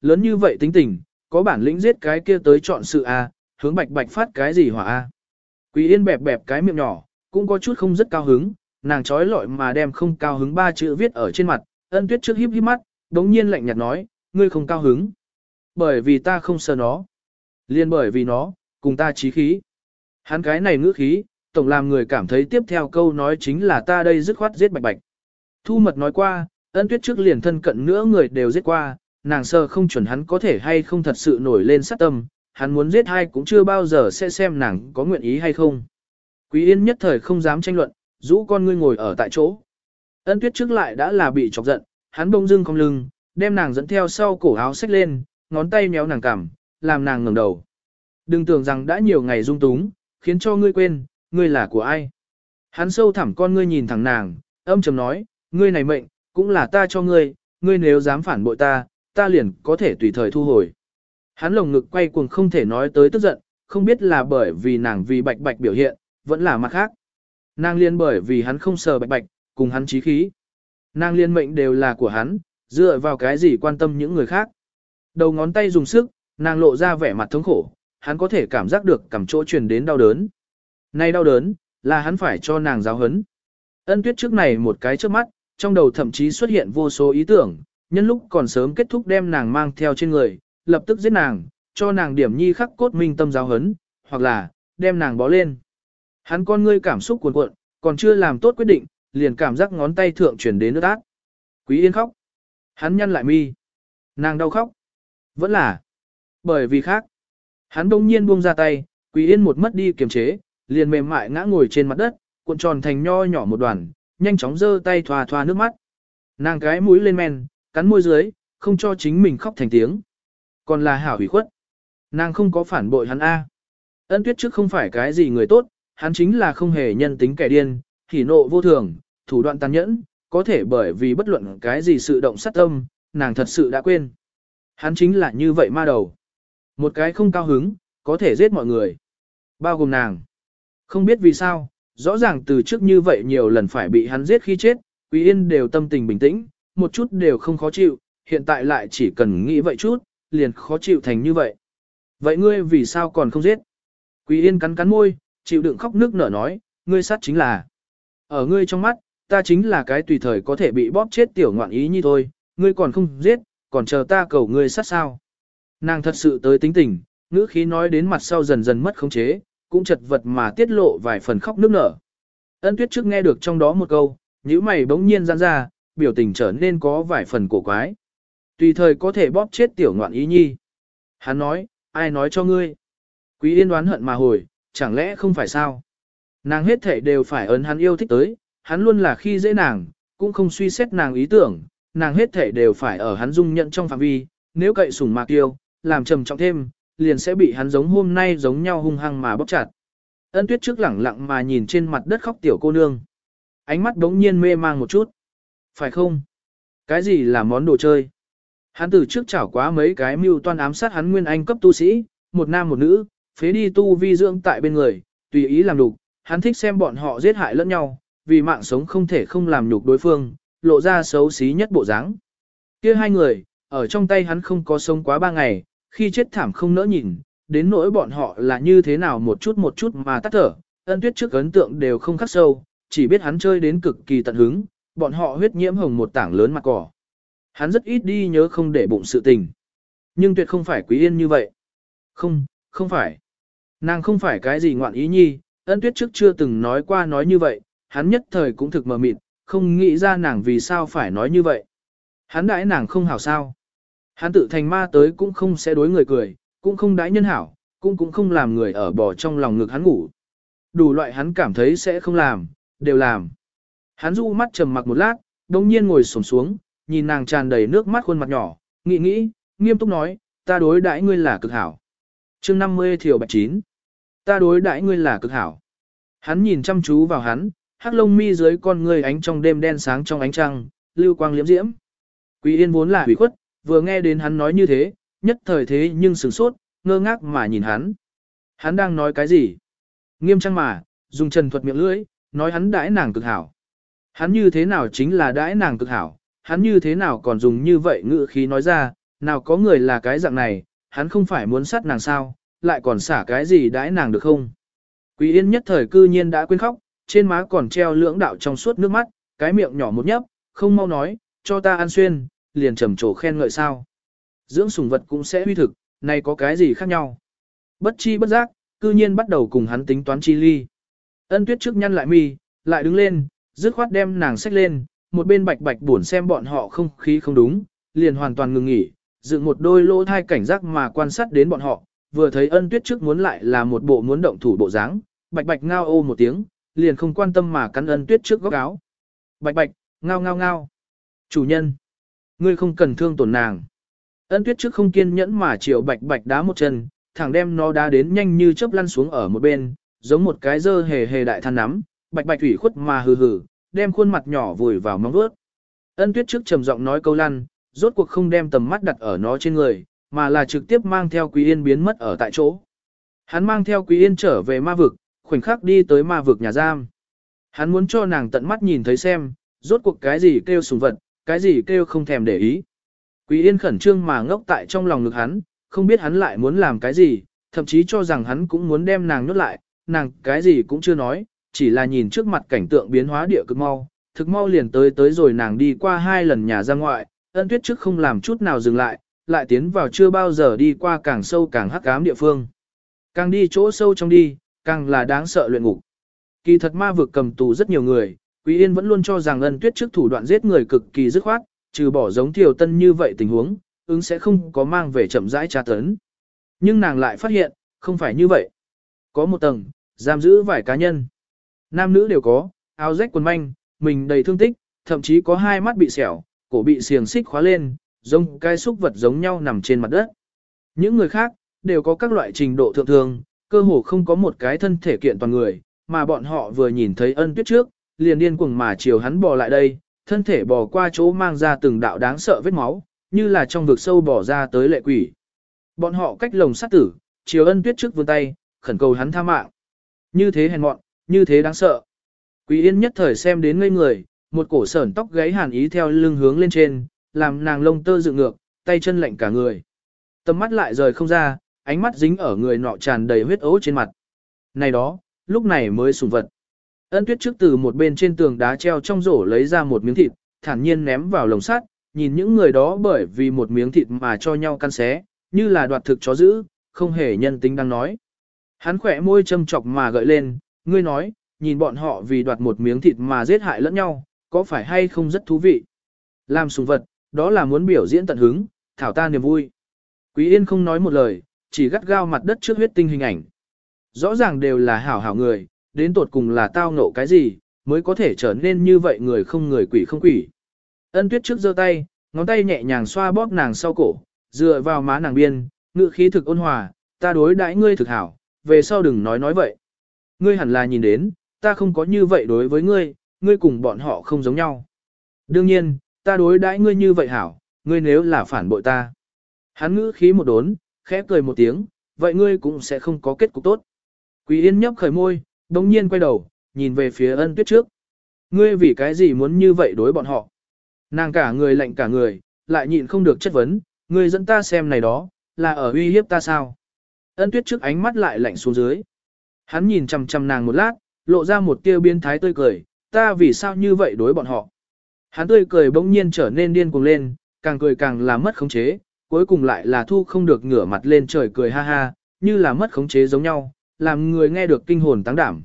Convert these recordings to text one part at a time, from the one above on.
lớn như vậy tính tình, có bản lĩnh giết cái kia tới chọn sự a, hướng bạch bạch phát cái gì hỏa à? a. Quý yên bẹp bẹp cái miệng nhỏ, cũng có chút không rất cao hứng, nàng trói lọi mà đem không cao hứng ba chữ viết ở trên mặt, ân tuyết trước híp híp mắt, đống nhiên lạnh nhạt nói, ngươi không cao hứng. Bởi vì ta không sợ nó. Liên bởi vì nó, cùng ta chí khí. Hắn cái này ngữ khí, tổng làm người cảm thấy tiếp theo câu nói chính là ta đây dứt khoát giết bạch bạch. Thu mật nói qua, ân tuyết trước liền thân cận nữa người đều giết qua, nàng sơ không chuẩn hắn có thể hay không thật sự nổi lên sát tâm, hắn muốn giết hai cũng chưa bao giờ sẽ xem nàng có nguyện ý hay không. Quý yên nhất thời không dám tranh luận, rũ con ngươi ngồi ở tại chỗ. Ân tuyết trước lại đã là bị chọc giận, hắn bông dưng cong lưng, đem nàng dẫn theo sau cổ áo xách lên, ngón tay méo nàng cằm, làm nàng ngẩng đầu. Đừng tưởng rằng đã nhiều ngày dung túng, khiến cho ngươi quên, ngươi là của ai. Hắn sâu thẳm con ngươi nhìn thẳng nàng, âm trầm nói, ngươi này mệnh, cũng là ta cho ngươi, ngươi nếu dám phản bội ta, ta liền có thể tùy thời thu hồi. Hắn lồng ngực quay cuồng không thể nói tới tức giận, không biết là bởi vì nàng vì bạch bạch biểu hiện, vẫn là mặt khác. Nàng liên bởi vì hắn không sờ bạch bạch, cùng hắn trí khí. Nàng liên mệnh đều là của hắn, dựa vào cái gì quan tâm những người khác. Đầu ngón tay dùng sức, nàng lộ ra vẻ mặt thống khổ, hắn có thể cảm giác được cảm chỗ truyền đến đau đớn. Nay đau đớn, là hắn phải cho nàng giáo hấn. Ân tuyết trước này một cái trước mắt, trong đầu thậm chí xuất hiện vô số ý tưởng, nhân lúc còn sớm kết thúc đem nàng mang theo trên người, lập tức giết nàng, cho nàng điểm nhi khắc cốt minh tâm giáo hấn, hoặc là, đem nàng bó lên. Hắn con ngươi cảm xúc cuồn cuộn, còn chưa làm tốt quyết định, liền cảm giác ngón tay thượng chuyển đến nước ác. Quý yên khóc. Hắn nhăn lại mi. Nàng đau khóc. Vẫn là. Bởi vì khác. Hắn đông nhiên buông ra tay, Quý yên một mất đi kiềm chế, liền mềm mại ngã ngồi trên mặt đất, cuộn tròn thành nho nhỏ một đoàn, nhanh chóng giơ tay thoa thoa nước mắt. Nàng cái mũi lên men, cắn môi dưới, không cho chính mình khóc thành tiếng. Còn là hảo hủy khuất. Nàng không có phản bội hắn A. Ân tuyết trước không phải cái gì người tốt, hắn chính là không hề nhân tính kẻ điên, hỉ nộ vô thường, thủ đoạn tàn nhẫn, có thể bởi vì bất luận cái gì sự động sát tâm, nàng thật sự đã quên. Hắn chính là như vậy ma đầu. Một cái không cao hứng, có thể giết mọi người. Bao gồm nàng. Không biết vì sao, rõ ràng từ trước như vậy nhiều lần phải bị hắn giết khi chết, Quý Yên đều tâm tình bình tĩnh, một chút đều không khó chịu, hiện tại lại chỉ cần nghĩ vậy chút, liền khó chịu thành như vậy. Vậy ngươi vì sao còn không giết? Quý Yên cắn cắn môi, chịu đựng khóc nước nở nói, ngươi sát chính là. Ở ngươi trong mắt, ta chính là cái tùy thời có thể bị bóp chết tiểu ngoạn ý như thôi, ngươi còn không giết, còn chờ ta cầu ngươi sát sao. Nàng thật sự tới tính tình, ngữ khí nói đến mặt sau dần dần mất khống chế, cũng chật vật mà tiết lộ vài phần khóc nước nở. Ân tuyết trước nghe được trong đó một câu, nhíu mày bỗng nhiên giãn ra, biểu tình trở nên có vài phần cổ quái. Tùy thời có thể bóp chết tiểu ngoạn ý nhi. Hắn nói, ai nói cho ngươi? Quý yên đoán hận mà hồi, chẳng lẽ không phải sao? Nàng hết thể đều phải ấn hắn yêu thích tới, hắn luôn là khi dễ nàng, cũng không suy xét nàng ý tưởng, nàng hết thể đều phải ở hắn dung nhận trong phạm vi, nếu cậy sủng mạc yêu, làm trầm trọng thêm, liền sẽ bị hắn giống hôm nay giống nhau hung hăng mà bóp chặt. Ân tuyết trước lẳng lặng mà nhìn trên mặt đất khóc tiểu cô nương. Ánh mắt đống nhiên mê mang một chút. Phải không? Cái gì là món đồ chơi? Hắn từ trước chảo quá mấy cái mưu toan ám sát hắn nguyên anh cấp tu sĩ, một nam một nữ, phế đi tu vi dưỡng tại bên người, tùy ý làm đục, hắn thích xem bọn họ giết hại lẫn nhau, vì mạng sống không thể không làm nhục đối phương, lộ ra xấu xí nhất bộ dáng. Kia hai người, ở trong tay hắn không có sống quá ba ngày, khi chết thảm không nỡ nhìn, đến nỗi bọn họ là như thế nào một chút một chút mà tắt thở, ân tuyết trước ấn tượng đều không khắc sâu, chỉ biết hắn chơi đến cực kỳ tận hứng, bọn họ huyết nhiễm hồng một tảng lớn mặt cỏ. Hắn rất ít đi nhớ không để bụng sự tình. Nhưng tuyệt không phải quý yên như vậy. Không, không phải. Nàng không phải cái gì ngoạn ý nhi, ân tuyết trước chưa từng nói qua nói như vậy, hắn nhất thời cũng thực mờ mịt, không nghĩ ra nàng vì sao phải nói như vậy. Hắn đãi nàng không hảo sao. Hắn tự thành ma tới cũng không sẽ đối người cười, cũng không đãi nhân hảo, cũng cũng không làm người ở bò trong lòng ngực hắn ngủ. Đủ loại hắn cảm thấy sẽ không làm, đều làm. Hắn du mắt trầm mặc một lát, đồng nhiên ngồi xổm xuống, nhìn nàng tràn đầy nước mắt khuôn mặt nhỏ, nghĩ nghĩ, nghiêm túc nói, ta đối đãi ngươi là cực hảo. chương 50 thiểu bạch chín. Ta đối đãi ngươi là cực hảo. Hắn nhìn chăm chú vào hắn, hắc lông mi dưới con ngươi ánh trong đêm đen sáng trong ánh trăng, lưu quang liễm diễm. Quý yên vốn là hủy khuất, vừa nghe đến hắn nói như thế, nhất thời thế nhưng sửng sốt, ngơ ngác mà nhìn hắn. Hắn đang nói cái gì? Nghiêm trang mà, dùng trần thuật miệng lưỡi, nói hắn đãi nàng cực hảo. Hắn như thế nào chính là đãi nàng cực hảo, hắn như thế nào còn dùng như vậy ngữ khí nói ra, nào có người là cái dạng này, hắn không phải muốn sát nàng sao, lại còn xả cái gì đãi nàng được không? Quý Yên nhất thời cư nhiên đã quên khóc, trên má còn treo lưỡng đạo trong suốt nước mắt, cái miệng nhỏ một nhấp, không mau nói, cho ta ăn xuyên, liền trầm trồ khen ngợi sao. Dưỡng sủng vật cũng sẽ huy thực, này có cái gì khác nhau. Bất chi bất giác, cư nhiên bắt đầu cùng hắn tính toán chi ly. Ân tuyết trước nhăn lại mi, lại đứng lên, dứt khoát đem nàng xách lên, một bên bạch bạch buồn xem bọn họ không khí không đúng, liền hoàn toàn ngừng nghỉ, dựng một đôi lỗ thai cảnh giác mà quan sát đến bọn họ, vừa thấy ân tuyết trước muốn lại là một bộ muốn động thủ bộ dáng, bạch bạch ngao ô một tiếng, liền không quan tâm mà cắn ân tuyết trước góc áo. Bạch bạch, ngao ngao ngao. Chủ nhân, ngươi không cần thương tổn nàng. Ân tuyết trước không kiên nhẫn mà chiều bạch bạch đá một chân, thẳng đem nó đá đến nhanh như chớp lăn xuống ở một bên, giống một cái dơ hề hề đại than nắm, bạch bạch thủy khuất mà hừ hừ, đem khuôn mặt nhỏ vùi vào móng vuốt. Ân tuyết trước trầm giọng nói câu lăn, rốt cuộc không đem tầm mắt đặt ở nó trên người, mà là trực tiếp mang theo Quý Yên biến mất ở tại chỗ. Hắn mang theo Quý Yên trở về ma vực, khoảnh khắc đi tới ma vực nhà giam. Hắn muốn cho nàng tận mắt nhìn thấy xem, rốt cuộc cái gì kêu sùng vật, cái gì kêu không thèm để ý. Quý Yên khẩn trương mà ngốc tại trong lòng ngực hắn, không biết hắn lại muốn làm cái gì, thậm chí cho rằng hắn cũng muốn đem nàng nhốt lại, nàng cái gì cũng chưa nói, chỉ là nhìn trước mặt cảnh tượng biến hóa địa cực mau, thực mau liền tới tới rồi nàng đi qua hai lần nhà ra ngoại, ân tuyết trước không làm chút nào dừng lại, lại tiến vào chưa bao giờ đi qua càng sâu càng hắc ám địa phương. Càng đi chỗ sâu trong đi, càng là đáng sợ luyện ngục. Kỳ thật ma vực cầm tù rất nhiều người, Quý Yên vẫn luôn cho rằng ân tuyết trước thủ đoạn giết người cực kỳ dứt khoát, trừ bỏ giống Thiều Tân như vậy tình huống, ứng sẽ không có mang về chậm rãi tra tấn. Nhưng nàng lại phát hiện, không phải như vậy. Có một tầng, giam giữ vài cá nhân. Nam nữ đều có, áo rách quần manh, mình đầy thương tích, thậm chí có hai mắt bị sẹo, cổ bị xiềng xích khóa lên, giống cái xúc vật giống nhau nằm trên mặt đất. Những người khác, đều có các loại trình độ thượng thường, cơ hồ không có một cái thân thể kiện toàn người, mà bọn họ vừa nhìn thấy ân tuyết trước, liền điên cuồng mà chiều hắn bò lại đây, thân thể bò qua chỗ mang ra từng đạo đáng sợ vết máu, như là trong vực sâu bò ra tới lệ quỷ. Bọn họ cách lồng sát tử, chiều ân tuyết trước vươn tay, khẩn cầu hắn tha mạng. Như thế hèn mọn, như thế đáng sợ. Quý yên nhất thời xem đến ngây người, một cổ sởn tóc gáy hàn ý theo lưng hướng lên trên, làm nàng lông tơ dựng ngược, tay chân lạnh cả người. Tầm mắt lại rời không ra, ánh mắt dính ở người nọ tràn đầy huyết ấu trên mặt. Này đó, lúc này mới sùng vật. Ân tuyết trước từ một bên trên tường đá treo trong rổ lấy ra một miếng thịt, thản nhiên ném vào lồng sắt, nhìn những người đó bởi vì một miếng thịt mà cho nhau căn xé, như là đoạt thực chó giữ, không hề nhân tính đang nói. Hắn khỏe môi châm chọc mà gợi lên, ngươi nói, nhìn bọn họ vì đoạt một miếng thịt mà giết hại lẫn nhau, có phải hay không rất thú vị? Làm sùng vật, đó là muốn biểu diễn tận hứng, thảo ta niềm vui. Quý Yên không nói một lời, chỉ gắt gao mặt đất trước huyết tinh hình ảnh. Rõ ràng đều là hảo hảo người, đến tột cùng là tao ngộ cái gì, mới có thể trở nên như vậy người không người quỷ không quỷ. Ân tuyết trước giơ tay, ngón tay nhẹ nhàng xoa bóp nàng sau cổ, dựa vào má nàng biên, ngự khí thực ôn hòa, ta đối đãi ngươi thực hảo, về sau đừng nói nói vậy. Ngươi hẳn là nhìn đến, ta không có như vậy đối với ngươi, ngươi cùng bọn họ không giống nhau. Đương nhiên, ta đối đãi ngươi như vậy hảo, ngươi nếu là phản bội ta. Hắn ngữ khí một đốn, khẽ cười một tiếng, vậy ngươi cũng sẽ không có kết cục tốt. Quý Yên nhấp khởi môi, đồng nhiên quay đầu, nhìn về phía ân tuyết trước. Ngươi vì cái gì muốn như vậy đối bọn họ? Nàng cả người lạnh cả người, lại nhịn không được chất vấn, ngươi dẫn ta xem này đó, là ở uy hiếp ta sao? Ân tuyết trước ánh mắt lại lạnh xuống dưới. Hắn nhìn chằm chằm nàng một lát, lộ ra một tia biến thái tươi cười, ta vì sao như vậy đối bọn họ? Hắn tươi cười bỗng nhiên trở nên điên cuồng lên, càng cười càng là mất khống chế, cuối cùng lại là thu không được ngửa mặt lên trời cười ha ha, như là mất khống chế giống nhau, làm người nghe được kinh hồn tăng đảm.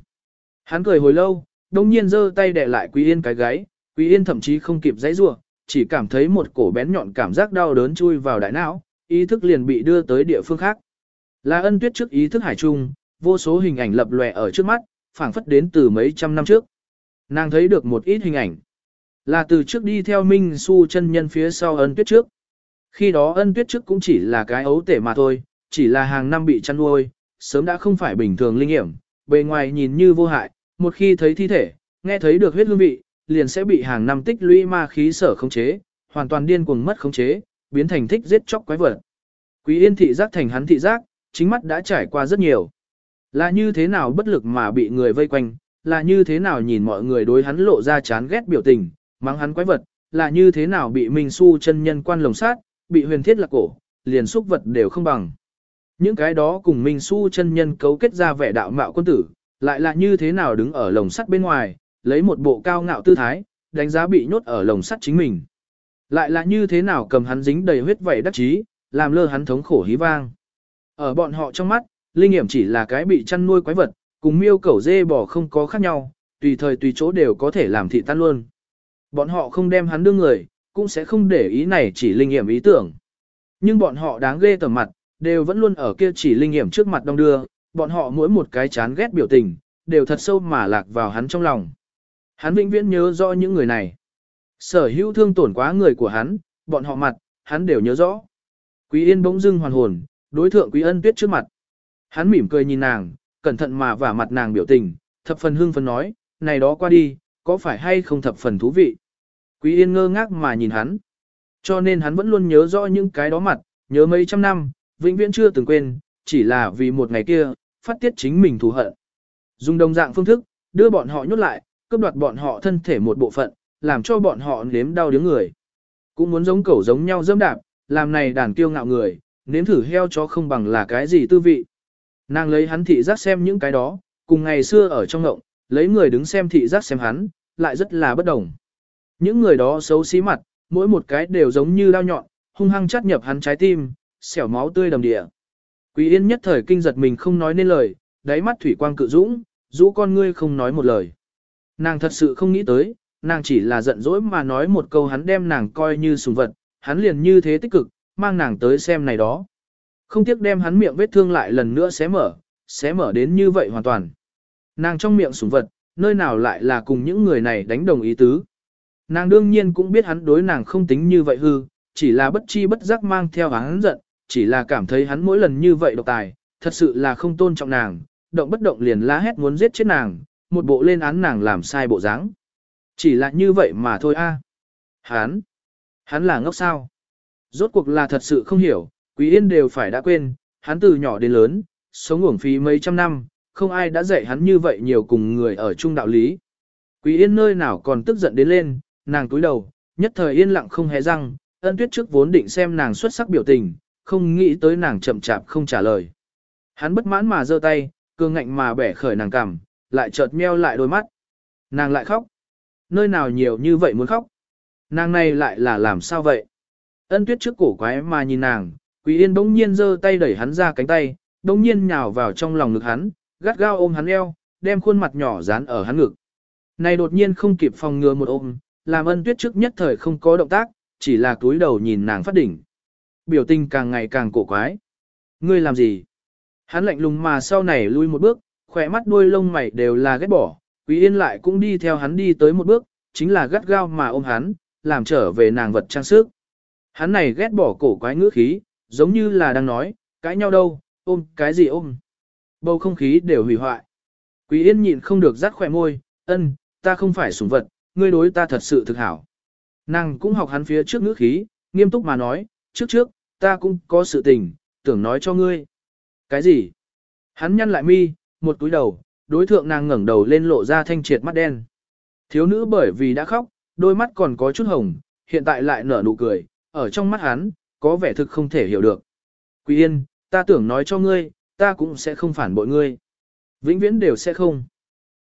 Hắn cười hồi lâu, đông nhiên giơ tay đè lại Quý Yên cái gáy, Quý Yên thậm chí không kịp giãy giụa, chỉ cảm thấy một cổ bén nhọn cảm giác đau đớn chui vào đại não, ý thức liền bị đưa tới địa phương khác. Là ân tuyết trước ý thức hải trung, vô số hình ảnh lập lòe ở trước mắt, phảng phất đến từ mấy trăm năm trước. Nàng thấy được một ít hình ảnh. Là từ trước đi theo Minh Su chân nhân phía sau ân tuyết trước. Khi đó ân tuyết trước cũng chỉ là cái ấu tể mà thôi, chỉ là hàng năm bị chăn nuôi, sớm đã không phải bình thường linh hiểm, bề ngoài nhìn như vô hại, một khi thấy thi thể, nghe thấy được huyết hương vị, liền sẽ bị hàng năm tích lũy ma khí sở khống chế, hoàn toàn điên cuồng mất khống chế, biến thành thích giết chóc quái vật. Quý Yên thị giác thành hắn thị giác, chính mắt đã trải qua rất nhiều. Là như thế nào bất lực mà bị người vây quanh, là như thế nào nhìn mọi người đối hắn lộ ra chán ghét biểu tình, mắng hắn quái vật, là như thế nào bị Minh Su chân nhân quan lồng sát, bị huyền thiết lạc cổ, liền xúc vật đều không bằng. Những cái đó cùng Minh Su chân nhân cấu kết ra vẻ đạo mạo quân tử, lại là như thế nào đứng ở lồng sắt bên ngoài, lấy một bộ cao ngạo tư thái, đánh giá bị nhốt ở lồng sắt chính mình. Lại là như thế nào cầm hắn dính đầy huyết vẩy đắc chí, làm lơ hắn thống khổ hí vang. Ở bọn họ trong mắt, linh nghiệm chỉ là cái bị chăn nuôi quái vật, cùng miêu cẩu dê bò không có khác nhau, tùy thời tùy chỗ đều có thể làm thị tan luôn. Bọn họ không đem hắn đương người, cũng sẽ không để ý này chỉ linh nghiệm ý tưởng. Nhưng bọn họ đáng ghê tởm mặt, đều vẫn luôn ở kia chỉ linh nghiệm trước mặt đông đưa, bọn họ mỗi một cái chán ghét biểu tình, đều thật sâu mà lạc vào hắn trong lòng. Hắn vĩnh viễn nhớ rõ những người này. Sở hữu thương tổn quá người của hắn, bọn họ mặt, hắn đều nhớ rõ. Quý Yên bỗng dưng hoàn hồn, đối thượng Quý Ân Tuyết trước mặt. Hắn mỉm cười nhìn nàng, cẩn thận mà vả mặt nàng biểu tình, thập phần hưng phấn nói, này đó qua đi, có phải hay không thập phần thú vị. Quý Yên ngơ ngác mà nhìn hắn. Cho nên hắn vẫn luôn nhớ rõ những cái đó mặt, nhớ mấy trăm năm, vĩnh viễn chưa từng quên, chỉ là vì một ngày kia, phát tiết chính mình thù hận. Dùng đồng dạng phương thức, đưa bọn họ nhốt lại, cướp đoạt bọn họ thân thể một bộ phận, làm cho bọn họ nếm đau đớn người. Cũng muốn giống cẩu giống nhau dâm đạp, làm này đàn kiêu ngạo người, nếm thử heo cho không bằng là cái gì tư vị. Nàng lấy hắn thị giác xem những cái đó, cùng ngày xưa ở trong ngộng, lấy người đứng xem thị giác xem hắn, lại rất là bất đồng. Những người đó xấu xí mặt, mỗi một cái đều giống như đao nhọn, hung hăng chắt nhập hắn trái tim, xẻo máu tươi đầm địa. Quý Yên nhất thời kinh giật mình không nói nên lời, đáy mắt thủy quang cự dũng, rũ con ngươi không nói một lời. Nàng thật sự không nghĩ tới, nàng chỉ là giận dỗi mà nói một câu hắn đem nàng coi như sùng vật, hắn liền như thế tích cực, mang nàng tới xem này đó. Không tiếc đem hắn miệng vết thương lại lần nữa xé mở, xé mở đến như vậy hoàn toàn. Nàng trong miệng sủng vật, nơi nào lại là cùng những người này đánh đồng ý tứ. Nàng đương nhiên cũng biết hắn đối nàng không tính như vậy hư, chỉ là bất chi bất giác mang theo hắn giận, chỉ là cảm thấy hắn mỗi lần như vậy độc tài, thật sự là không tôn trọng nàng, động bất động liền la hét muốn giết chết nàng, một bộ lên án nàng làm sai bộ dáng. Chỉ là như vậy mà thôi a. Hắn, hắn là ngốc sao? Rốt cuộc là thật sự không hiểu, Quý Yên đều phải đã quên, hắn từ nhỏ đến lớn, sống uổng phí mấy trăm năm, không ai đã dạy hắn như vậy nhiều cùng người ở chung đạo lý. Quý Yên nơi nào còn tức giận đến lên, nàng cúi đầu, nhất thời yên lặng không hé răng, ân tuyết trước vốn định xem nàng xuất sắc biểu tình, không nghĩ tới nàng chậm chạp không trả lời. Hắn bất mãn mà giơ tay, cương ngạnh mà bẻ khởi nàng cằm, lại chợt meo lại đôi mắt. Nàng lại khóc. Nơi nào nhiều như vậy muốn khóc. Nàng này lại là làm sao vậy? Ân tuyết trước cổ quái mà nhìn nàng, Quý Yên bỗng nhiên giơ tay đẩy hắn ra cánh tay, bỗng nhiên nhào vào trong lòng ngực hắn, gắt gao ôm hắn eo, đem khuôn mặt nhỏ dán ở hắn ngực. Này đột nhiên không kịp phòng ngừa một ôm, làm ân tuyết trước nhất thời không có động tác, chỉ là cúi đầu nhìn nàng phát đỉnh. Biểu tình càng ngày càng cổ quái. Ngươi làm gì? Hắn lạnh lùng mà sau này lui một bước, khỏe mắt đuôi lông mày đều là ghét bỏ, Quý Yên lại cũng đi theo hắn đi tới một bước, chính là gắt gao mà ôm hắn, làm trở về nàng vật trang sức. Hắn này ghét bỏ cổ quái ngữ khí, giống như là đang nói, cãi nhau đâu, ôm, cái gì ôm. Bầu không khí đều hủy hoại. Quý Yên nhịn không được rắt khỏe môi, ân, ta không phải sủng vật, ngươi đối ta thật sự thực hảo. Nàng cũng học hắn phía trước ngữ khí, nghiêm túc mà nói, trước trước, ta cũng có sự tình, tưởng nói cho ngươi. Cái gì? Hắn nhăn lại mi, một túi đầu, đối thượng nàng ngẩng đầu lên lộ ra thanh triệt mắt đen. Thiếu nữ bởi vì đã khóc, đôi mắt còn có chút hồng, hiện tại lại nở nụ cười, ở trong mắt hắn, có vẻ thực không thể hiểu được. Quý yên, ta tưởng nói cho ngươi, ta cũng sẽ không phản bội ngươi. Vĩnh viễn đều sẽ không.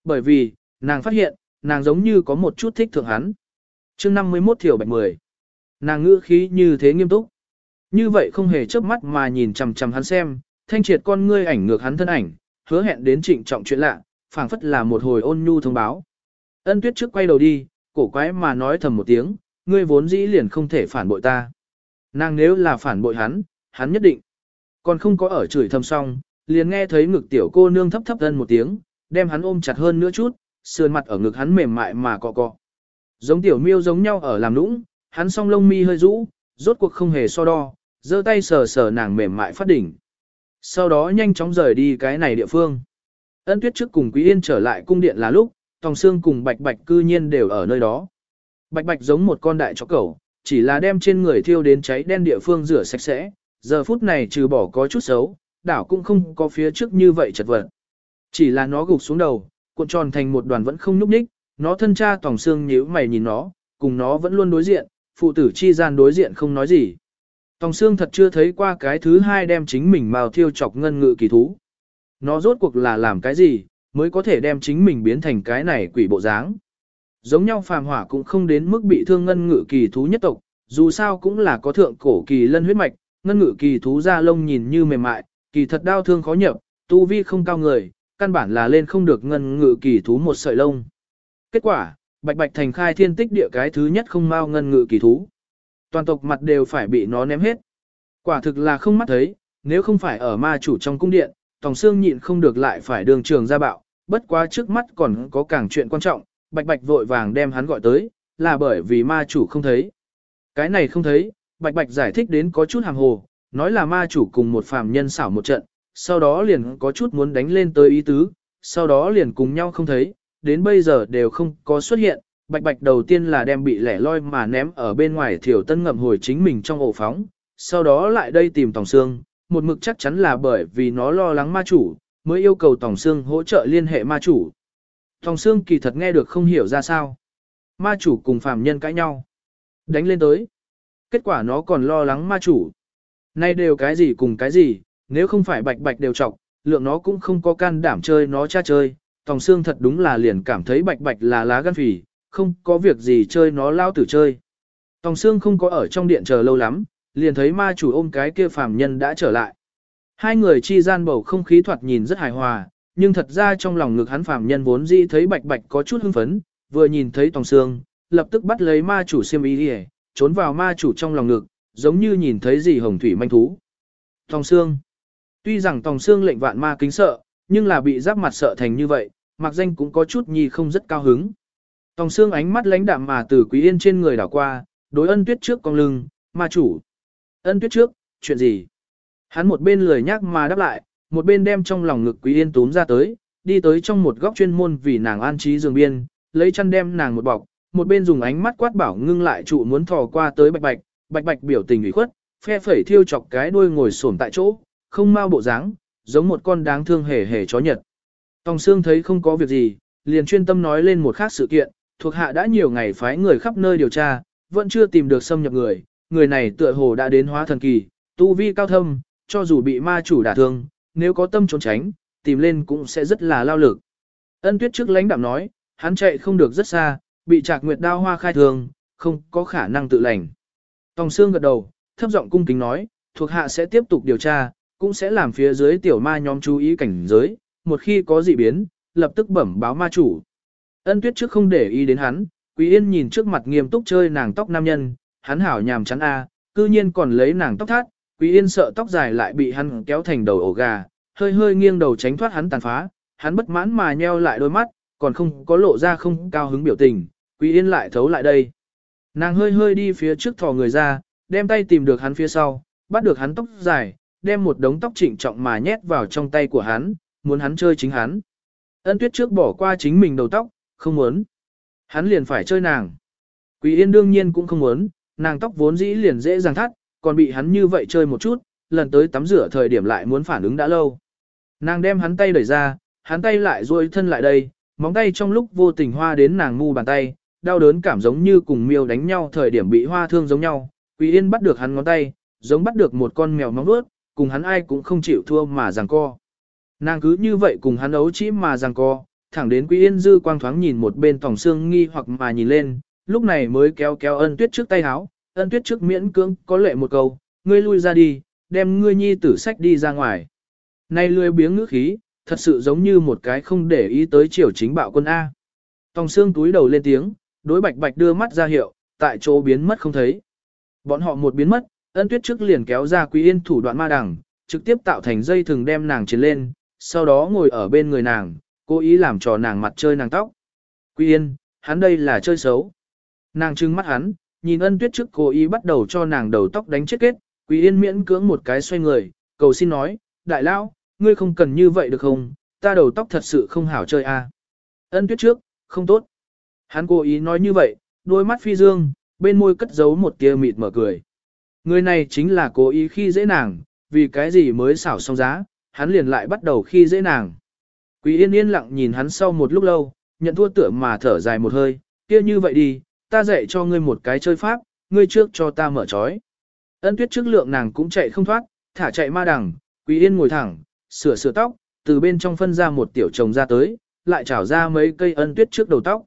Bởi vì, nàng phát hiện, nàng giống như có một chút thích thượng hắn. chương 51 thiểu bạch 10. Nàng ngữ khí như thế nghiêm túc. Như vậy không hề chớp mắt mà nhìn chằm chằm hắn xem, thanh triệt con ngươi ảnh ngược hắn thân ảnh, hứa hẹn đến trịnh trọng chuyện lạ, phảng phất là một hồi ôn nhu thông báo. Ân tuyết trước quay đầu đi, cổ quái mà nói thầm một tiếng, ngươi vốn dĩ liền không thể phản bội ta. Nàng nếu là phản bội hắn, hắn nhất định. Còn không có ở chửi thầm xong, liền nghe thấy ngực tiểu cô nương thấp thấp thân một tiếng, đem hắn ôm chặt hơn nữa chút, sườn mặt ở ngực hắn mềm mại mà cọ cọ. Giống tiểu miêu giống nhau ở làm nũng, hắn song lông mi hơi rũ, rốt cuộc không hề so đo, giơ tay sờ sờ nàng mềm mại phát đỉnh. Sau đó nhanh chóng rời đi cái này địa phương. Ân tuyết trước cùng Quý Yên trở lại cung điện là lúc, Tòng Sương cùng Bạch Bạch cư nhiên đều ở nơi đó. Bạch Bạch giống một con đại chó cẩu, chỉ là đem trên người thiêu đến cháy đen địa phương rửa sạch sẽ, giờ phút này trừ bỏ có chút xấu, đảo cũng không có phía trước như vậy chật vật. Chỉ là nó gục xuống đầu, cuộn tròn thành một đoàn vẫn không nhúc nhích, nó thân cha Tòng xương nhíu mày nhìn nó, cùng nó vẫn luôn đối diện, phụ tử chi gian đối diện không nói gì. Tòng xương thật chưa thấy qua cái thứ hai đem chính mình màu thiêu chọc ngân ngự kỳ thú. Nó rốt cuộc là làm cái gì, mới có thể đem chính mình biến thành cái này quỷ bộ dáng. Giống nhau phàm hỏa cũng không đến mức bị thương ngân ngự kỳ thú nhất tộc, dù sao cũng là có thượng cổ kỳ lân huyết mạch, ngân ngự kỳ thú da lông nhìn như mềm mại, kỳ thật đau thương khó nhập, tu vi không cao người, căn bản là lên không được ngân ngự kỳ thú một sợi lông. Kết quả, bạch bạch thành khai thiên tích địa cái thứ nhất không mau ngân ngự kỳ thú. Toàn tộc mặt đều phải bị nó ném hết. Quả thực là không mắt thấy, nếu không phải ở ma chủ trong cung điện, Tòng Sương nhịn không được lại phải đường trường ra bạo, bất quá trước mắt còn có càng chuyện quan trọng, bạch bạch vội vàng đem hắn gọi tới, là bởi vì ma chủ không thấy. Cái này không thấy, bạch bạch giải thích đến có chút hàng hồ, nói là ma chủ cùng một phàm nhân xảo một trận, sau đó liền có chút muốn đánh lên tới ý tứ, sau đó liền cùng nhau không thấy, đến bây giờ đều không có xuất hiện, bạch bạch đầu tiên là đem bị lẻ loi mà ném ở bên ngoài thiểu tân ngậm hồi chính mình trong ổ phóng, sau đó lại đây tìm Tòng Sương, một mực chắc chắn là bởi vì nó lo lắng ma chủ, mới yêu cầu Tòng Sương hỗ trợ liên hệ ma chủ thòng xương kỳ thật nghe được không hiểu ra sao. Ma chủ cùng phàm nhân cãi nhau. Đánh lên tới. Kết quả nó còn lo lắng ma chủ. Nay đều cái gì cùng cái gì, nếu không phải bạch bạch đều trọc, lượng nó cũng không có can đảm chơi nó cha chơi. Tòng xương thật đúng là liền cảm thấy bạch bạch là lá gan phỉ, không có việc gì chơi nó lao tử chơi. Tòng xương không có ở trong điện chờ lâu lắm, liền thấy ma chủ ôm cái kia phàm nhân đã trở lại. Hai người chi gian bầu không khí thoạt nhìn rất hài hòa, nhưng thật ra trong lòng ngực hắn phàm nhân vốn dĩ thấy bạch bạch có chút hưng phấn, vừa nhìn thấy tòng xương, lập tức bắt lấy ma chủ xiêm y đi trốn vào ma chủ trong lòng ngực, giống như nhìn thấy gì hồng thủy manh thú. Tòng xương. Tuy rằng tòng xương lệnh vạn ma kính sợ, nhưng là bị giáp mặt sợ thành như vậy, mặc danh cũng có chút nhi không rất cao hứng. Tòng xương ánh mắt lãnh đạm mà từ quý yên trên người đảo qua, đối ân tuyết trước con lưng, ma chủ. Ân tuyết trước, chuyện gì? Hắn một bên lười nhắc mà đáp lại, một bên đem trong lòng ngực Quý Yên túm ra tới, đi tới trong một góc chuyên môn vì nàng an trí giường biên, lấy chăn đem nàng một bọc, một bên dùng ánh mắt quát bảo ngưng lại trụ muốn thò qua tới bạch bạch, bạch bạch biểu tình ủy khuất, phe phẩy thiêu chọc cái đuôi ngồi xổm tại chỗ, không mau bộ dáng, giống một con đáng thương hề hề chó nhật. Tòng Sương thấy không có việc gì, liền chuyên tâm nói lên một khác sự kiện, thuộc hạ đã nhiều ngày phái người khắp nơi điều tra, vẫn chưa tìm được xâm nhập người, người này tựa hồ đã đến hóa thần kỳ, tu vi cao thâm, cho dù bị ma chủ đả thương, nếu có tâm trốn tránh, tìm lên cũng sẽ rất là lao lực. Ân tuyết trước lãnh đạm nói, hắn chạy không được rất xa, bị trạc nguyệt đao hoa khai thường, không có khả năng tự lành. Tòng xương gật đầu, thấp giọng cung kính nói, thuộc hạ sẽ tiếp tục điều tra, cũng sẽ làm phía dưới tiểu ma nhóm chú ý cảnh giới, một khi có dị biến, lập tức bẩm báo ma chủ. Ân tuyết trước không để ý đến hắn, Quý Yên nhìn trước mặt nghiêm túc chơi nàng tóc nam nhân, hắn hảo nhàm chán a, cư nhiên còn lấy nàng tóc thắt, Quý Yên sợ tóc dài lại bị hắn kéo thành đầu ổ gà, hơi hơi nghiêng đầu tránh thoát hắn tàn phá, hắn bất mãn mà nheo lại đôi mắt, còn không có lộ ra không cao hứng biểu tình, Quý Yên lại thấu lại đây. Nàng hơi hơi đi phía trước thò người ra, đem tay tìm được hắn phía sau, bắt được hắn tóc dài, đem một đống tóc trịnh trọng mà nhét vào trong tay của hắn, muốn hắn chơi chính hắn. Ân tuyết trước bỏ qua chính mình đầu tóc, không muốn. Hắn liền phải chơi nàng. Quý Yên đương nhiên cũng không muốn, nàng tóc vốn dĩ liền dễ dàng thắt, còn bị hắn như vậy chơi một chút, lần tới tắm rửa thời điểm lại muốn phản ứng đã lâu. Nàng đem hắn tay đẩy ra, hắn tay lại duỗi thân lại đây, móng tay trong lúc vô tình hoa đến nàng ngu bàn tay, đau đớn cảm giống như cùng miêu đánh nhau thời điểm bị hoa thương giống nhau. Quý Yên bắt được hắn ngón tay, giống bắt được một con mèo móng vuốt, cùng hắn ai cũng không chịu thua mà giằng co. Nàng cứ như vậy cùng hắn ấu chỉ mà giằng co, thẳng đến Quý Yên dư quang thoáng nhìn một bên tổng xương nghi hoặc mà nhìn lên, lúc này mới kéo kéo ân tuyết trước tay háo, ân tuyết trước miễn cưỡng có lệ một câu, ngươi lui ra đi, đem ngươi nhi tử sách đi ra ngoài. Này lười biếng ngữ khí, thật sự giống như một cái không để ý tới triều chính bạo quân A. Tòng xương túi đầu lên tiếng, đối bạch bạch đưa mắt ra hiệu, tại chỗ biến mất không thấy. Bọn họ một biến mất, ân tuyết trước liền kéo ra quý yên thủ đoạn ma đằng, trực tiếp tạo thành dây thừng đem nàng trên lên, sau đó ngồi ở bên người nàng, cố ý làm trò nàng mặt chơi nàng tóc. Quý yên, hắn đây là chơi xấu. Nàng trưng mắt hắn, nhìn ân tuyết trước cố ý bắt đầu cho nàng đầu tóc đánh chết kết, Quý Yên miễn cưỡng một cái xoay người, cầu xin nói, đại lão, ngươi không cần như vậy được không, ta đầu tóc thật sự không hảo chơi. À. Ân tuyết trước, không tốt. Hắn cố ý nói như vậy, đôi mắt phi dương, bên môi cất giấu một tia mịt mở cười. Người này chính là cố ý khi dễ nàng, vì cái gì mới xảo xong giá, hắn liền lại bắt đầu khi dễ nàng. Quý yên yên lặng nhìn hắn sau một lúc lâu, nhận thua tựa mà thở dài một hơi, kia như vậy đi, ta dạy cho ngươi một cái chơi pháp, ngươi trước cho ta mở trói. Ân tuyết trước lượng nàng cũng chạy không thoát, thả chạy ma đằng, Quý Yên ngồi thẳng, sửa sửa tóc, từ bên trong phân ra một tiểu chồng ra tới, lại trảo ra mấy cây ân tuyết trước đầu tóc.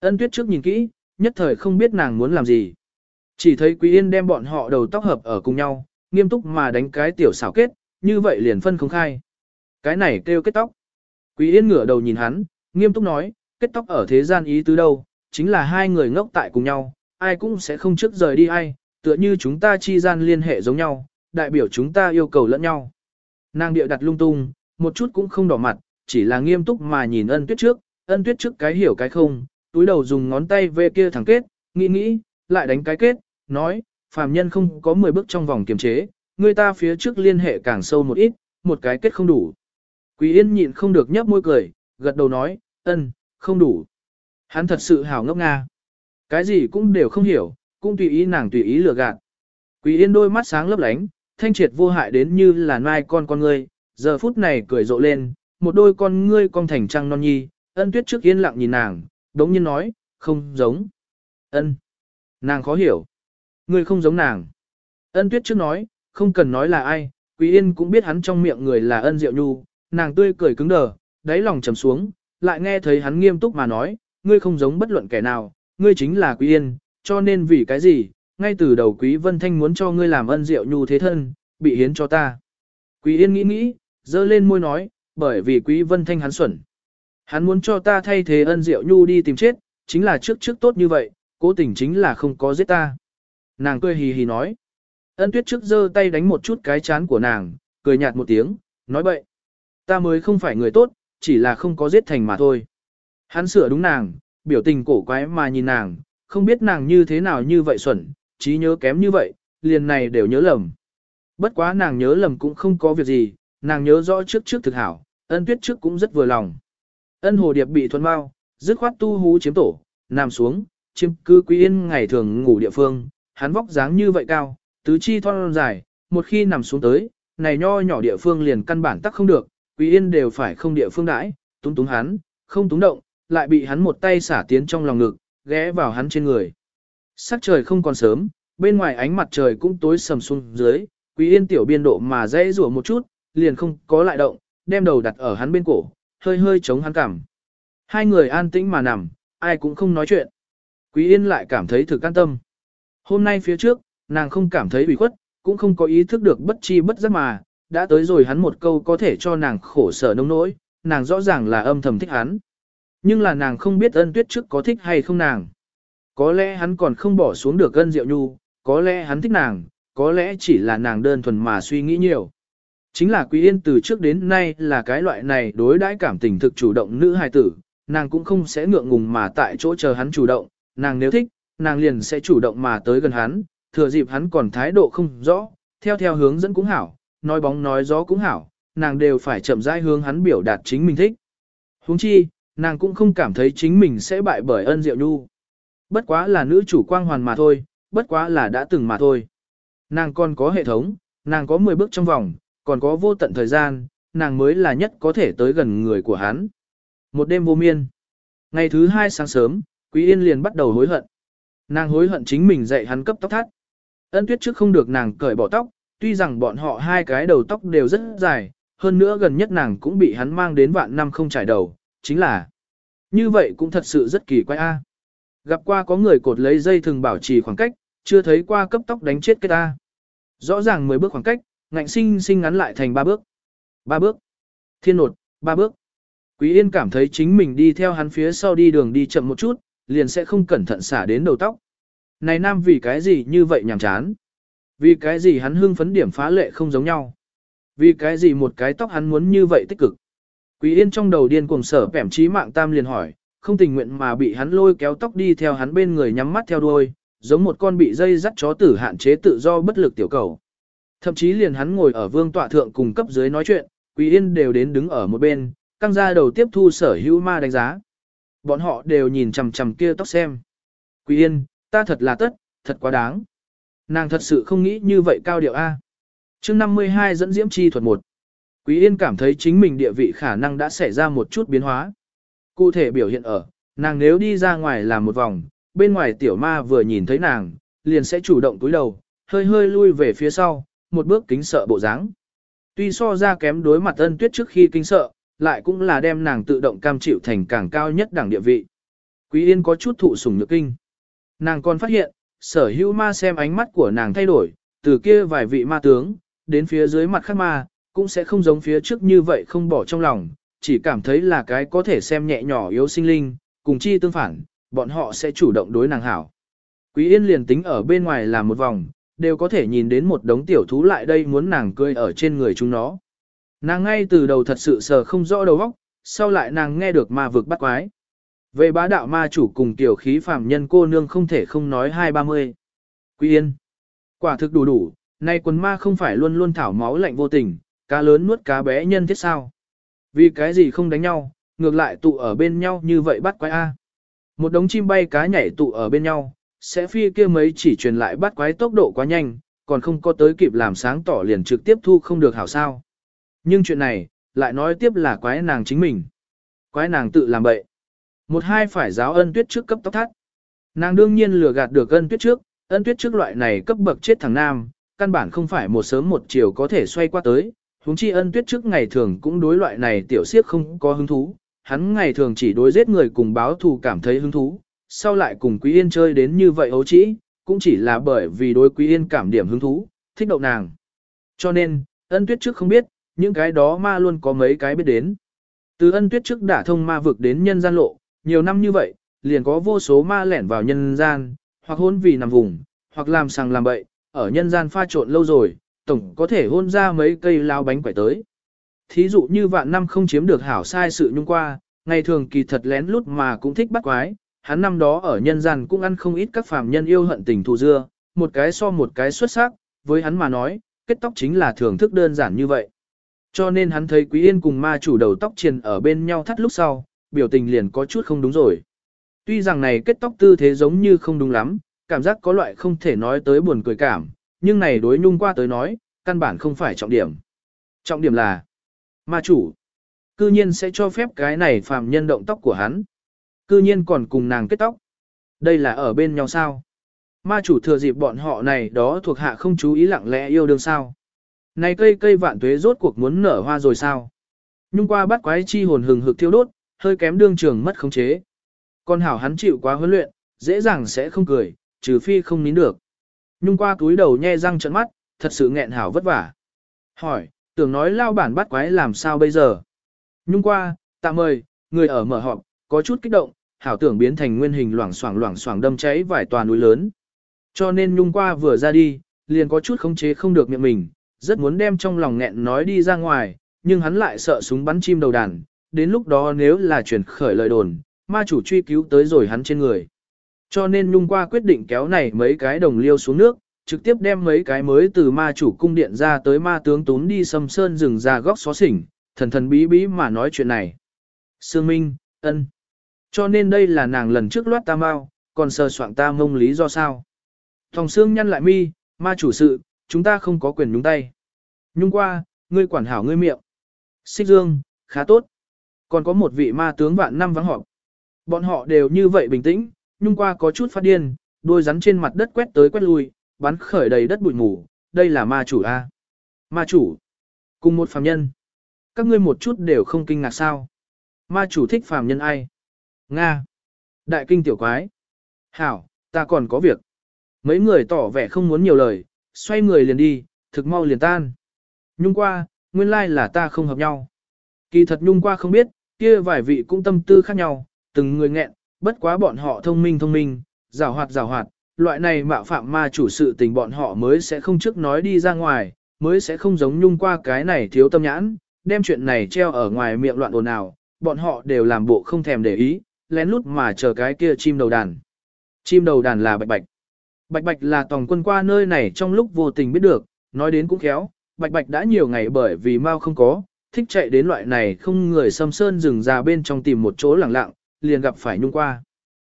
Ân tuyết trước nhìn kỹ, nhất thời không biết nàng muốn làm gì. Chỉ thấy Quý Yên đem bọn họ đầu tóc hợp ở cùng nhau, nghiêm túc mà đánh cái tiểu xảo kết, như vậy liền phân không khai. Cái này kêu kết tóc. Quý Yên ngửa đầu nhìn hắn, nghiêm túc nói, kết tóc ở thế gian ý tứ đâu, chính là hai người ngốc tại cùng nhau, ai cũng sẽ không trước rời đi ai, tựa như chúng ta chi gian liên hệ giống nhau, đại biểu chúng ta yêu cầu lẫn nhau. Nàng địa đặt lung tung, một chút cũng không đỏ mặt, chỉ là nghiêm túc mà nhìn ân tuyết trước, ân tuyết trước cái hiểu cái không, túi đầu dùng ngón tay về kia thẳng kết, nghĩ nghĩ, lại đánh cái kết, nói, phàm nhân không có 10 bước trong vòng kiềm chế, người ta phía trước liên hệ càng sâu một ít, một cái kết không đủ. Quý Yên nhịn không được nhấp môi cười, gật đầu nói, ân, không đủ. Hắn thật sự hảo ngốc nga. Cái gì cũng đều không hiểu, cũng tùy ý nàng tùy ý lừa gạt. Quý Yên đôi mắt sáng lấp lánh, thanh triệt vô hại đến như là nai con con ngươi, giờ phút này cười rộ lên, một đôi con ngươi cong thành trăng non nhi, ân tuyết trước yên lặng nhìn nàng, đống nhiên nói, không giống. Ân. Nàng khó hiểu. Ngươi không giống nàng. Ân tuyết trước nói, không cần nói là ai, Quý Yên cũng biết hắn trong miệng người là ân diệu nhu, nàng tươi cười cứng đờ, đáy lòng trầm xuống, lại nghe thấy hắn nghiêm túc mà nói, ngươi không giống bất luận kẻ nào, ngươi chính là Quý Yên, cho nên vì cái gì, ngay từ đầu Quý Vân Thanh muốn cho ngươi làm ân diệu nhu thế thân, bị hiến cho ta. Quý Yên nghĩ nghĩ, dơ lên môi nói, bởi vì Quý Vân Thanh hắn xuẩn. Hắn muốn cho ta thay thế ân diệu nhu đi tìm chết, chính là trước trước tốt như vậy, cố tình chính là không có giết ta. Nàng cười hì hì nói. Ân tuyết trước giơ tay đánh một chút cái chán của nàng, cười nhạt một tiếng, nói bậy. Ta mới không phải người tốt, chỉ là không có giết thành mà thôi. Hắn sửa đúng nàng, biểu tình cổ quái mà nhìn nàng, không biết nàng như thế nào như vậy xuẩn, trí nhớ kém như vậy, liền này đều nhớ lầm. Bất quá nàng nhớ lầm cũng không có việc gì, nàng nhớ rõ trước trước thực hảo, ân tuyết trước cũng rất vừa lòng. Ân hồ điệp bị thuần bao, dứt khoát tu hú chiếm tổ, nằm xuống, chiếm cư quý yên ngày thường ngủ địa phương, hắn vóc dáng như vậy cao, tứ chi thon dài, một khi nằm xuống tới, này nho nhỏ địa phương liền căn bản tắc không được, quý yên đều phải không địa phương đãi, túng túng hắn, không túng động, lại bị hắn một tay xả tiến trong lòng ngực, ghé vào hắn trên người. Sắc trời không còn sớm, bên ngoài ánh mặt trời cũng tối sầm xuống dưới, quý yên tiểu biên độ mà dễ rủa một chút, liền không có lại động, đem đầu đặt ở hắn bên cổ, hơi hơi chống hắn cảm. Hai người an tĩnh mà nằm, ai cũng không nói chuyện. Quý yên lại cảm thấy thực an tâm. Hôm nay phía trước, nàng không cảm thấy bị khuất, cũng không có ý thức được bất chi bất giác mà, đã tới rồi hắn một câu có thể cho nàng khổ sở nông nỗi, nàng rõ ràng là âm thầm thích hắn. Nhưng là nàng không biết ân tuyết trước có thích hay không nàng. Có lẽ hắn còn không bỏ xuống được ân diệu nhu, có lẽ hắn thích nàng, có lẽ chỉ là nàng đơn thuần mà suy nghĩ nhiều. Chính là Quý Yên từ trước đến nay là cái loại này đối đãi cảm tình thực chủ động nữ hài tử, nàng cũng không sẽ ngượng ngùng mà tại chỗ chờ hắn chủ động, nàng nếu thích, nàng liền sẽ chủ động mà tới gần hắn, thừa dịp hắn còn thái độ không rõ, theo theo hướng dẫn cũng hảo, nói bóng nói gió cũng hảo, nàng đều phải chậm rãi hướng hắn biểu đạt chính mình thích. Huống chi, nàng cũng không cảm thấy chính mình sẽ bại bởi ân diệu nhu. Bất quá là nữ chủ quang hoàn mà thôi, bất quá là đã từng mà thôi. Nàng còn có hệ thống, nàng có 10 bước trong vòng, còn có vô tận thời gian, nàng mới là nhất có thể tới gần người của hắn. Một đêm vô miên. Ngày thứ hai sáng sớm, Quý Yên liền bắt đầu hối hận. Nàng hối hận chính mình dạy hắn cấp tóc thắt. Ân tuyết trước không được nàng cởi bỏ tóc, tuy rằng bọn họ hai cái đầu tóc đều rất dài, hơn nữa gần nhất nàng cũng bị hắn mang đến vạn năm không trải đầu, chính là như vậy cũng thật sự rất kỳ quái a. Gặp qua có người cột lấy dây thường bảo trì khoảng cách, chưa thấy qua cấp tóc đánh chết cái ta. Rõ ràng 10 bước khoảng cách, ngạnh sinh sinh ngắn lại thành 3 bước. 3 bước. Thiên nột, 3 bước. Quý Yên cảm thấy chính mình đi theo hắn phía sau đi đường đi chậm một chút, liền sẽ không cẩn thận xả đến đầu tóc. Này nam vì cái gì như vậy nhảm chán? Vì cái gì hắn hưng phấn điểm phá lệ không giống nhau? Vì cái gì một cái tóc hắn muốn như vậy tích cực? Quý Yên trong đầu điên cuồng sở bẻm trí mạng tam liền hỏi, không tình nguyện mà bị hắn lôi kéo tóc đi theo hắn bên người nhắm mắt theo đuôi, giống một con bị dây dắt chó tử hạn chế tự do bất lực tiểu cầu. Thậm chí liền hắn ngồi ở vương tọa thượng cùng cấp dưới nói chuyện, Quý Yên đều đến đứng ở một bên, căng ra đầu tiếp thu sở hữu ma đánh giá. Bọn họ đều nhìn chằm chằm kia tóc xem. Quý Yên, ta thật là tất, thật quá đáng. Nàng thật sự không nghĩ như vậy cao điệu A. chương 52 dẫn diễm chi thuật 1. Quý Yên cảm thấy chính mình địa vị khả năng đã xảy ra một chút biến hóa. Cụ thể biểu hiện ở, nàng nếu đi ra ngoài làm một vòng, bên ngoài tiểu ma vừa nhìn thấy nàng, liền sẽ chủ động cúi đầu, hơi hơi lui về phía sau, một bước kính sợ bộ dáng. Tuy so ra kém đối mặt ân tuyết trước khi kinh sợ, lại cũng là đem nàng tự động cam chịu thành càng cao nhất đẳng địa vị. Quý Yên có chút thụ sủng nhược kinh. Nàng còn phát hiện, sở hữu ma xem ánh mắt của nàng thay đổi, từ kia vài vị ma tướng, đến phía dưới mặt khác ma, cũng sẽ không giống phía trước như vậy không bỏ trong lòng, chỉ cảm thấy là cái có thể xem nhẹ nhỏ yếu sinh linh, cùng chi tương phản, bọn họ sẽ chủ động đối nàng hảo. Quý Yên liền tính ở bên ngoài làm một vòng, đều có thể nhìn đến một đống tiểu thú lại đây muốn nàng cười ở trên người chúng nó. Nàng ngay từ đầu thật sự sờ không rõ đầu óc, sau lại nàng nghe được ma vực bắt quái. Về bá đạo ma chủ cùng tiểu khí phàm nhân cô nương không thể không nói hai ba mươi. Quý Yên. Quả thực đủ đủ, nay quần ma không phải luôn luôn thảo máu lạnh vô tình, cá lớn nuốt cá bé nhân thiết sao. Vì cái gì không đánh nhau, ngược lại tụ ở bên nhau như vậy bắt quái A. Một đống chim bay cá nhảy tụ ở bên nhau, sẽ phi kia mấy chỉ truyền lại bắt quái tốc độ quá nhanh, còn không có tới kịp làm sáng tỏ liền trực tiếp thu không được hảo sao. Nhưng chuyện này, lại nói tiếp là quái nàng chính mình. Quái nàng tự làm bậy. Một hai phải giáo ân tuyết trước cấp tóc thắt. Nàng đương nhiên lừa gạt được ân tuyết trước, ân tuyết trước loại này cấp bậc chết thằng nam, căn bản không phải một sớm một chiều có thể xoay qua tới. Huống chi ân tuyết trước ngày thường cũng đối loại này tiểu siếp không có hứng thú, hắn ngày thường chỉ đối giết người cùng báo thù cảm thấy hứng thú, sau lại cùng Quý Yên chơi đến như vậy ấu trĩ, cũng chỉ là bởi vì đối Quý Yên cảm điểm hứng thú, thích đậu nàng. Cho nên, ân tuyết trước không biết, những cái đó ma luôn có mấy cái biết đến. Từ ân tuyết trước đã thông ma vực đến nhân gian lộ, nhiều năm như vậy, liền có vô số ma lẻn vào nhân gian, hoặc hôn vì nằm vùng, hoặc làm sàng làm bậy, ở nhân gian pha trộn lâu rồi, tổng có thể hôn ra mấy cây lao bánh quẩy tới. Thí dụ như vạn năm không chiếm được hảo sai sự nhung qua, ngày thường kỳ thật lén lút mà cũng thích bắt quái, hắn năm đó ở nhân gian cũng ăn không ít các phàm nhân yêu hận tình thù dưa, một cái so một cái xuất sắc, với hắn mà nói, kết tóc chính là thưởng thức đơn giản như vậy. Cho nên hắn thấy Quý Yên cùng ma chủ đầu tóc triền ở bên nhau thắt lúc sau, biểu tình liền có chút không đúng rồi. Tuy rằng này kết tóc tư thế giống như không đúng lắm, cảm giác có loại không thể nói tới buồn cười cảm, nhưng này đối nhung qua tới nói, căn bản không phải trọng điểm. Trọng điểm là, ma chủ, cư nhiên sẽ cho phép cái này phàm nhân động tóc của hắn. Cư nhiên còn cùng nàng kết tóc. Đây là ở bên nhau sao? Ma chủ thừa dịp bọn họ này đó thuộc hạ không chú ý lặng lẽ yêu đương sao? Này cây cây vạn tuế rốt cuộc muốn nở hoa rồi sao? Nhung qua bắt quái chi hồn hừng hực thiêu đốt, hơi kém đương trường mất khống chế. Con hảo hắn chịu quá huấn luyện, dễ dàng sẽ không cười, trừ phi không nín được. Nhung qua túi đầu nhe răng trận mắt, thật sự nghẹn hảo vất vả. Hỏi, tưởng nói lao bản bắt quái làm sao bây giờ? Nhung qua, tạm mời, người ở mở họp, có chút kích động, hảo tưởng biến thành nguyên hình loảng xoảng loảng xoảng đâm cháy vài tòa núi lớn. Cho nên Nhung qua vừa ra đi, liền có chút khống chế không được miệng mình, rất muốn đem trong lòng nghẹn nói đi ra ngoài, nhưng hắn lại sợ súng bắn chim đầu đàn, đến lúc đó nếu là chuyển khởi lời đồn, ma chủ truy cứu tới rồi hắn trên người. Cho nên Nhung qua quyết định kéo này mấy cái đồng liêu xuống nước, trực tiếp đem mấy cái mới từ ma chủ cung điện ra tới ma tướng tún đi xâm sơn rừng ra góc xó xỉnh, thần thần bí bí mà nói chuyện này. Sương Minh, ân. Cho nên đây là nàng lần trước loát ta mau, còn sờ soạn ta mông lý do sao. Thòng Sương nhăn lại mi, ma chủ sự, chúng ta không có quyền nhúng tay. Nhung qua, ngươi quản hảo ngươi miệng. Xích Dương, khá tốt. Còn có một vị ma tướng vạn năm vắng họp. Bọn họ đều như vậy bình tĩnh, nhung qua có chút phát điên, đôi rắn trên mặt đất quét tới quét lui, bắn khởi đầy đất bụi mù, đây là ma chủ A. Ma chủ, cùng một phàm nhân. Các ngươi một chút đều không kinh ngạc sao. Ma chủ thích phàm nhân ai? Nga. Đại kinh tiểu quái. Hảo, ta còn có việc. Mấy người tỏ vẻ không muốn nhiều lời, xoay người liền đi, thực mau liền tan. Nhung qua, nguyên lai là ta không hợp nhau. Kỳ thật nhung qua không biết, kia vài vị cũng tâm tư khác nhau, từng người nghẹn, bất quá bọn họ thông minh thông minh, rào hoạt rào hoạt, loại này mạo phạm ma chủ sự tình bọn họ mới sẽ không trước nói đi ra ngoài, mới sẽ không giống nhung qua cái này thiếu tâm nhãn, đem chuyện này treo ở ngoài miệng loạn ồn ào, bọn họ đều làm bộ không thèm để ý, lén lút mà chờ cái kia chim đầu đàn. Chim đầu đàn là bạch bạch. Bạch bạch là tòng quân qua nơi này trong lúc vô tình biết được, nói đến cũng khéo, bạch bạch đã nhiều ngày bởi vì mau không có, thích chạy đến loại này không người xâm sơn rừng ra bên trong tìm một chỗ lặng lặng, liền gặp phải nhung qua.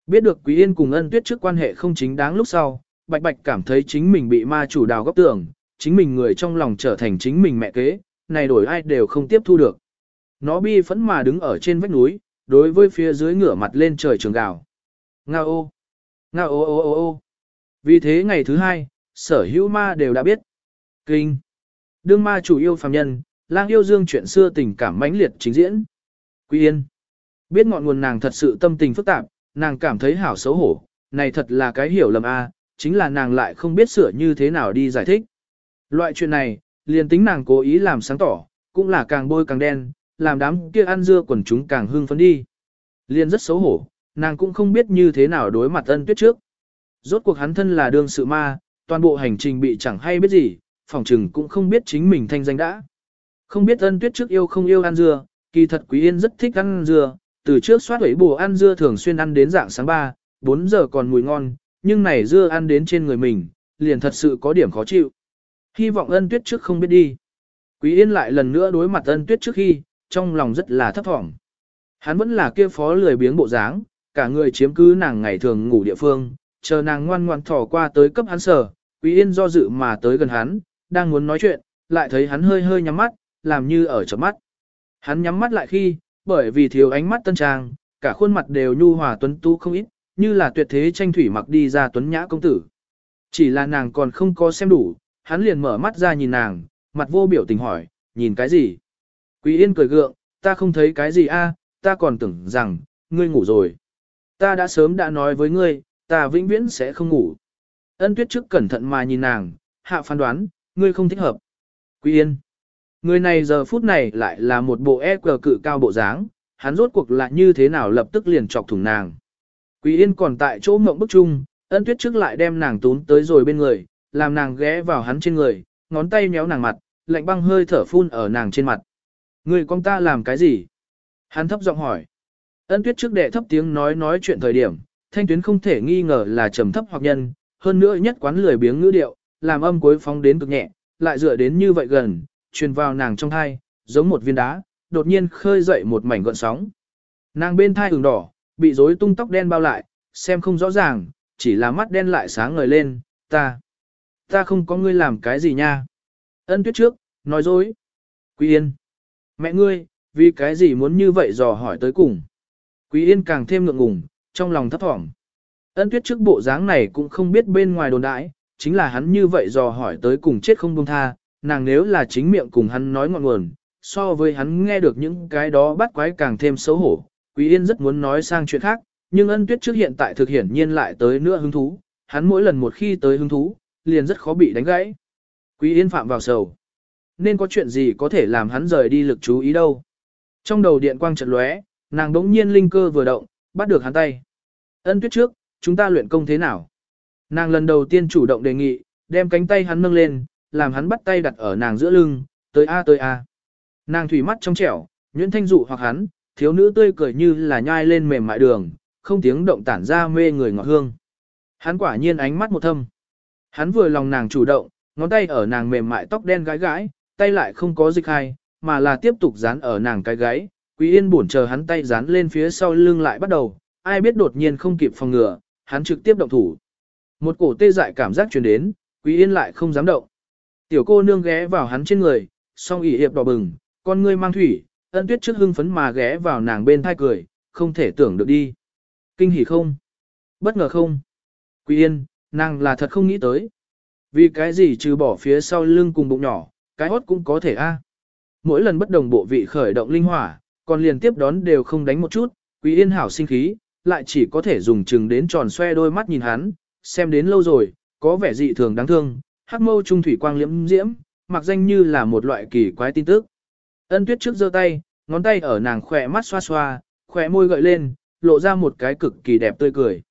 Biết được Quý Yên cùng ân tuyết trước quan hệ không chính đáng lúc sau, bạch bạch cảm thấy chính mình bị ma chủ đào góc tưởng, chính mình người trong lòng trở thành chính mình mẹ kế, này đổi ai đều không tiếp thu được. Nó bi phẫn mà đứng ở trên vách núi, đối với phía dưới ngửa mặt lên trời trường gào. Nga ô! Nga ô ô ô ô! Vì thế ngày thứ hai, sở hữu ma đều đã biết. Kinh. Đương ma chủ yêu phàm nhân, lang yêu dương chuyện xưa tình cảm mãnh liệt chính diễn. Quý Yên. Biết ngọn nguồn nàng thật sự tâm tình phức tạp, nàng cảm thấy hảo xấu hổ, này thật là cái hiểu lầm a, chính là nàng lại không biết sửa như thế nào đi giải thích. Loại chuyện này, liền tính nàng cố ý làm sáng tỏ, cũng là càng bôi càng đen, làm đám kia ăn dưa quần chúng càng hưng phấn đi. Liền rất xấu hổ, nàng cũng không biết như thế nào đối mặt ân tuyết trước. Rốt cuộc hắn thân là đương sự ma, toàn bộ hành trình bị chẳng hay biết gì, phòng trừng cũng không biết chính mình thanh danh đã. Không biết ân tuyết trước yêu không yêu ăn dưa, kỳ thật quý yên rất thích ăn dưa, từ trước soát ấy bùa ăn dưa thường xuyên ăn đến dạng sáng 3, 4 giờ còn mùi ngon, nhưng này dưa ăn đến trên người mình, liền thật sự có điểm khó chịu. Hy vọng ân tuyết trước không biết đi. Quý yên lại lần nữa đối mặt ân tuyết trước khi, trong lòng rất là thấp thỏm. Hắn vẫn là kia phó lười biếng bộ dáng, cả người chiếm cứ nàng ngày thường ngủ địa phương, chờ nàng ngoan ngoan thỏ qua tới cấp hắn sở, Quý Yên do dự mà tới gần hắn, đang muốn nói chuyện, lại thấy hắn hơi hơi nhắm mắt, làm như ở chớp mắt. Hắn nhắm mắt lại khi, bởi vì thiếu ánh mắt tân trang, cả khuôn mặt đều nhu hòa tuấn tú không ít, như là tuyệt thế tranh thủy mặc đi ra tuấn nhã công tử. Chỉ là nàng còn không có xem đủ, hắn liền mở mắt ra nhìn nàng, mặt vô biểu tình hỏi, nhìn cái gì? Quý Yên cười gượng, ta không thấy cái gì a, ta còn tưởng rằng, ngươi ngủ rồi. Ta đã sớm đã nói với ngươi, ta vĩnh viễn sẽ không ngủ. Ân tuyết trước cẩn thận mà nhìn nàng, hạ phán đoán, ngươi không thích hợp. Quý Yên. Người này giờ phút này lại là một bộ e cờ cự cao bộ dáng, hắn rốt cuộc là như thế nào lập tức liền chọc thủng nàng. Quý Yên còn tại chỗ ngậm bức chung, ân tuyết trước lại đem nàng tún tới rồi bên người, làm nàng ghé vào hắn trên người, ngón tay nhéo nàng mặt, lạnh băng hơi thở phun ở nàng trên mặt. Người con ta làm cái gì? Hắn thấp giọng hỏi. Ân tuyết trước đệ thấp tiếng nói nói chuyện thời điểm, thanh tuyến không thể nghi ngờ là trầm thấp hoặc nhân, hơn nữa nhất quán lười biếng ngữ điệu, làm âm cuối phóng đến cực nhẹ, lại dựa đến như vậy gần, truyền vào nàng trong thai, giống một viên đá, đột nhiên khơi dậy một mảnh gợn sóng. Nàng bên thai ửng đỏ, bị rối tung tóc đen bao lại, xem không rõ ràng, chỉ là mắt đen lại sáng ngời lên, ta, ta không có ngươi làm cái gì nha. Ân tuyết trước, nói dối. Quý Yên, mẹ ngươi, vì cái gì muốn như vậy dò hỏi tới cùng. Quý Yên càng thêm ngượng ngùng, trong lòng thấp thỏm. Ân tuyết trước bộ dáng này cũng không biết bên ngoài đồn đãi, chính là hắn như vậy dò hỏi tới cùng chết không buông tha, nàng nếu là chính miệng cùng hắn nói ngọn nguồn, so với hắn nghe được những cái đó bắt quái càng thêm xấu hổ. Quý Yên rất muốn nói sang chuyện khác, nhưng ân tuyết trước hiện tại thực hiển nhiên lại tới nữa hứng thú, hắn mỗi lần một khi tới hứng thú, liền rất khó bị đánh gãy. Quý Yên phạm vào sầu. Nên có chuyện gì có thể làm hắn rời đi lực chú ý đâu. Trong đầu điện quang chợt lóe, nàng đống nhiên linh cơ vừa động, bắt được hắn tay. Ân tuyết trước, chúng ta luyện công thế nào? Nàng lần đầu tiên chủ động đề nghị, đem cánh tay hắn nâng lên, làm hắn bắt tay đặt ở nàng giữa lưng, tới a tới a. Nàng thủy mắt trong trẻo, nhuyễn thanh dụ hoặc hắn, thiếu nữ tươi cười như là nhai lên mềm mại đường, không tiếng động tản ra mê người ngọt hương. Hắn quả nhiên ánh mắt một thâm. Hắn vừa lòng nàng chủ động, ngón tay ở nàng mềm mại tóc đen gái gái, tay lại không có dịch hay, mà là tiếp tục dán ở nàng cái gáy. Quý Yên buồn chờ hắn tay dán lên phía sau lưng lại bắt đầu, ai biết đột nhiên không kịp phòng ngừa, hắn trực tiếp động thủ. Một cổ tê dại cảm giác truyền đến, Quý Yên lại không dám động. Tiểu cô nương ghé vào hắn trên người, song ỉ hiệp đỏ bừng, con ngươi mang thủy, ân tuyết trước hưng phấn mà ghé vào nàng bên thai cười, không thể tưởng được đi. Kinh hỉ không? Bất ngờ không? Quý Yên, nàng là thật không nghĩ tới. Vì cái gì trừ bỏ phía sau lưng cùng bụng nhỏ, cái hót cũng có thể a. Mỗi lần bất đồng bộ vị khởi động linh hỏa, còn liền tiếp đón đều không đánh một chút, Quý Yên hảo sinh khí, lại chỉ có thể dùng chừng đến tròn xoe đôi mắt nhìn hắn, xem đến lâu rồi, có vẻ dị thường đáng thương, hắc mâu trung thủy quang liễm diễm, mặc danh như là một loại kỳ quái tin tức. Ân tuyết trước giơ tay, ngón tay ở nàng khỏe mắt xoa xoa, khỏe môi gợi lên, lộ ra một cái cực kỳ đẹp tươi cười.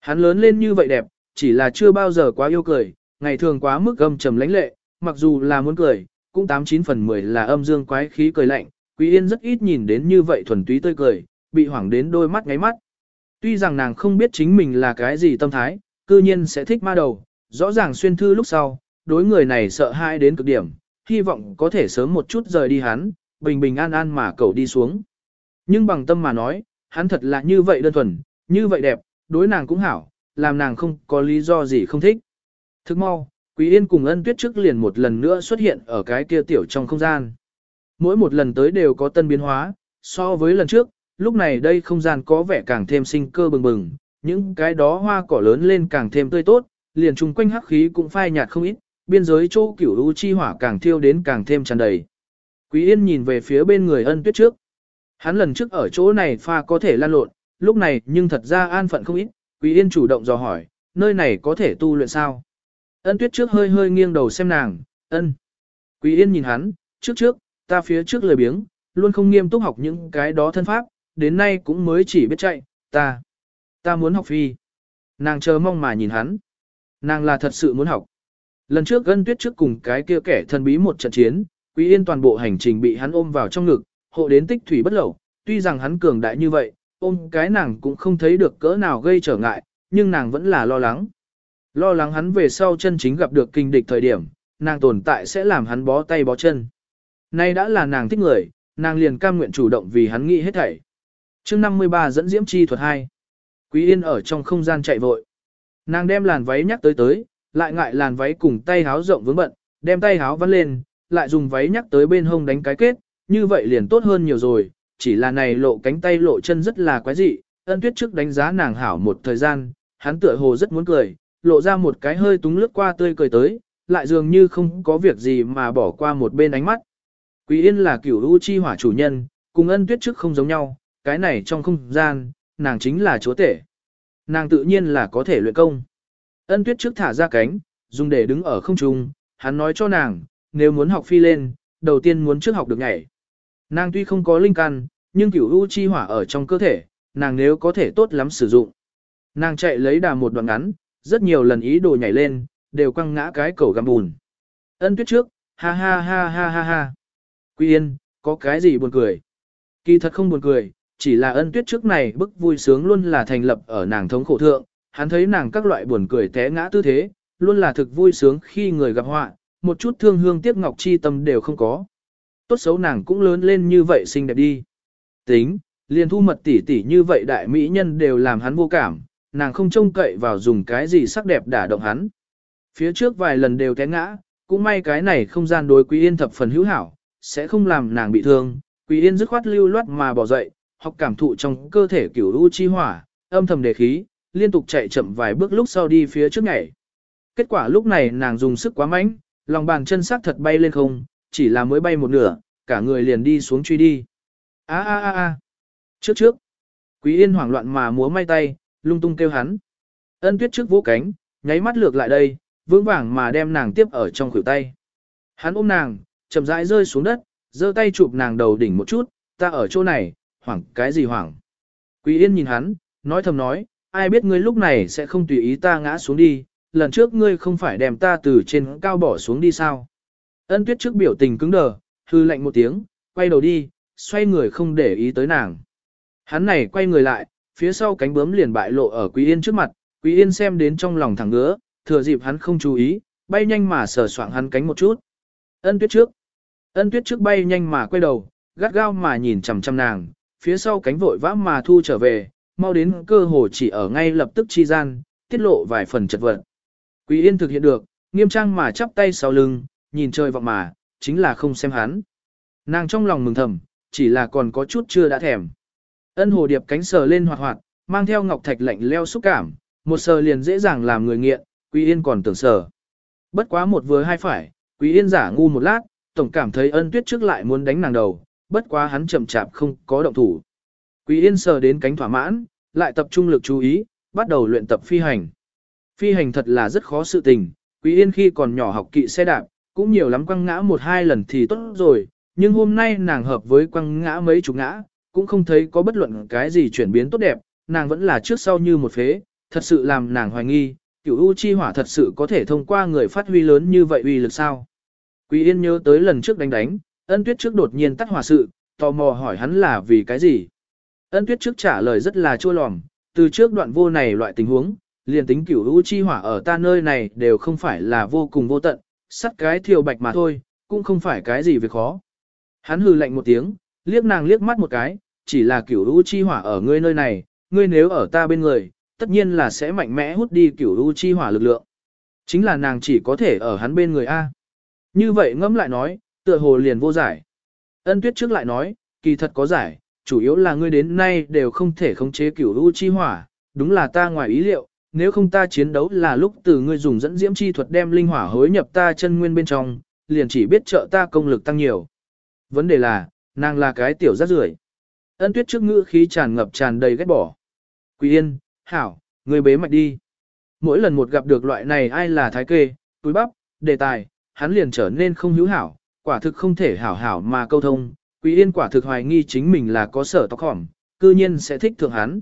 Hắn lớn lên như vậy đẹp, chỉ là chưa bao giờ quá yêu cười, ngày thường quá mức âm trầm lãnh lệ, mặc dù là muốn cười, cũng 89 phần 10 là âm dương quái khí cười lạnh, Quý Yên rất ít nhìn đến như vậy thuần túy tươi cười, bị hoảng đến đôi mắt ngáy mắt. Tuy rằng nàng không biết chính mình là cái gì tâm thái, cư nhiên sẽ thích ma đầu, rõ ràng xuyên thư lúc sau, đối người này sợ hãi đến cực điểm, hy vọng có thể sớm một chút rời đi hắn, bình bình an an mà cậu đi xuống. Nhưng bằng tâm mà nói, hắn thật là như vậy đơn thuần, như vậy đẹp, đối nàng cũng hảo, làm nàng không có lý do gì không thích. Thức mau, Quý Yên cùng ân tuyết trước liền một lần nữa xuất hiện ở cái kia tiểu trong không gian. Mỗi một lần tới đều có tân biến hóa, so với lần trước, lúc này đây không gian có vẻ càng thêm sinh cơ bừng bừng, những cái đó hoa cỏ lớn lên càng thêm tươi tốt, liền chung quanh hắc khí cũng phai nhạt không ít, biên giới chỗ cửu u chi hỏa càng thiêu đến càng thêm tràn đầy. Quý Yên nhìn về phía bên người ân tuyết trước. Hắn lần trước ở chỗ này pha có thể lan lộn, lúc này nhưng thật ra an phận không ít, Quý Yên chủ động dò hỏi, nơi này có thể tu luyện sao? Ân tuyết trước hơi hơi nghiêng đầu xem nàng, ân. Quý Yên nhìn hắn, trước trước, ta phía trước lời biếng, luôn không nghiêm túc học những cái đó thân pháp, đến nay cũng mới chỉ biết chạy, ta, ta muốn học phi. Nàng chờ mong mà nhìn hắn. Nàng là thật sự muốn học. Lần trước gân tuyết trước cùng cái kia kẻ thần bí một trận chiến, Quý Yên toàn bộ hành trình bị hắn ôm vào trong ngực, hộ đến tích thủy bất lẩu, tuy rằng hắn cường đại như vậy, ôm cái nàng cũng không thấy được cỡ nào gây trở ngại, nhưng nàng vẫn là lo lắng. Lo lắng hắn về sau chân chính gặp được kinh địch thời điểm, nàng tồn tại sẽ làm hắn bó tay bó chân. Nay đã là nàng thích người, nàng liền cam nguyện chủ động vì hắn nghĩ hết thảy. chương 53 dẫn diễm chi thuật 2. Quý Yên ở trong không gian chạy vội. Nàng đem làn váy nhắc tới tới, lại ngại làn váy cùng tay háo rộng vướng bận, đem tay háo vắt lên, lại dùng váy nhắc tới bên hông đánh cái kết, như vậy liền tốt hơn nhiều rồi, chỉ là này lộ cánh tay lộ chân rất là quái dị, ân tuyết trước đánh giá nàng hảo một thời gian, hắn tựa hồ rất muốn cười, lộ ra một cái hơi túng lướt qua tươi cười tới, lại dường như không có việc gì mà bỏ qua một bên ánh mắt. Quý Yên là kiểu u chi hỏa chủ nhân, cùng ân tuyết trước không giống nhau, cái này trong không gian, nàng chính là chúa tể. Nàng tự nhiên là có thể luyện công. Ân tuyết trước thả ra cánh, dùng để đứng ở không trung, hắn nói cho nàng, nếu muốn học phi lên, đầu tiên muốn trước học được nhảy. Nàng tuy không có linh căn, nhưng cửu u chi hỏa ở trong cơ thể, nàng nếu có thể tốt lắm sử dụng. Nàng chạy lấy đà một đoạn ngắn, rất nhiều lần ý đồ nhảy lên, đều quăng ngã cái cầu găm bùn. Ân tuyết trước, ha ha ha ha ha ha. Quy yên, có cái gì buồn cười? Kỳ thật không buồn cười, chỉ là ân tuyết trước này bức vui sướng luôn là thành lập ở nàng thống khổ thượng, hắn thấy nàng các loại buồn cười té ngã tư thế, luôn là thực vui sướng khi người gặp họa, một chút thương hương tiếc ngọc chi tâm đều không có. Tốt xấu nàng cũng lớn lên như vậy xinh đẹp đi. Tính, liền thu mật tỷ tỷ như vậy đại mỹ nhân đều làm hắn vô cảm, nàng không trông cậy vào dùng cái gì sắc đẹp đả động hắn. Phía trước vài lần đều té ngã, cũng may cái này không gian đối Quý Yên thập phần hữu hảo, sẽ không làm nàng bị thương. Quý Yên dứt khoát lưu loát mà bỏ dậy, học cảm thụ trong cơ thể kiểu u chi hỏa, âm thầm đề khí, liên tục chạy chậm vài bước lúc sau đi phía trước nhảy. Kết quả lúc này nàng dùng sức quá mạnh, lòng bàn chân sắc thật bay lên không, chỉ là mới bay một nửa, cả người liền đi xuống truy đi. A a a a. Trước trước. Quý Yên hoảng loạn mà múa may tay, lung tung kêu hắn. Ân Tuyết trước vỗ cánh, nháy mắt lược lại đây, vững vàng mà đem nàng tiếp ở trong khuỷu tay. Hắn ôm nàng, chậm rãi rơi xuống đất, giơ tay chụp nàng đầu đỉnh một chút, ta ở chỗ này, hoảng cái gì hoảng. Quý Yên nhìn hắn, nói thầm nói, ai biết ngươi lúc này sẽ không tùy ý ta ngã xuống đi, lần trước ngươi không phải đem ta từ trên cao bỏ xuống đi sao. Ân tuyết trước biểu tình cứng đờ, hư lạnh một tiếng, quay đầu đi, xoay người không để ý tới nàng. Hắn này quay người lại, phía sau cánh bướm liền bại lộ ở Quý Yên trước mặt, Quý Yên xem đến trong lòng thẳng ngứa, thừa dịp hắn không chú ý, bay nhanh mà sờ soạng hắn cánh một chút. Ân tuyết trước. Ân tuyết trước bay nhanh mà quay đầu, gắt gao mà nhìn chằm chằm nàng, phía sau cánh vội vã mà thu trở về, mau đến cơ hồ chỉ ở ngay lập tức chi gian, tiết lộ vài phần chật vật. Quý Yên thực hiện được, nghiêm trang mà chắp tay sau lưng, nhìn trời vọng mà, chính là không xem hắn. Nàng trong lòng mừng thầm, chỉ là còn có chút chưa đã thèm. Ân hồ điệp cánh sờ lên hoạt hoạt, mang theo ngọc thạch lạnh leo xúc cảm, một sờ liền dễ dàng làm người nghiện, Quý Yên còn tưởng sờ. Bất quá một vừa hai phải, Quý Yên giả ngu một lát, tổng cảm thấy ân tuyết trước lại muốn đánh nàng đầu, bất quá hắn chậm chạp không có động thủ. Quý Yên sờ đến cánh thỏa mãn, lại tập trung lực chú ý, bắt đầu luyện tập phi hành. Phi hành thật là rất khó sự tình, Quý Yên khi còn nhỏ học kỵ xe đạp, cũng nhiều lắm quăng ngã một hai lần thì tốt rồi, nhưng hôm nay nàng hợp với quăng ngã mấy chục ngã, cũng không thấy có bất luận cái gì chuyển biến tốt đẹp, nàng vẫn là trước sau như một phế, thật sự làm nàng hoài nghi, cửu u chi hỏa thật sự có thể thông qua người phát huy lớn như vậy uy lực sao. Quý Yên nhớ tới lần trước đánh đánh, ân tuyết trước đột nhiên tắt hòa sự, tò mò hỏi hắn là vì cái gì. Ân tuyết trước trả lời rất là chua lòm, từ trước đoạn vô này loại tình huống, liền tính cửu u chi hỏa ở ta nơi này đều không phải là vô cùng vô tận, sắt cái thiều bạch mà thôi, cũng không phải cái gì việc khó. Hắn hừ lạnh một tiếng, liếc nàng liếc mắt một cái, chỉ là cửu u chi hỏa ở ngươi nơi này, ngươi nếu ở ta bên người, tất nhiên là sẽ mạnh mẽ hút đi cửu u chi hỏa lực lượng. Chính là nàng chỉ có thể ở hắn bên người A. Như vậy ngẫm lại nói, tựa hồ liền vô giải. Ân tuyết trước lại nói, kỳ thật có giải, chủ yếu là ngươi đến nay đều không thể khống chế cửu u chi hỏa, đúng là ta ngoài ý liệu, nếu không ta chiến đấu là lúc từ ngươi dùng dẫn diễm chi thuật đem linh hỏa hối nhập ta chân nguyên bên trong, liền chỉ biết trợ ta công lực tăng nhiều. Vấn đề là, nàng là cái tiểu rác rưởi. Ân tuyết trước ngữ khí tràn ngập tràn đầy ghét bỏ. Quý yên, hảo, ngươi bế mạch đi. Mỗi lần một gặp được loại này ai là thái kê, túi bắp, đề tài, hắn liền trở nên không hữu hảo, quả thực không thể hảo hảo mà câu thông. Quý yên quả thực hoài nghi chính mình là có sở tóc hỏng, cư nhiên sẽ thích thượng hắn.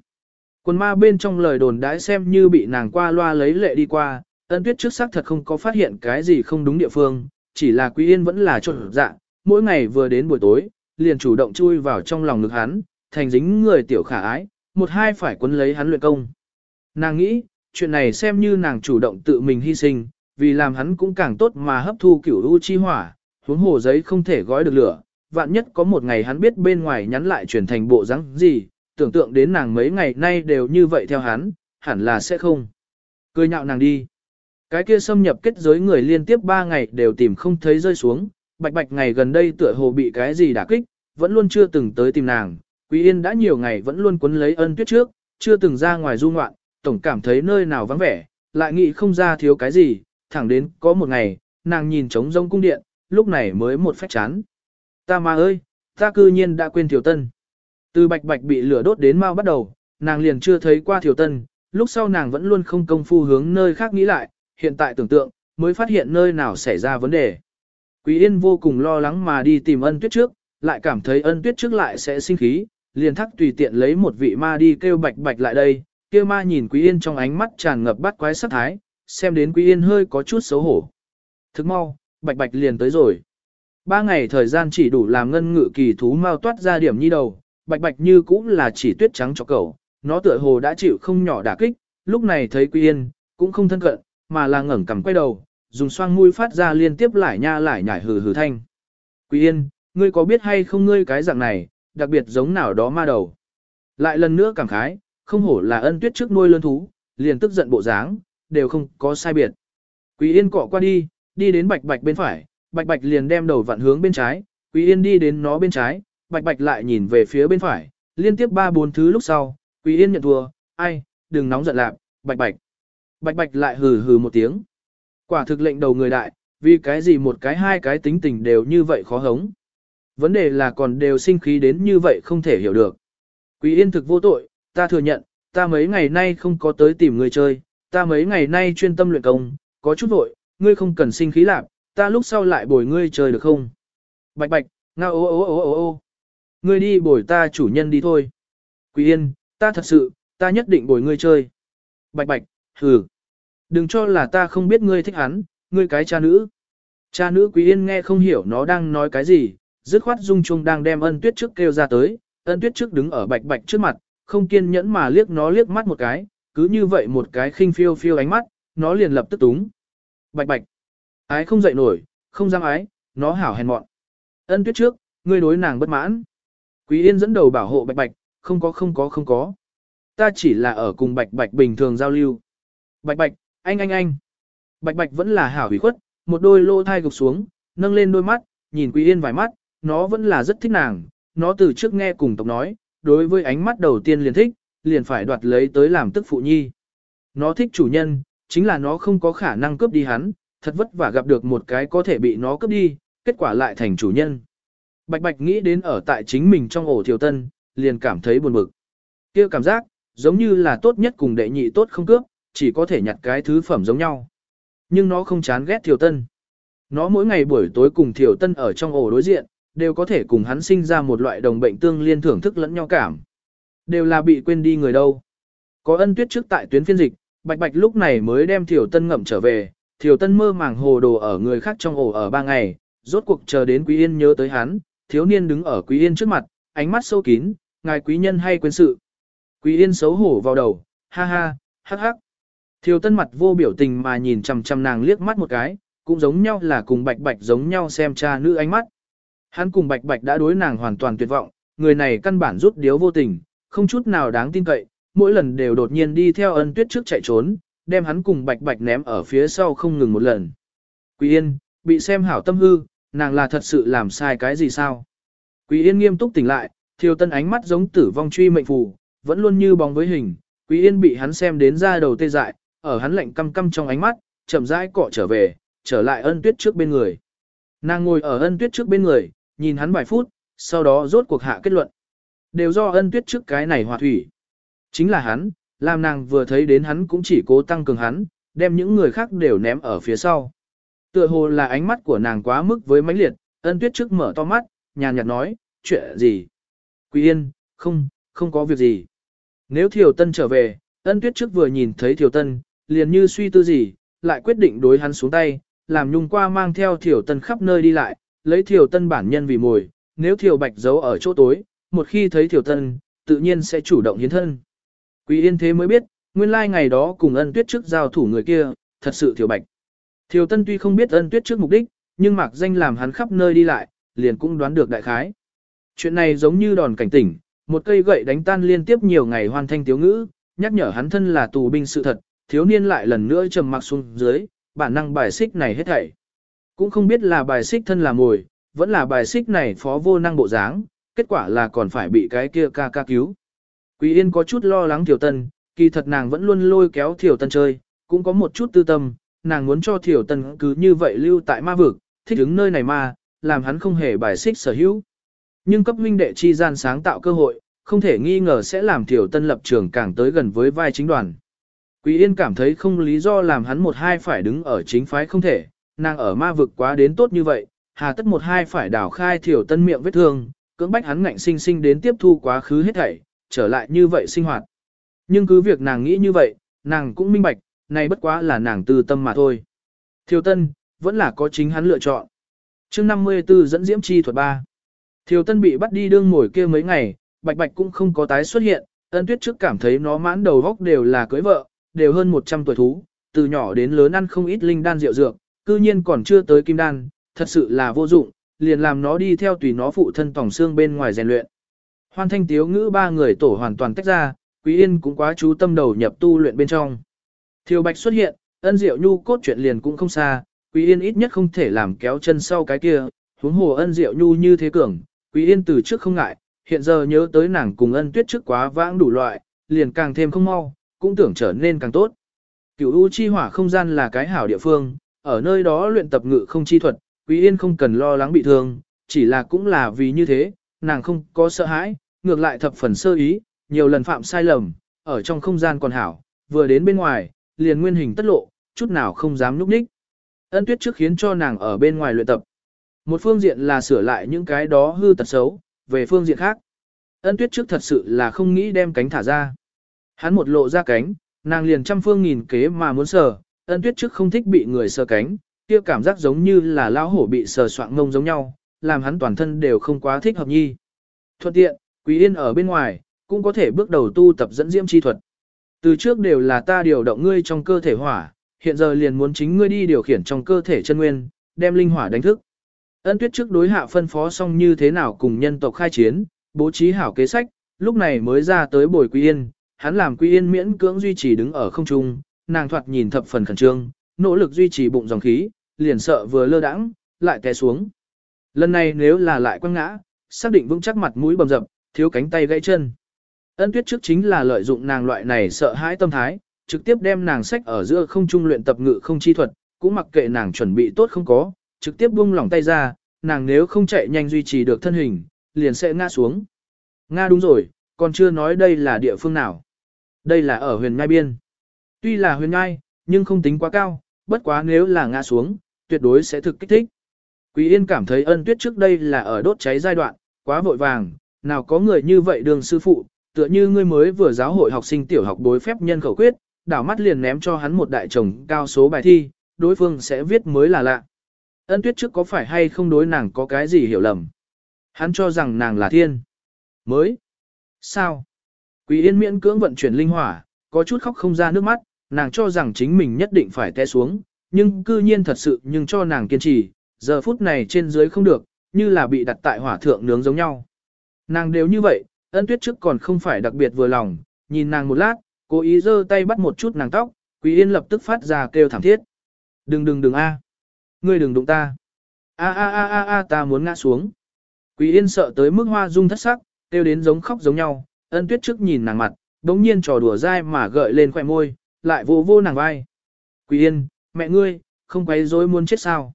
Quần ma bên trong lời đồn đãi xem như bị nàng qua loa lấy lệ đi qua, ân tuyết trước xác thật không có phát hiện cái gì không đúng địa phương, chỉ là Quý Yên vẫn là trộn dạ, mỗi ngày vừa đến buổi tối, liền chủ động chui vào trong lòng ngực hắn, thành dính người tiểu khả ái, một hai phải quấn lấy hắn luyện công. Nàng nghĩ, chuyện này xem như nàng chủ động tự mình hy sinh, vì làm hắn cũng càng tốt mà hấp thu kiểu u chi hỏa, huống hồ giấy không thể gói được lửa, vạn nhất có một ngày hắn biết bên ngoài nhắn lại chuyển thành bộ dáng gì, tưởng tượng đến nàng mấy ngày nay đều như vậy theo hắn, hẳn là sẽ không. Cười nhạo nàng đi. Cái kia xâm nhập kết giới người liên tiếp 3 ngày đều tìm không thấy rơi xuống, bạch bạch ngày gần đây tựa hồ bị cái gì đả kích, vẫn luôn chưa từng tới tìm nàng. Quý Yên đã nhiều ngày vẫn luôn quấn lấy ân tuyết trước, chưa từng ra ngoài du ngoạn, tổng cảm thấy nơi nào vắng vẻ, lại nghĩ không ra thiếu cái gì, thẳng đến có một ngày, nàng nhìn trống rông cung điện, lúc này mới một phách chán. Ta mà ơi, ta cư nhiên đã quên Thiều Tân. Từ bạch bạch bị lửa đốt đến mau bắt đầu, nàng liền chưa thấy qua Thiều Tân, lúc sau nàng vẫn luôn không công phu hướng nơi khác nghĩ lại, hiện tại tưởng tượng, mới phát hiện nơi nào xảy ra vấn đề. Quý Yên vô cùng lo lắng mà đi tìm ân tuyết trước, lại cảm thấy ân tuyết trước lại sẽ sinh khí, liền thắc tùy tiện lấy một vị ma đi kêu bạch bạch lại đây, kêu ma nhìn Quý Yên trong ánh mắt tràn ngập bắt quái sắc thái, xem đến Quý Yên hơi có chút xấu hổ. Thức mau, bạch bạch liền tới rồi. Ba ngày thời gian chỉ đủ làm ngân ngự kỳ thú mau toát ra điểm nhi đầu, bạch bạch như cũng là chỉ tuyết trắng cho cậu, nó tựa hồ đã chịu không nhỏ đả kích, lúc này thấy Quý Yên, cũng không thân cận, mà là ngẩng cằm quay đầu, dùng xoang mũi phát ra liên tiếp lại nha lại nhảy hừ hừ thanh. Quý Yên, ngươi có biết hay không ngươi cái dạng này, đặc biệt giống nào đó ma đầu. Lại lần nữa cảm khái, không hổ là ân tuyết trước nuôi lớn thú, liền tức giận bộ dáng, đều không có sai biệt. Quý Yên cọ qua đi, đi đến bạch bạch bên phải, bạch bạch liền đem đầu vặn hướng bên trái, Quý Yên đi đến nó bên trái, bạch bạch lại nhìn về phía bên phải, liên tiếp ba bốn thứ lúc sau, Quý Yên nhận thua, ai, đừng nóng giận lạc, bạch bạch. Bạch bạch lại hừ hừ một tiếng. Quả thực lệnh đầu người đại, vì cái gì một cái hai cái tính tình đều như vậy khó hống. Vấn đề là còn đều sinh khí đến như vậy không thể hiểu được. Quý yên thực vô tội, ta thừa nhận, ta mấy ngày nay không có tới tìm người chơi, ta mấy ngày nay chuyên tâm luyện công, có chút vội, ngươi không cần sinh khí lạc, ta lúc sau lại bồi ngươi chơi được không? Bạch bạch, ngao ô ô ô ô ô Ngươi đi bồi ta chủ nhân đi thôi. Quý yên, ta thật sự, ta nhất định bồi ngươi chơi. Bạch bạch, hừ. Đừng cho là ta không biết ngươi thích hắn, ngươi cái cha nữ. Cha nữ quý yên nghe không hiểu nó đang nói cái gì, dứt khoát dung chung đang đem ân tuyết trước kêu ra tới, ân tuyết trước đứng ở bạch bạch trước mặt, không kiên nhẫn mà liếc nó liếc mắt một cái, cứ như vậy một cái khinh phiêu phiêu ánh mắt, nó liền lập tức túng. Bạch bạch, ái không dậy nổi, không dám ái, nó hảo hèn mọn. Ân tuyết trước, ngươi đối nàng bất mãn. Quý yên dẫn đầu bảo hộ bạch bạch, không có không có không có. Ta chỉ là ở cùng bạch bạch bình thường giao lưu. Bạch bạch, anh anh anh. Bạch bạch vẫn là hảo hủy khuất, một đôi lô thai gục xuống, nâng lên đôi mắt, nhìn Quý Yên vài mắt, nó vẫn là rất thích nàng, nó từ trước nghe cùng tộc nói, đối với ánh mắt đầu tiên liền thích, liền phải đoạt lấy tới làm tức phụ nhi. Nó thích chủ nhân, chính là nó không có khả năng cướp đi hắn, thật vất vả gặp được một cái có thể bị nó cướp đi, kết quả lại thành chủ nhân. Bạch Bạch nghĩ đến ở tại chính mình trong ổ thiều tân, liền cảm thấy buồn bực. kia cảm giác, giống như là tốt nhất cùng đệ nhị tốt không cướp, chỉ có thể nhặt cái thứ phẩm giống nhau. Nhưng nó không chán ghét Thiều Tân. Nó mỗi ngày buổi tối cùng Thiều Tân ở trong ổ đối diện, đều có thể cùng hắn sinh ra một loại đồng bệnh tương liên thưởng thức lẫn nhau cảm. Đều là bị quên đi người đâu. Có ân tuyết trước tại tuyến phiên dịch, Bạch Bạch lúc này mới đem Thiều Tân ngậm trở về, Thiều Tân mơ màng hồ đồ ở người khác trong ổ ở ba ngày, rốt cuộc chờ đến Quý Yên nhớ tới hắn, thiếu niên đứng ở Quý Yên trước mặt, ánh mắt sâu kín, ngài quý nhân hay quên sự. Quý Yên xấu hổ vào đầu, ha ha, hắc hắc. Thiều tân mặt vô biểu tình mà nhìn chằm chằm nàng liếc mắt một cái, cũng giống nhau là cùng bạch bạch giống nhau xem cha nữ ánh mắt. Hắn cùng bạch bạch đã đối nàng hoàn toàn tuyệt vọng, người này căn bản rút điếu vô tình, không chút nào đáng tin cậy, mỗi lần đều đột nhiên đi theo ân tuyết trước chạy trốn, đem hắn cùng bạch bạch ném ở phía sau không ngừng một lần. Quý yên, bị xem hảo tâm hư, nàng là thật sự làm sai cái gì sao? Quý yên nghiêm túc tỉnh lại, Thiêu tân ánh mắt giống tử vong truy mệnh phù, vẫn luôn như bóng với hình, quý yên bị hắn xem đến ra đầu tê dại, ở hắn lạnh căm căm trong ánh mắt, chậm rãi cọ trở về, trở lại ân tuyết trước bên người. Nàng ngồi ở ân tuyết trước bên người, nhìn hắn vài phút, sau đó rốt cuộc hạ kết luận. Đều do ân tuyết trước cái này hòa thủy. Chính là hắn, làm nàng vừa thấy đến hắn cũng chỉ cố tăng cường hắn, đem những người khác đều ném ở phía sau. Tựa hồ là ánh mắt của nàng quá mức với mãnh liệt, ân tuyết trước mở to mắt, nhàn nhạt nói, chuyện gì? Quý yên, không, không có việc gì. Nếu Thiều Tân trở về, ân tuyết trước vừa nhìn thấy Thiều Tân, liền như suy tư gì, lại quyết định đối hắn xuống tay, làm nhung qua mang theo Thiều Tân khắp nơi đi lại, lấy Thiều Tân bản nhân vì mồi, nếu Thiều Bạch giấu ở chỗ tối, một khi thấy Thiều Tân, tự nhiên sẽ chủ động hiến thân. Quý Yên thế mới biết, nguyên lai ngày đó cùng ân tuyết trước giao thủ người kia, thật sự Thiều Bạch. Thiều Tân tuy không biết ân tuyết trước mục đích, nhưng mạc danh làm hắn khắp nơi đi lại, liền cũng đoán được đại khái. Chuyện này giống như đòn cảnh tỉnh, một cây gậy đánh tan liên tiếp nhiều ngày hoàn thanh thiếu ngữ, nhắc nhở hắn thân là tù binh sự thật, thiếu niên lại lần nữa trầm mặc xuống dưới, bản năng bài xích này hết thảy. Cũng không biết là bài xích thân là mồi, vẫn là bài xích này phó vô năng bộ dáng, kết quả là còn phải bị cái kia ca ca cứu. Quý Yên có chút lo lắng Thiểu Tân, kỳ thật nàng vẫn luôn lôi kéo Thiểu Tân chơi, cũng có một chút tư tâm, nàng muốn cho Thiểu Tân cứ như vậy lưu tại ma vực, thích ứng nơi này mà, làm hắn không hề bài xích sở hữu. Nhưng cấp huynh đệ chi gian sáng tạo cơ hội, không thể nghi ngờ sẽ làm Thiểu Tân lập trường càng tới gần với vai chính đoàn. Quý Yên cảm thấy không lý do làm hắn một hai phải đứng ở chính phái không thể, nàng ở ma vực quá đến tốt như vậy, hà tất một hai phải đảo khai Thiểu Tân miệng vết thương, cưỡng bách hắn ngạnh sinh sinh đến tiếp thu quá khứ hết thảy, trở lại như vậy sinh hoạt. Nhưng cứ việc nàng nghĩ như vậy, nàng cũng minh bạch, này bất quá là nàng tư tâm mà thôi. Thiều Tân, vẫn là có chính hắn lựa chọn. chương 54 dẫn diễm chi thuật 3. Thiều Tân bị bắt đi đương ngồi kia mấy ngày, Bạch Bạch cũng không có tái xuất hiện, ân tuyết trước cảm thấy nó mãn đầu góc đều là cưới vợ, đều hơn 100 tuổi thú, từ nhỏ đến lớn ăn không ít linh đan rượu dược, cư nhiên còn chưa tới kim đan, thật sự là vô dụng, liền làm nó đi theo tùy nó phụ thân tổng xương bên ngoài rèn luyện. Hoan thanh tiếu ngữ ba người tổ hoàn toàn tách ra, Quý Yên cũng quá chú tâm đầu nhập tu luyện bên trong. Thiều Bạch xuất hiện, ân diệu nhu cốt chuyện liền cũng không xa, Quý Yên ít nhất không thể làm kéo chân sau cái kia, huống hồ ân diệu nhu như thế cường, Quý Yên từ trước không ngại, hiện giờ nhớ tới nàng cùng ân tuyết trước quá vãng đủ loại, liền càng thêm không mau, cũng tưởng trở nên càng tốt. Cửu U chi hỏa không gian là cái hảo địa phương, ở nơi đó luyện tập ngự không chi thuật, Quý Yên không cần lo lắng bị thương, chỉ là cũng là vì như thế, nàng không có sợ hãi, ngược lại thập phần sơ ý, nhiều lần phạm sai lầm, ở trong không gian còn hảo, vừa đến bên ngoài, liền nguyên hình tất lộ, chút nào không dám núp ních. Ân tuyết trước khiến cho nàng ở bên ngoài luyện tập. Một phương diện là sửa lại những cái đó hư tật xấu, về phương diện khác. Ân tuyết trước thật sự là không nghĩ đem cánh thả ra. Hắn một lộ ra cánh, nàng liền trăm phương nghìn kế mà muốn sờ, ân tuyết trước không thích bị người sờ cánh, kia cảm giác giống như là lão hổ bị sờ soạng ngông giống nhau, làm hắn toàn thân đều không quá thích hợp nhi. Thuận tiện, Quý Yên ở bên ngoài, cũng có thể bước đầu tu tập dẫn diễm chi thuật. Từ trước đều là ta điều động ngươi trong cơ thể hỏa, hiện giờ liền muốn chính ngươi đi điều khiển trong cơ thể chân nguyên, đem linh hỏa đánh thức. Ân tuyết trước đối hạ phân phó xong như thế nào cùng nhân tộc khai chiến, bố trí hảo kế sách, lúc này mới ra tới bồi Quý Yên, hắn làm Quý Yên miễn cưỡng duy trì đứng ở không trung, nàng thoạt nhìn thập phần khẩn trương, nỗ lực duy trì bụng dòng khí, liền sợ vừa lơ đãng, lại té xuống. Lần này nếu là lại quăng ngã, xác định vững chắc mặt mũi bầm dập, thiếu cánh tay gãy chân. Ân tuyết trước chính là lợi dụng nàng loại này sợ hãi tâm thái, trực tiếp đem nàng sách ở giữa không trung luyện tập ngự không chi thuật, cũng mặc kệ nàng chuẩn bị tốt không có, trực tiếp buông lỏng tay ra, nàng nếu không chạy nhanh duy trì được thân hình, liền sẽ ngã xuống. Nga đúng rồi, còn chưa nói đây là địa phương nào. Đây là ở huyền ngai biên. Tuy là huyền ngai, nhưng không tính quá cao, bất quá nếu là ngã xuống, tuyệt đối sẽ thực kích thích. Quý Yên cảm thấy ân tuyết trước đây là ở đốt cháy giai đoạn, quá vội vàng, nào có người như vậy đường sư phụ, tựa như ngươi mới vừa giáo hội học sinh tiểu học đối phép nhân khẩu quyết, đảo mắt liền ném cho hắn một đại chồng cao số bài thi, đối phương sẽ viết mới là lạ. Ân tuyết trước có phải hay không đối nàng có cái gì hiểu lầm? Hắn cho rằng nàng là thiên. Mới. Sao? Quý Yên miễn cưỡng vận chuyển linh hỏa, có chút khóc không ra nước mắt, nàng cho rằng chính mình nhất định phải té xuống, nhưng cư nhiên thật sự nhưng cho nàng kiên trì, giờ phút này trên dưới không được, như là bị đặt tại hỏa thượng nướng giống nhau. Nàng đều như vậy, ân tuyết trước còn không phải đặc biệt vừa lòng, nhìn nàng một lát, cố ý giơ tay bắt một chút nàng tóc, Quý Yên lập tức phát ra kêu thảm thiết. Đừng đừng đừng a, Ngươi đừng đụng ta! A a a a a ta muốn ngã xuống! Quý Yên sợ tới mức hoa dung thất sắc, kêu đến giống khóc giống nhau, ân tuyết trước nhìn nàng mặt, đống nhiên trò đùa dai mà gợi lên khoẻ môi, lại vô vô nàng vai. Quý yên, mẹ ngươi, không quấy rối muốn chết sao.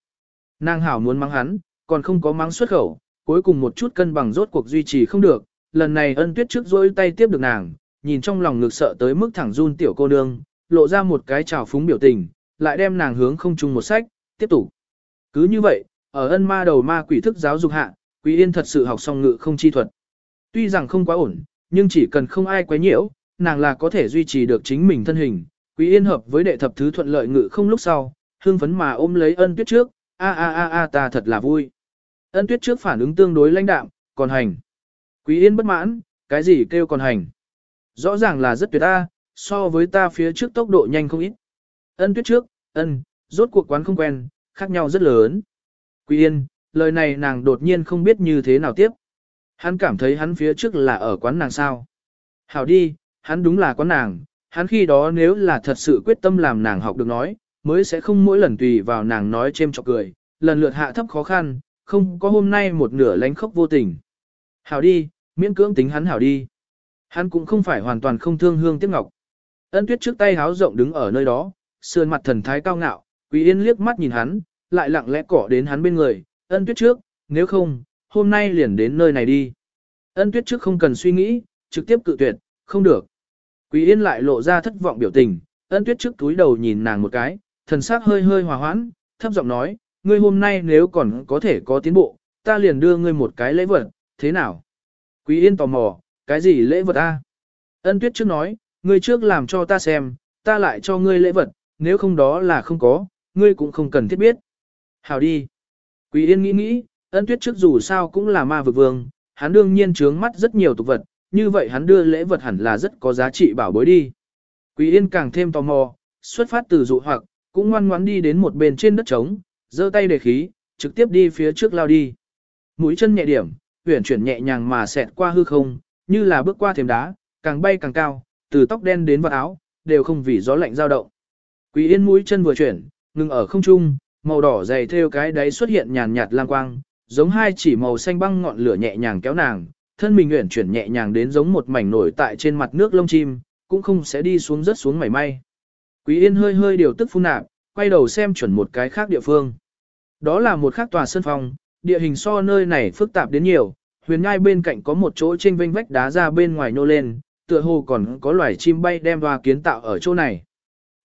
Nàng hảo muốn mắng hắn, còn không có mắng xuất khẩu, cuối cùng một chút cân bằng rốt cuộc duy trì không được, lần này ân tuyết trước dối tay tiếp được nàng, nhìn trong lòng ngực sợ tới mức thẳng run tiểu cô nương, lộ ra một cái trào phúng biểu tình, lại đem nàng hướng không chung một sách, tiếp tục. Cứ như vậy, ở ân ma đầu ma quỷ thức giáo dục hạ, Quý Yên thật sự học xong ngự không chi thuật. Tuy rằng không quá ổn, nhưng chỉ cần không ai quấy nhiễu, nàng là có thể duy trì được chính mình thân hình. Quý Yên hợp với đệ thập thứ thuận lợi ngự không lúc sau, hương phấn mà ôm lấy ân tuyết trước, a a a a ta thật là vui. Ân tuyết trước phản ứng tương đối lãnh đạm, còn hành. Quý Yên bất mãn, cái gì kêu còn hành. Rõ ràng là rất tuyệt ta, so với ta phía trước tốc độ nhanh không ít. Ân tuyết trước, ân, rốt cuộc quán không quen, khác nhau rất lớn. Quý Yên, lời này nàng đột nhiên không biết như thế nào tiếp. Hắn cảm thấy hắn phía trước là ở quán nàng sao. Hảo đi, hắn đúng là quán nàng, hắn khi đó nếu là thật sự quyết tâm làm nàng học được nói, mới sẽ không mỗi lần tùy vào nàng nói chêm chọc cười, lần lượt hạ thấp khó khăn, không có hôm nay một nửa lánh khóc vô tình. Hảo đi, miễn cưỡng tính hắn hảo đi. Hắn cũng không phải hoàn toàn không thương hương tiếc ngọc. Ân tuyết trước tay háo rộng đứng ở nơi đó, sườn mặt thần thái cao ngạo, Quý Yên liếc mắt nhìn hắn, lại lặng lẽ cỏ đến hắn bên người, ân tuyết trước, nếu không, hôm nay liền đến nơi này đi. Ân tuyết trước không cần suy nghĩ, trực tiếp cự tuyệt, không được. Quý Yên lại lộ ra thất vọng biểu tình, ân tuyết trước túi đầu nhìn nàng một cái, thần sắc hơi hơi hòa hoãn, thấp giọng nói, ngươi hôm nay nếu còn có thể có tiến bộ, ta liền đưa ngươi một cái lễ vật, thế nào? Quý Yên tò mò, cái gì lễ vật a? Ân tuyết trước nói, ngươi trước làm cho ta xem, ta lại cho ngươi lễ vật, nếu không đó là không có, ngươi cũng không cần thiết biết. Hảo đi. Quý Yên nghĩ nghĩ, ân tuyết trước dù sao cũng là ma vực vương, hắn đương nhiên trướng mắt rất nhiều tục vật, như vậy hắn đưa lễ vật hẳn là rất có giá trị bảo bối đi. Quý Yên càng thêm tò mò, xuất phát từ dụ hoặc, cũng ngoan ngoãn đi đến một bên trên đất trống, giơ tay để khí, trực tiếp đi phía trước lao đi. Mũi chân nhẹ điểm, huyển chuyển nhẹ nhàng mà xẹt qua hư không, như là bước qua thềm đá, càng bay càng cao, từ tóc đen đến vật áo, đều không vì gió lạnh dao động. Quý Yên mũi chân vừa chuyển, ngừng ở không trung, màu đỏ dày theo cái đáy xuất hiện nhàn nhạt lang quang, giống hai chỉ màu xanh băng ngọn lửa nhẹ nhàng kéo nàng, thân mình uyển chuyển nhẹ nhàng đến giống một mảnh nổi tại trên mặt nước lông chim, cũng không sẽ đi xuống rất xuống mảy may. Quý Yên hơi hơi điều tức phun nạp, quay đầu xem chuẩn một cái khác địa phương. Đó là một khác tòa sân phòng, địa hình so nơi này phức tạp đến nhiều, huyền nhai bên cạnh có một chỗ trên vênh vách đá ra bên ngoài nô lên, tựa hồ còn có loài chim bay đem hoa kiến tạo ở chỗ này.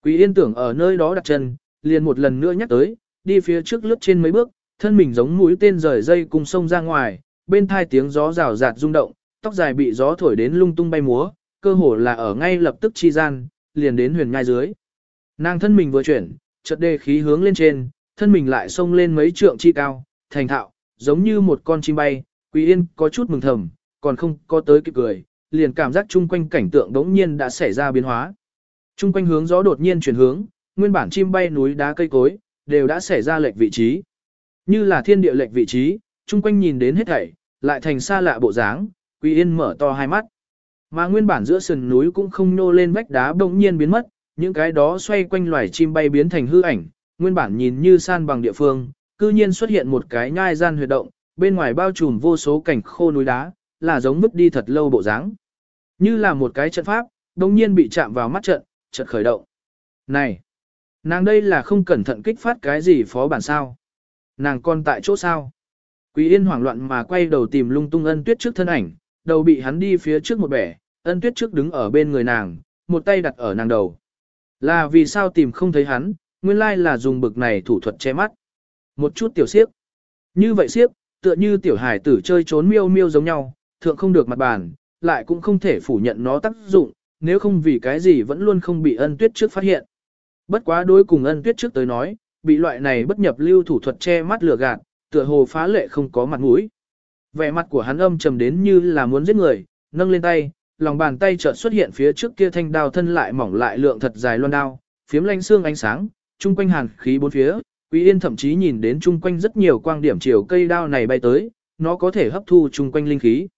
Quý Yên tưởng ở nơi đó đặt chân, liền một lần nữa nhắc tới, đi phía trước lướt trên mấy bước, thân mình giống mũi tên rời dây cùng sông ra ngoài, bên tai tiếng gió rào rạt rung động, tóc dài bị gió thổi đến lung tung bay múa, cơ hồ là ở ngay lập tức chi gian, liền đến huyền nhai dưới. Nàng thân mình vừa chuyển, chợt đề khí hướng lên trên, thân mình lại xông lên mấy trượng chi cao, thành thạo, giống như một con chim bay, Quý Yên có chút mừng thầm, còn không có tới kịp cười, liền cảm giác chung quanh cảnh tượng đống nhiên đã xảy ra biến hóa. Chung quanh hướng gió đột nhiên chuyển hướng, nguyên bản chim bay núi đá cây cối, đều đã xảy ra lệch vị trí. Như là thiên địa lệch vị trí, chung quanh nhìn đến hết thảy, lại thành xa lạ bộ dáng, Quý Yên mở to hai mắt. Mà nguyên bản giữa sườn núi cũng không nô lên vách đá bỗng nhiên biến mất, những cái đó xoay quanh loài chim bay biến thành hư ảnh, nguyên bản nhìn như san bằng địa phương, cư nhiên xuất hiện một cái nhai gian huyệt động, bên ngoài bao trùm vô số cảnh khô núi đá, là giống mất đi thật lâu bộ dáng. Như là một cái trận pháp, đồng nhiên bị chạm vào mắt trận, trận khởi động. Này, nàng đây là không cẩn thận kích phát cái gì phó bản sao? Nàng còn tại chỗ sao? Quý yên hoảng loạn mà quay đầu tìm lung tung ân tuyết trước thân ảnh, đầu bị hắn đi phía trước một bẻ, ân tuyết trước đứng ở bên người nàng, một tay đặt ở nàng đầu. Là vì sao tìm không thấy hắn, nguyên lai là dùng bực này thủ thuật che mắt. Một chút tiểu siếp. Như vậy siếp, tựa như tiểu hải tử chơi trốn miêu miêu giống nhau, thượng không được mặt bàn, lại cũng không thể phủ nhận nó tác dụng, nếu không vì cái gì vẫn luôn không bị ân tuyết trước phát hiện. Bất quá đối cùng ân tuyết trước tới nói, bị loại này bất nhập lưu thủ thuật che mắt lừa gạt, tựa hồ phá lệ không có mặt mũi. Vẻ mặt của hắn âm trầm đến như là muốn giết người, nâng lên tay, lòng bàn tay chợt xuất hiện phía trước kia thanh đao thân lại mỏng lại lượng thật dài loan đao, phiếm lanh xương ánh sáng, trung quanh hàn khí bốn phía, Quý Yên thậm chí nhìn đến chung quanh rất nhiều quang điểm chiều cây đao này bay tới, nó có thể hấp thu chung quanh linh khí.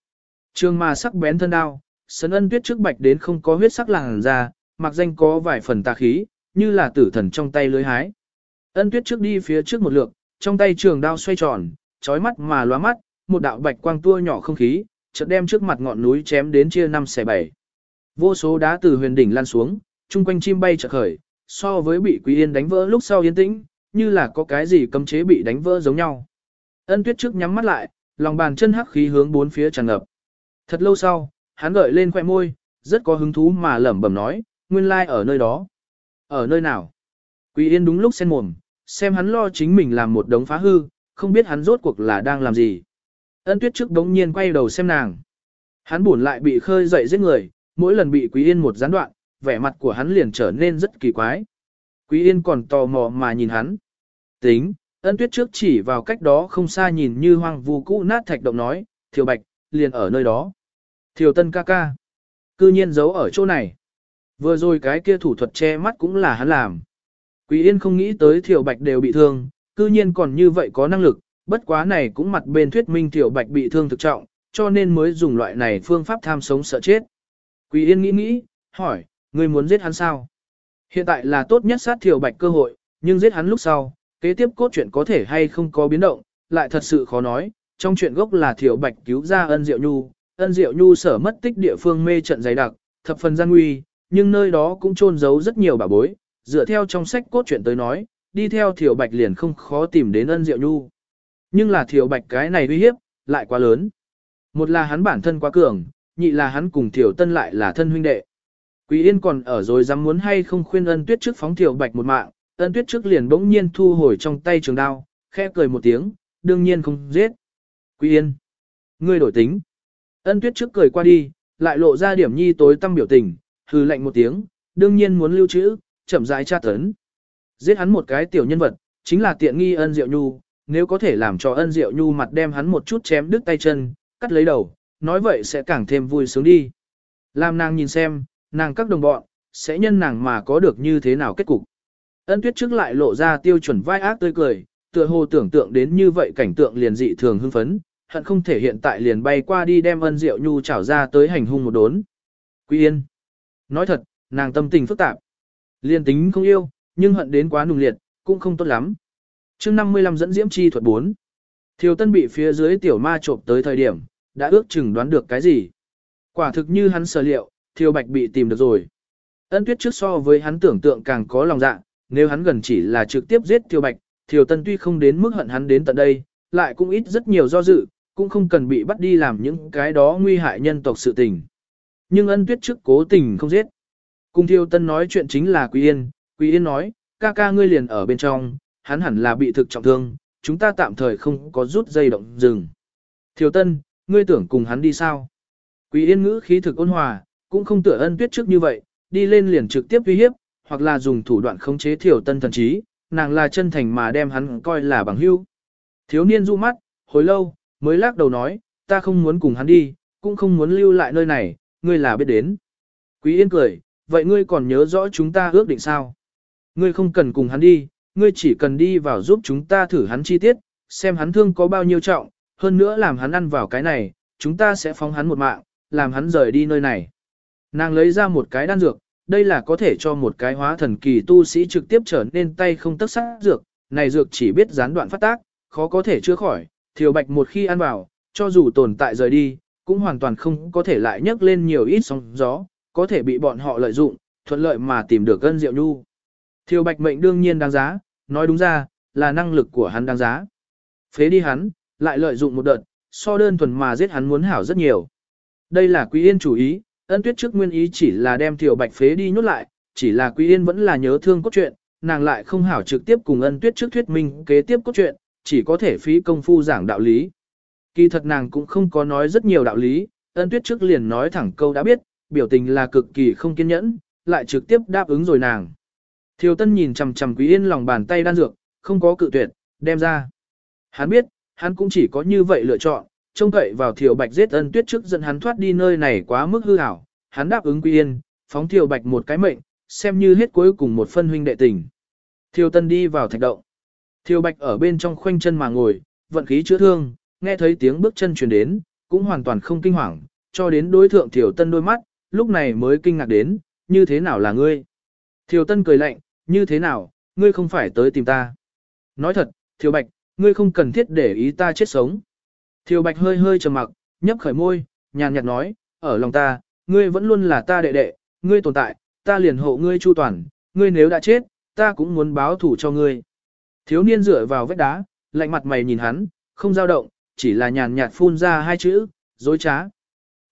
Trường mà sắc bén thân đao, sấn ân tuyết trước bạch đến không có huyết sắc làn ra, mặc danh có vài phần tà khí, như là tử thần trong tay lưới hái. Ân tuyết trước đi phía trước một lượt, trong tay trường đao xoay tròn, chói mắt mà lóa mắt, một đạo bạch quang tua nhỏ không khí, chợt đem trước mặt ngọn núi chém đến chia năm xẻ bảy. Vô số đá từ huyền đỉnh lan xuống, chung quanh chim bay chợt khởi, so với bị Quý Yên đánh vỡ lúc sau yên tĩnh, như là có cái gì cấm chế bị đánh vỡ giống nhau. Ân Tuyết trước nhắm mắt lại, lòng bàn chân hắc khí hướng bốn phía tràn ngập. Thật lâu sau, hắn gợi lên khóe môi, rất có hứng thú mà lẩm bẩm nói, nguyên lai like ở nơi đó. Ở nơi nào? Quý Yên đúng lúc sen mồm, xem hắn lo chính mình làm một đống phá hư, không biết hắn rốt cuộc là đang làm gì. Ân Tuyết trước đống nhiên quay đầu xem nàng. Hắn buồn lại bị khơi dậy giết người, mỗi lần bị Quý Yên một gián đoạn, vẻ mặt của hắn liền trở nên rất kỳ quái. Quý Yên còn tò mò mà nhìn hắn. Tính, ân tuyết trước chỉ vào cách đó không xa nhìn như hoang vu cũ nát thạch động nói, Thiều Bạch, liền ở nơi đó. Thiều Tân ca ca. Cư nhiên giấu ở chỗ này. Vừa rồi cái kia thủ thuật che mắt cũng là hắn làm. Quý Yên không nghĩ tới Thiều Bạch đều bị thương, cư nhiên còn như vậy có năng lực, bất quá này cũng mặt bên thuyết minh tiểu Bạch bị thương thực trọng, cho nên mới dùng loại này phương pháp tham sống sợ chết. quỳ Yên nghĩ nghĩ, hỏi, ngươi muốn giết hắn sao? Hiện tại là tốt nhất sát tiểu Bạch cơ hội, nhưng giết hắn lúc sau, kế tiếp cốt truyện có thể hay không có biến động, lại thật sự khó nói. Trong chuyện gốc là tiểu Bạch cứu ra ân diệu nhu, ân diệu nhu sở mất tích địa phương mê trận dày đặc, thập phần gian nguy, nhưng nơi đó cũng trôn giấu rất nhiều bảo bối, dựa theo trong sách cốt truyện tới nói, đi theo tiểu Bạch liền không khó tìm đến ân diệu nhu. Nhưng là Thiều Bạch cái này uy hiếp, lại quá lớn. Một là hắn bản thân quá cường, nhị là hắn cùng Thiều Tân lại là thân huynh đệ. Quý Yên còn ở rồi dám muốn hay không khuyên ân tuyết trước phóng Thiều Bạch một mạng, ân tuyết trước liền bỗng nhiên thu hồi trong tay trường đao, khẽ cười một tiếng, đương nhiên không giết. Quý Yên, ngươi đổi tính. Ân tuyết trước cười qua đi, lại lộ ra điểm nhi tối tâm biểu tình, hừ lạnh một tiếng, đương nhiên muốn lưu trữ, chậm rãi tra tấn. Giết hắn một cái tiểu nhân vật, chính là tiện nghi ân diệu nhu, nếu có thể làm cho ân diệu nhu mặt đem hắn một chút chém đứt tay chân, cắt lấy đầu, nói vậy sẽ càng thêm vui sướng đi. Làm nàng nhìn xem, nàng các đồng bọn, sẽ nhân nàng mà có được như thế nào kết cục. Ân tuyết trước lại lộ ra tiêu chuẩn vai ác tươi cười, tựa hồ tưởng tượng đến như vậy cảnh tượng liền dị thường hưng phấn, hận không thể hiện tại liền bay qua đi đem ân diệu nhu chảo ra tới hành hung một đốn. Quý yên. Nói thật, nàng tâm tình phức tạp. Liên tính không yêu, nhưng hận đến quá nùng liệt, cũng không tốt lắm chương 55 dẫn diễm chi thuật 4. Thiều tân bị phía dưới tiểu ma trộm tới thời điểm, đã ước chừng đoán được cái gì. Quả thực như hắn sở liệu, thiều bạch bị tìm được rồi. Ân tuyết trước so với hắn tưởng tượng càng có lòng dạ, nếu hắn gần chỉ là trực tiếp giết thiều bạch, thiều tân tuy không đến mức hận hắn đến tận đây, lại cũng ít rất nhiều do dự, cũng không cần bị bắt đi làm những cái đó nguy hại nhân tộc sự tình. Nhưng ân tuyết trước cố tình không giết. Cùng thiều tân nói chuyện chính là Quý Yên, Quý Yên nói, ca ca ngươi liền ở bên trong, hắn hẳn là bị thực trọng thương, chúng ta tạm thời không có rút dây động dừng. Thiều tân, ngươi tưởng cùng hắn đi sao? Quý Yên ngữ khí thực ôn hòa, cũng không tựa ân tuyết trước như vậy, đi lên liền trực tiếp uy hiếp, hoặc là dùng thủ đoạn khống chế thiếu tân thần trí, nàng là chân thành mà đem hắn coi là bằng hữu. Thiếu niên du mắt, hồi lâu, mới lắc đầu nói, ta không muốn cùng hắn đi, cũng không muốn lưu lại nơi này, ngươi là biết đến. Quý Yên cười, vậy ngươi còn nhớ rõ chúng ta ước định sao? Ngươi không cần cùng hắn đi, ngươi chỉ cần đi vào giúp chúng ta thử hắn chi tiết, xem hắn thương có bao nhiêu trọng, hơn nữa làm hắn ăn vào cái này, chúng ta sẽ phóng hắn một mạng, làm hắn rời đi nơi này. Nàng lấy ra một cái đan dược, đây là có thể cho một cái hóa thần kỳ tu sĩ trực tiếp trở nên tay không tất sát dược, này dược chỉ biết gián đoạn phát tác, khó có thể chữa khỏi, thiều bạch một khi ăn vào, cho dù tồn tại rời đi, cũng hoàn toàn không có thể lại nhấc lên nhiều ít sóng gió, có thể bị bọn họ lợi dụng, thuận lợi mà tìm được gân rượu nhu. Thiều bạch mệnh đương nhiên đáng giá, nói đúng ra, là năng lực của hắn đáng giá. Phế đi hắn, lại lợi dụng một đợt, so đơn thuần mà giết hắn muốn hảo rất nhiều. Đây là Quý Yên chủ ý, ân tuyết trước nguyên ý chỉ là đem Tiểu Bạch phế đi nhốt lại, chỉ là Quý Yên vẫn là nhớ thương cốt truyện, nàng lại không hảo trực tiếp cùng ân tuyết trước thuyết minh kế tiếp cốt truyện, chỉ có thể phí công phu giảng đạo lý. Kỳ thật nàng cũng không có nói rất nhiều đạo lý, ân tuyết trước liền nói thẳng câu đã biết, biểu tình là cực kỳ không kiên nhẫn, lại trực tiếp đáp ứng rồi nàng. Thiều Tân nhìn chằm chằm Quý Yên lòng bàn tay đan dược, không có cự tuyệt, đem ra. Hắn biết, hắn cũng chỉ có như vậy lựa chọn, trông cậy vào Thiều Bạch giết ân tuyết trước dẫn hắn thoát đi nơi này quá mức hư hảo, hắn đáp ứng Quý Yên, phóng Thiều Bạch một cái mệnh, xem như hết cuối cùng một phân huynh đệ tình. Thiều Tân đi vào thạch động. Thiều Bạch ở bên trong khoanh chân mà ngồi, vận khí chữa thương, nghe thấy tiếng bước chân truyền đến, cũng hoàn toàn không kinh hoàng, cho đến đối thượng Thiều Tân đôi mắt, lúc này mới kinh ngạc đến, như thế nào là ngươi? Thiều Tân cười lạnh, như thế nào, ngươi không phải tới tìm ta. Nói thật, Thiều Bạch, ngươi không cần thiết để ý ta chết sống. Thiều Bạch hơi hơi trầm mặc, nhấp khởi môi, nhàn nhạt nói, ở lòng ta, ngươi vẫn luôn là ta đệ đệ, ngươi tồn tại, ta liền hộ ngươi chu toàn, ngươi nếu đã chết, ta cũng muốn báo thủ cho ngươi. Thiếu niên dựa vào vách đá, lạnh mặt mày nhìn hắn, không dao động, chỉ là nhàn nhạt phun ra hai chữ, dối trá.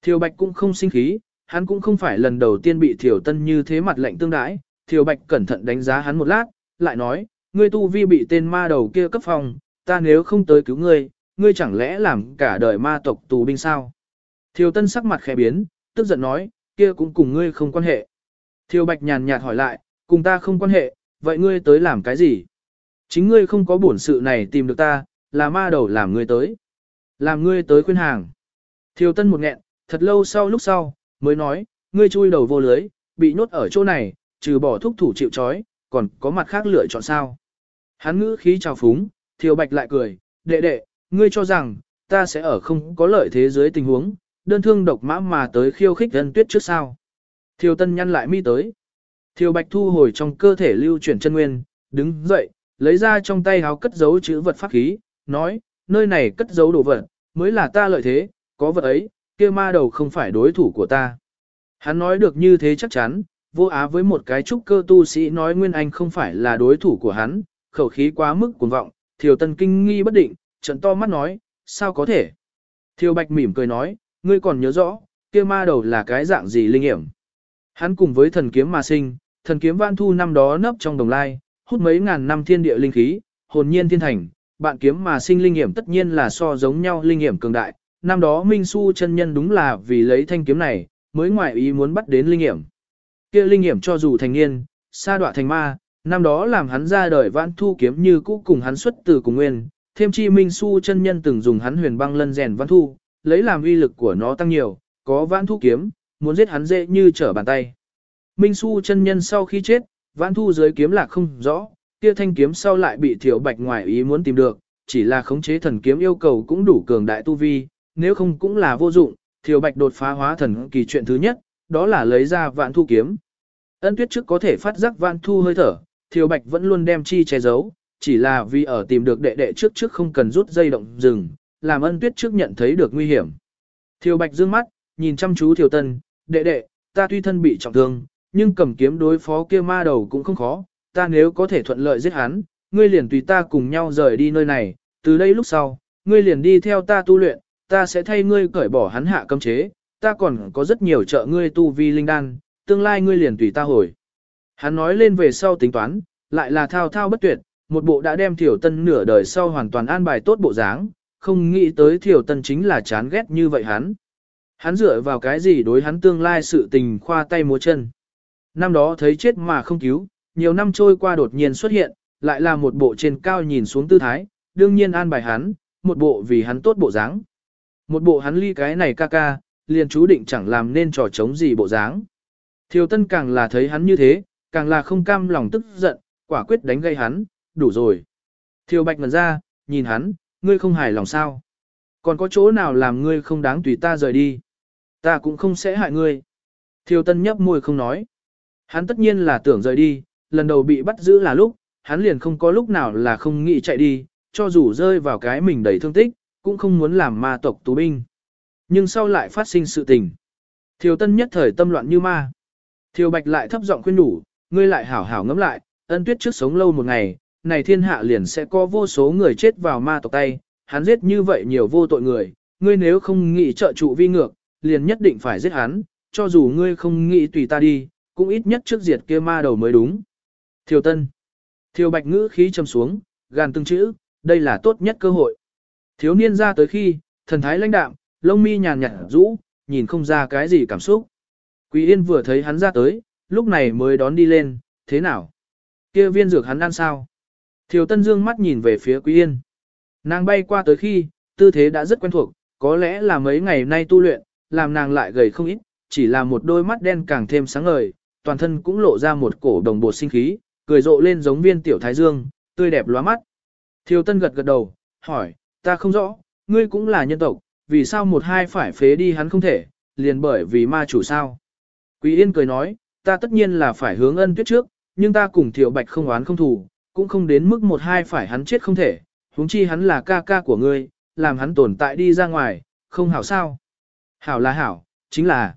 Thiều Bạch cũng không sinh khí, hắn cũng không phải lần đầu tiên bị Thiều Tân như thế mặt lạnh tương đãi. Thiều Bạch cẩn thận đánh giá hắn một lát, lại nói, ngươi tu vi bị tên ma đầu kia cấp phòng, ta nếu không tới cứu ngươi, ngươi chẳng lẽ làm cả đời ma tộc tù binh sao? Thiều Tân sắc mặt khẽ biến, tức giận nói, kia cũng cùng ngươi không quan hệ. Thiều Bạch nhàn nhạt hỏi lại, cùng ta không quan hệ, vậy ngươi tới làm cái gì? Chính ngươi không có bổn sự này tìm được ta, là ma đầu làm ngươi tới. Làm ngươi tới khuyên hàng. Thiều Tân một nghẹn, thật lâu sau lúc sau, mới nói, ngươi chui đầu vô lưới, bị nhốt ở chỗ này, trừ bỏ thúc thủ chịu trói, còn có mặt khác lựa chọn sao. Hắn ngữ khí trào phúng, Thiều Bạch lại cười, đệ đệ, ngươi cho rằng, ta sẽ ở không có lợi thế giới tình huống, đơn thương độc mã mà tới khiêu khích dân tuyết trước sao. Thiều Tân nhăn lại mi tới. Thiều Bạch thu hồi trong cơ thể lưu chuyển chân nguyên, đứng dậy, lấy ra trong tay háo cất giấu chữ vật pháp khí, nói, nơi này cất giấu đồ vật, mới là ta lợi thế, có vật ấy, kia ma đầu không phải đối thủ của ta. Hắn nói được như thế chắc chắn, vô á với một cái trúc cơ tu sĩ nói Nguyên Anh không phải là đối thủ của hắn, khẩu khí quá mức cuồng vọng, Thiều Tân kinh nghi bất định, trận to mắt nói, sao có thể? Thiều Bạch mỉm cười nói, ngươi còn nhớ rõ, kia ma đầu là cái dạng gì linh hiểm? Hắn cùng với thần kiếm mà sinh, thần kiếm vạn thu năm đó nấp trong đồng lai, hút mấy ngàn năm thiên địa linh khí, hồn nhiên thiên thành, bạn kiếm mà sinh linh hiểm tất nhiên là so giống nhau linh hiểm cường đại. Năm đó Minh Su chân nhân đúng là vì lấy thanh kiếm này, mới ngoại ý muốn bắt đến linh nghiệm. Kia linh nghiệm cho dù thành niên, sa đọa thành ma, năm đó làm hắn ra đời vãn thu kiếm như cũ cùng hắn xuất từ cùng nguyên, thêm chi Minh Su chân nhân từng dùng hắn huyền băng lân rèn vãn thu, lấy làm uy lực của nó tăng nhiều, có vãn thu kiếm, muốn giết hắn dễ như trở bàn tay. Minh Su chân nhân sau khi chết, vãn thu dưới kiếm là không rõ, kia thanh kiếm sau lại bị thiểu bạch ngoài ý muốn tìm được, chỉ là khống chế thần kiếm yêu cầu cũng đủ cường đại tu vi, nếu không cũng là vô dụng, thiểu bạch đột phá hóa thần kỳ chuyện thứ nhất, đó là lấy ra vạn thu kiếm. Ân tuyết trước có thể phát giác vạn thu hơi thở, Thiều bạch vẫn luôn đem chi che giấu, chỉ là vì ở tìm được đệ đệ trước trước không cần rút dây động rừng, làm ân tuyết trước nhận thấy được nguy hiểm. Thiều bạch dương mắt, nhìn chăm chú thiều tân, đệ đệ, ta tuy thân bị trọng thương, nhưng cầm kiếm đối phó kia ma đầu cũng không khó, ta nếu có thể thuận lợi giết hắn, ngươi liền tùy ta cùng nhau rời đi nơi này, từ đây lúc sau, ngươi liền đi theo ta tu luyện, ta sẽ thay ngươi cởi bỏ hắn hạ cấm chế, ta còn có rất nhiều trợ ngươi tu vi linh đan, tương lai ngươi liền tùy ta hồi. Hắn nói lên về sau tính toán, lại là thao thao bất tuyệt, một bộ đã đem Thiểu Tân nửa đời sau hoàn toàn an bài tốt bộ dáng, không nghĩ tới Thiểu Tân chính là chán ghét như vậy hắn. Hắn dựa vào cái gì đối hắn tương lai sự tình khoa tay múa chân. Năm đó thấy chết mà không cứu, nhiều năm trôi qua đột nhiên xuất hiện, lại là một bộ trên cao nhìn xuống tư thái, đương nhiên an bài hắn, một bộ vì hắn tốt bộ dáng. Một bộ hắn ly cái này ca ca, liền chú định chẳng làm nên trò chống gì bộ dáng. Thiều Tân càng là thấy hắn như thế, càng là không cam lòng tức giận, quả quyết đánh gây hắn, đủ rồi. Thiều Bạch ngần ra, nhìn hắn, ngươi không hài lòng sao? Còn có chỗ nào làm ngươi không đáng tùy ta rời đi? Ta cũng không sẽ hại ngươi. Thiều Tân nhấp môi không nói. Hắn tất nhiên là tưởng rời đi, lần đầu bị bắt giữ là lúc, hắn liền không có lúc nào là không nghĩ chạy đi, cho dù rơi vào cái mình đầy thương tích, cũng không muốn làm ma tộc tù binh. Nhưng sau lại phát sinh sự tình. Thiều Tân nhất thời tâm loạn như ma. Thiều Bạch lại thấp giọng khuyên nhủ, ngươi lại hảo hảo ngẫm lại, ân tuyết trước sống lâu một ngày, này thiên hạ liền sẽ có vô số người chết vào ma tộc tay, hắn giết như vậy nhiều vô tội người, ngươi nếu không nghĩ trợ trụ vi ngược, liền nhất định phải giết hắn, cho dù ngươi không nghĩ tùy ta đi, cũng ít nhất trước diệt kia ma đầu mới đúng. Thiều Tân. Thiều Bạch ngữ khí trầm xuống, gàn từng chữ, đây là tốt nhất cơ hội. Thiếu niên ra tới khi, thần thái lãnh đạm, lông mi nhàn nhạt rũ, nhìn không ra cái gì cảm xúc. Quý Yên vừa thấy hắn ra tới, lúc này mới đón đi lên, thế nào? Kia viên dược hắn ăn sao? Thiều Tân Dương mắt nhìn về phía Quý Yên. Nàng bay qua tới khi, tư thế đã rất quen thuộc, có lẽ là mấy ngày nay tu luyện, làm nàng lại gầy không ít, chỉ là một đôi mắt đen càng thêm sáng ngời, toàn thân cũng lộ ra một cổ đồng bột sinh khí, cười rộ lên giống viên tiểu thái dương, tươi đẹp lóa mắt. Thiều Tân gật gật đầu, hỏi, ta không rõ, ngươi cũng là nhân tộc, vì sao một hai phải phế đi hắn không thể, liền bởi vì ma chủ sao. Quý Yên cười nói, ta tất nhiên là phải hướng ân tuyết trước, nhưng ta cùng Thiệu Bạch không oán không thù, cũng không đến mức một hai phải hắn chết không thể, huống chi hắn là ca ca của ngươi, làm hắn tồn tại đi ra ngoài, không hảo sao. Hảo là hảo, chính là.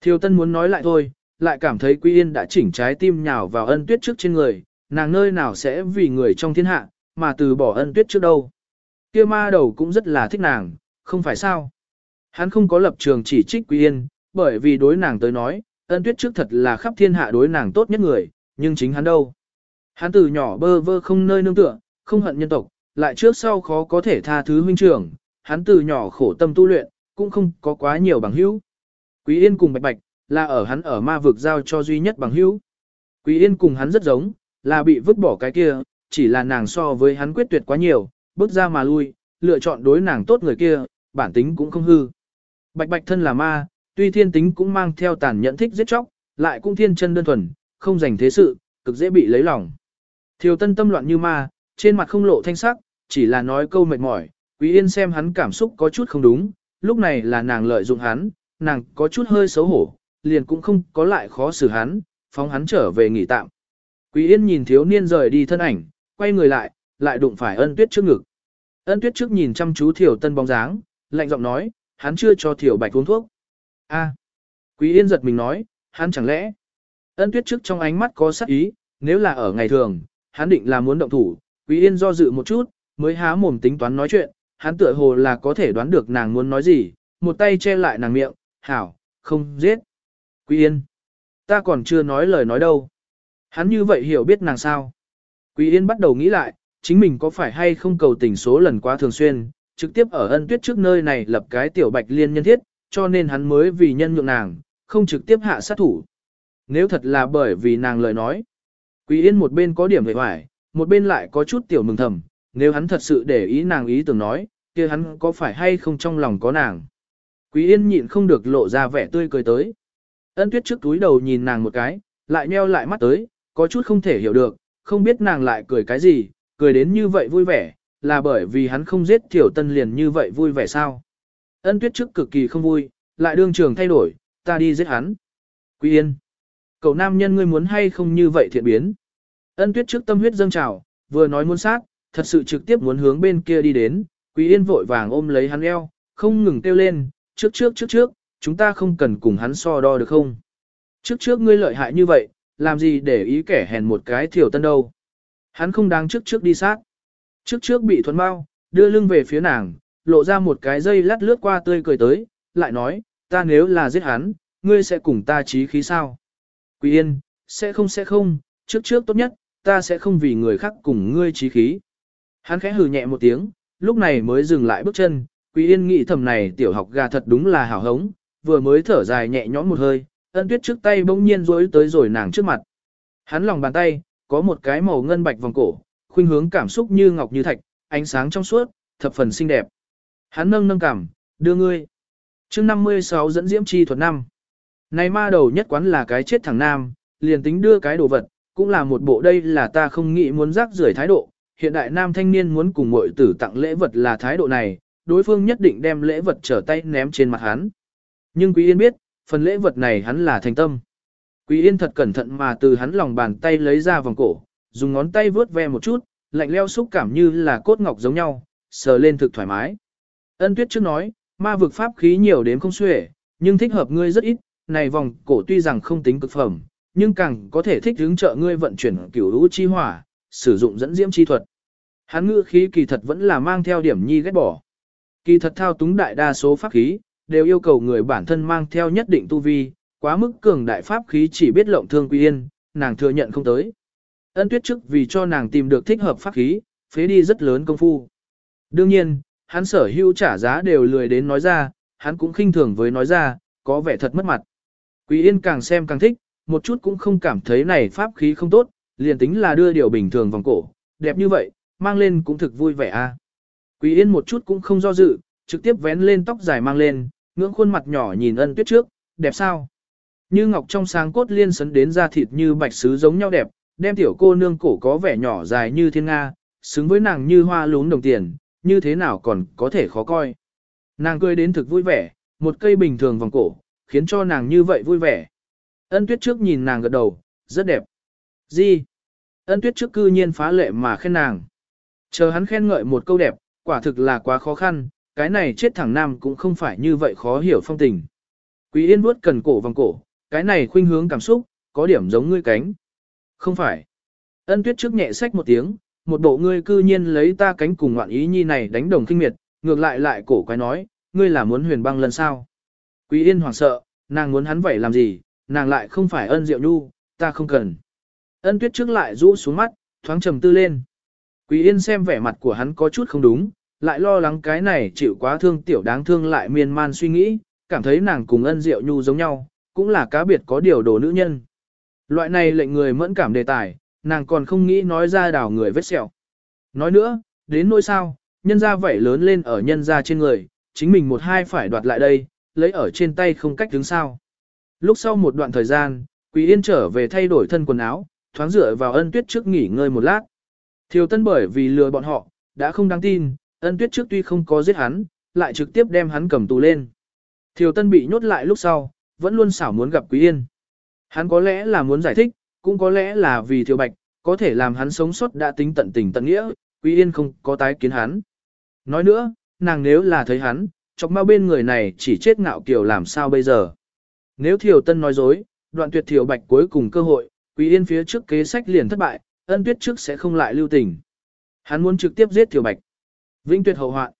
Thiều Tân muốn nói lại thôi, lại cảm thấy Quý Yên đã chỉnh trái tim nhào vào ân tuyết trước trên người, nàng nơi nào sẽ vì người trong thiên hạ, mà từ bỏ ân tuyết trước đâu. Kia ma đầu cũng rất là thích nàng, không phải sao. Hắn không có lập trường chỉ trích Quý Yên, bởi vì đối nàng tới nói, ân tuyết trước thật là khắp thiên hạ đối nàng tốt nhất người, nhưng chính hắn đâu. Hắn từ nhỏ bơ vơ không nơi nương tựa, không hận nhân tộc, lại trước sau khó có thể tha thứ huynh trưởng, hắn từ nhỏ khổ tâm tu luyện, cũng không có quá nhiều bằng hữu. Quý Yên cùng Bạch Bạch, là ở hắn ở ma vực giao cho duy nhất bằng hữu. Quý Yên cùng hắn rất giống, là bị vứt bỏ cái kia, chỉ là nàng so với hắn quyết tuyệt quá nhiều, bước ra mà lui, lựa chọn đối nàng tốt người kia, bản tính cũng không hư. Bạch Bạch thân là ma, tuy thiên tính cũng mang theo tàn nhẫn thích giết chóc, lại cũng thiên chân đơn thuần, không dành thế sự, cực dễ bị lấy lòng. Thiều Tân tâm loạn như ma, trên mặt không lộ thanh sắc, chỉ là nói câu mệt mỏi, Quý Yên xem hắn cảm xúc có chút không đúng, lúc này là nàng lợi dụng hắn, nàng có chút hơi xấu hổ, liền cũng không có lại khó xử hắn, phóng hắn trở về nghỉ tạm. Quý Yên nhìn thiếu niên rời đi thân ảnh, quay người lại, lại đụng phải ân tuyết trước ngực. Ân tuyết trước nhìn chăm chú thiểu tân bóng dáng, lạnh giọng nói, hắn chưa cho thiểu bạch uống thuốc. A. Quý Yên giật mình nói, hắn chẳng lẽ. Ân tuyết trước trong ánh mắt có sắc ý, nếu là ở ngày thường, hắn định là muốn động thủ. Quý Yên do dự một chút, mới há mồm tính toán nói chuyện, hắn tựa hồ là có thể đoán được nàng muốn nói gì, một tay che lại nàng miệng, hảo, không giết. Quý Yên, ta còn chưa nói lời nói đâu. Hắn như vậy hiểu biết nàng sao. Quý Yên bắt đầu nghĩ lại, chính mình có phải hay không cầu tình số lần quá thường xuyên, trực tiếp ở ân tuyết trước nơi này lập cái tiểu bạch liên nhân thiết, cho nên hắn mới vì nhân nhượng nàng, không trực tiếp hạ sát thủ. Nếu thật là bởi vì nàng lời nói, Quý Yên một bên có điểm về hoài, một bên lại có chút tiểu mừng thầm, nếu hắn thật sự để ý nàng ý tưởng nói, kia hắn có phải hay không trong lòng có nàng. Quý Yên nhịn không được lộ ra vẻ tươi cười tới. Ân tuyết trước túi đầu nhìn nàng một cái, lại nheo lại mắt tới, có chút không thể hiểu được, không biết nàng lại cười cái gì, cười đến như vậy vui vẻ, là bởi vì hắn không giết tiểu tân liền như vậy vui vẻ sao. Ân tuyết trước cực kỳ không vui, lại đương trường thay đổi, ta đi giết hắn. Quý Yên, cậu nam nhân ngươi muốn hay không như vậy thiện biến. Ân tuyết trước tâm huyết dâng trào, vừa nói muốn sát, thật sự trực tiếp muốn hướng bên kia đi đến, Quý Yên vội vàng ôm lấy hắn eo, không ngừng kêu lên, trước trước trước trước, chúng ta không cần cùng hắn so đo được không? Trước trước ngươi lợi hại như vậy, làm gì để ý kẻ hèn một cái thiểu tân đâu? Hắn không đáng trước trước đi sát. Trước trước bị thuần bao, đưa lưng về phía nàng, lộ ra một cái dây lát lướt qua tươi cười tới, lại nói, ta nếu là giết hắn, ngươi sẽ cùng ta trí khí sao? Quý Yên, sẽ không sẽ không, trước trước tốt nhất, ta sẽ không vì người khác cùng ngươi trí khí. Hắn khẽ hừ nhẹ một tiếng, lúc này mới dừng lại bước chân, Quý Yên nghĩ thầm này tiểu học gà thật đúng là hảo hống, vừa mới thở dài nhẹ nhõm một hơi, ân tuyết trước tay bỗng nhiên rối tới rồi nàng trước mặt. Hắn lòng bàn tay, có một cái màu ngân bạch vòng cổ, khuynh hướng cảm xúc như ngọc như thạch, ánh sáng trong suốt, thập phần xinh đẹp. Hắn nâng nâng cảm, đưa ngươi. chương 56 dẫn diễm chi thuật năm. Này ma đầu nhất quán là cái chết thằng nam, liền tính đưa cái đồ vật, cũng là một bộ đây là ta không nghĩ muốn rác rưởi thái độ. Hiện đại nam thanh niên muốn cùng muội tử tặng lễ vật là thái độ này, đối phương nhất định đem lễ vật trở tay ném trên mặt hắn. Nhưng Quý Yên biết, phần lễ vật này hắn là thành tâm. Quý Yên thật cẩn thận mà từ hắn lòng bàn tay lấy ra vòng cổ, dùng ngón tay vướt ve một chút, lạnh leo xúc cảm như là cốt ngọc giống nhau, sờ lên thực thoải mái. Ân Tuyết trước nói, ma vực pháp khí nhiều đến không xuể, nhưng thích hợp ngươi rất ít, này vòng cổ tuy rằng không tính cực phẩm, nhưng càng có thể thích hướng trợ ngươi vận chuyển cửu lũ chi hỏa, sử dụng dẫn diễm chi thuật. Hắn ngữ khí kỳ thật vẫn là mang theo điểm nhi ghét bỏ. Kỳ thật thao túng đại đa số pháp khí, đều yêu cầu người bản thân mang theo nhất định tu vi, quá mức cường đại pháp khí chỉ biết lộng thương quy yên, nàng thừa nhận không tới. Ân tuyết trước vì cho nàng tìm được thích hợp pháp khí, phế đi rất lớn công phu. Đương nhiên, hắn sở hữu trả giá đều lười đến nói ra, hắn cũng khinh thường với nói ra, có vẻ thật mất mặt. Quý yên càng xem càng thích, một chút cũng không cảm thấy này pháp khí không tốt, liền tính là đưa điều bình thường vòng cổ, đẹp như vậy, mang lên cũng thực vui vẻ a. À. Quý yên một chút cũng không do dự, trực tiếp vén lên tóc dài mang lên, ngưỡng khuôn mặt nhỏ nhìn ân tuyết trước, đẹp sao? Như ngọc trong sáng cốt liên sấn đến da thịt như bạch sứ giống nhau đẹp, đem tiểu cô nương cổ có vẻ nhỏ dài như thiên nga, xứng với nàng như hoa lún đồng tiền, như thế nào còn có thể khó coi. Nàng cười đến thực vui vẻ, một cây bình thường vòng cổ, khiến cho nàng như vậy vui vẻ. Ân tuyết trước nhìn nàng gật đầu, rất đẹp. Gì? Ân tuyết trước cư nhiên phá lệ mà khen nàng. Chờ hắn khen ngợi một câu đẹp, quả thực là quá khó khăn, cái này chết thẳng nam cũng không phải như vậy khó hiểu phong tình. Quý Yên vuốt cần cổ vòng cổ, cái này khuynh hướng cảm xúc, có điểm giống ngươi cánh. Không phải. Ân tuyết trước nhẹ sách một tiếng, một bộ ngươi cư nhiên lấy ta cánh cùng ngoạn ý nhi này đánh đồng kinh miệt, ngược lại lại cổ quái nói, ngươi là muốn huyền băng lần sao. Quý yên hoảng sợ, nàng muốn hắn vậy làm gì, nàng lại không phải ân diệu nhu, ta không cần. Ân tuyết trước lại rũ xuống mắt, thoáng trầm tư lên. Quý yên xem vẻ mặt của hắn có chút không đúng, lại lo lắng cái này chịu quá thương tiểu đáng thương lại miên man suy nghĩ, cảm thấy nàng cùng ân diệu nhu giống nhau, cũng là cá biệt có điều đồ nữ nhân. Loại này lệnh người mẫn cảm đề tài, nàng còn không nghĩ nói ra đảo người vết sẹo. Nói nữa, đến nỗi sao, nhân ra vậy lớn lên ở nhân ra trên người, chính mình một hai phải đoạt lại đây, lấy ở trên tay không cách đứng sao. Lúc sau một đoạn thời gian, Quý Yên trở về thay đổi thân quần áo, thoáng dựa vào ân tuyết trước nghỉ ngơi một lát. Thiều Tân bởi vì lừa bọn họ, đã không đáng tin, ân tuyết trước tuy không có giết hắn, lại trực tiếp đem hắn cầm tù lên. Thiều Tân bị nhốt lại lúc sau, vẫn luôn xảo muốn gặp Quý Yên. Hắn có lẽ là muốn giải thích, cũng có lẽ là vì Thiều Bạch, có thể làm hắn sống sót đã tính tận tình tận nghĩa, Quý Yên không có tái kiến hắn. Nói nữa, nàng nếu là thấy hắn, chọc mau bên người này chỉ chết ngạo kiều làm sao bây giờ. Nếu Thiều Tân nói dối, đoạn tuyệt Thiều Bạch cuối cùng cơ hội, Quý Yên phía trước kế sách liền thất bại, ân tuyết trước sẽ không lại lưu tình. Hắn muốn trực tiếp giết Thiều Bạch. Vĩnh tuyệt hậu hoạn.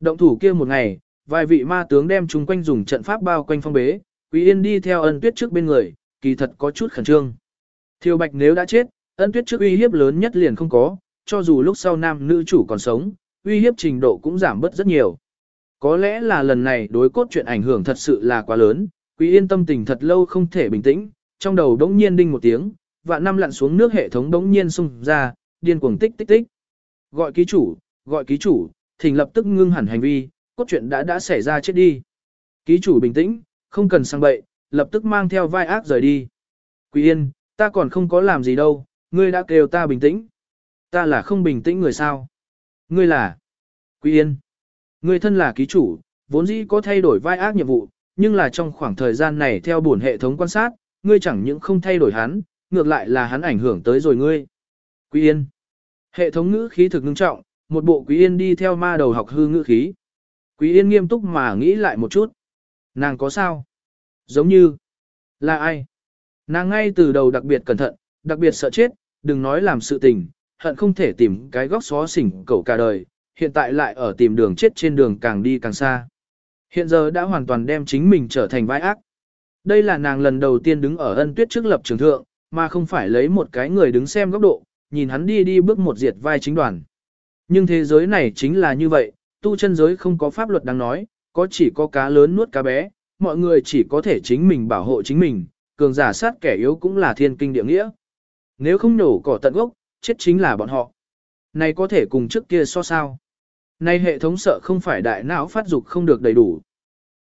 Động thủ kia một ngày, vài vị ma tướng đem chúng quanh dùng trận pháp bao quanh phong bế, Quý Yên đi theo ân tuyết trước bên người, kỳ thật có chút khẩn trương. Thiều Bạch nếu đã chết, ân tuyết trước uy hiếp lớn nhất liền không có, cho dù lúc sau nam nữ chủ còn sống, uy hiếp trình độ cũng giảm bớt rất nhiều. Có lẽ là lần này đối cốt chuyện ảnh hưởng thật sự là quá lớn, Quý Yên tâm tình thật lâu không thể bình tĩnh, trong đầu đống nhiên đinh một tiếng, vạn năm lặn xuống nước hệ thống đống nhiên xung ra, điên cuồng tích tích tích. Gọi ký chủ, gọi ký chủ, thỉnh lập tức ngưng hẳn hành vi, cốt truyện đã đã xảy ra chết đi. Ký chủ bình tĩnh, không cần sang bậy, lập tức mang theo vai ác rời đi. Quý Yên, ta còn không có làm gì đâu, ngươi đã kêu ta bình tĩnh. Ta là không bình tĩnh người sao? Ngươi là Quý Yên. Ngươi thân là ký chủ, vốn dĩ có thay đổi vai ác nhiệm vụ, nhưng là trong khoảng thời gian này theo buồn hệ thống quan sát, ngươi chẳng những không thay đổi hắn, ngược lại là hắn ảnh hưởng tới rồi ngươi. Quý Yên. Hệ thống ngữ khí thực ngưng trọng, một bộ Quý Yên đi theo ma đầu học hư ngữ khí. Quý Yên nghiêm túc mà nghĩ lại một chút. Nàng có sao? Giống như, là ai? Nàng ngay từ đầu đặc biệt cẩn thận, đặc biệt sợ chết, đừng nói làm sự tình, hận không thể tìm cái góc xó xỉnh cậu cả đời, hiện tại lại ở tìm đường chết trên đường càng đi càng xa. Hiện giờ đã hoàn toàn đem chính mình trở thành vai ác. Đây là nàng lần đầu tiên đứng ở ân tuyết trước lập trường thượng, mà không phải lấy một cái người đứng xem góc độ, nhìn hắn đi đi bước một diệt vai chính đoàn. Nhưng thế giới này chính là như vậy, tu chân giới không có pháp luật đáng nói, có chỉ có cá lớn nuốt cá bé, mọi người chỉ có thể chính mình bảo hộ chính mình, cường giả sát kẻ yếu cũng là thiên kinh địa nghĩa. Nếu không nổ cỏ tận gốc, chết chính là bọn họ. Này có thể cùng trước kia so sao. Này hệ thống sợ không phải đại não phát dục không được đầy đủ.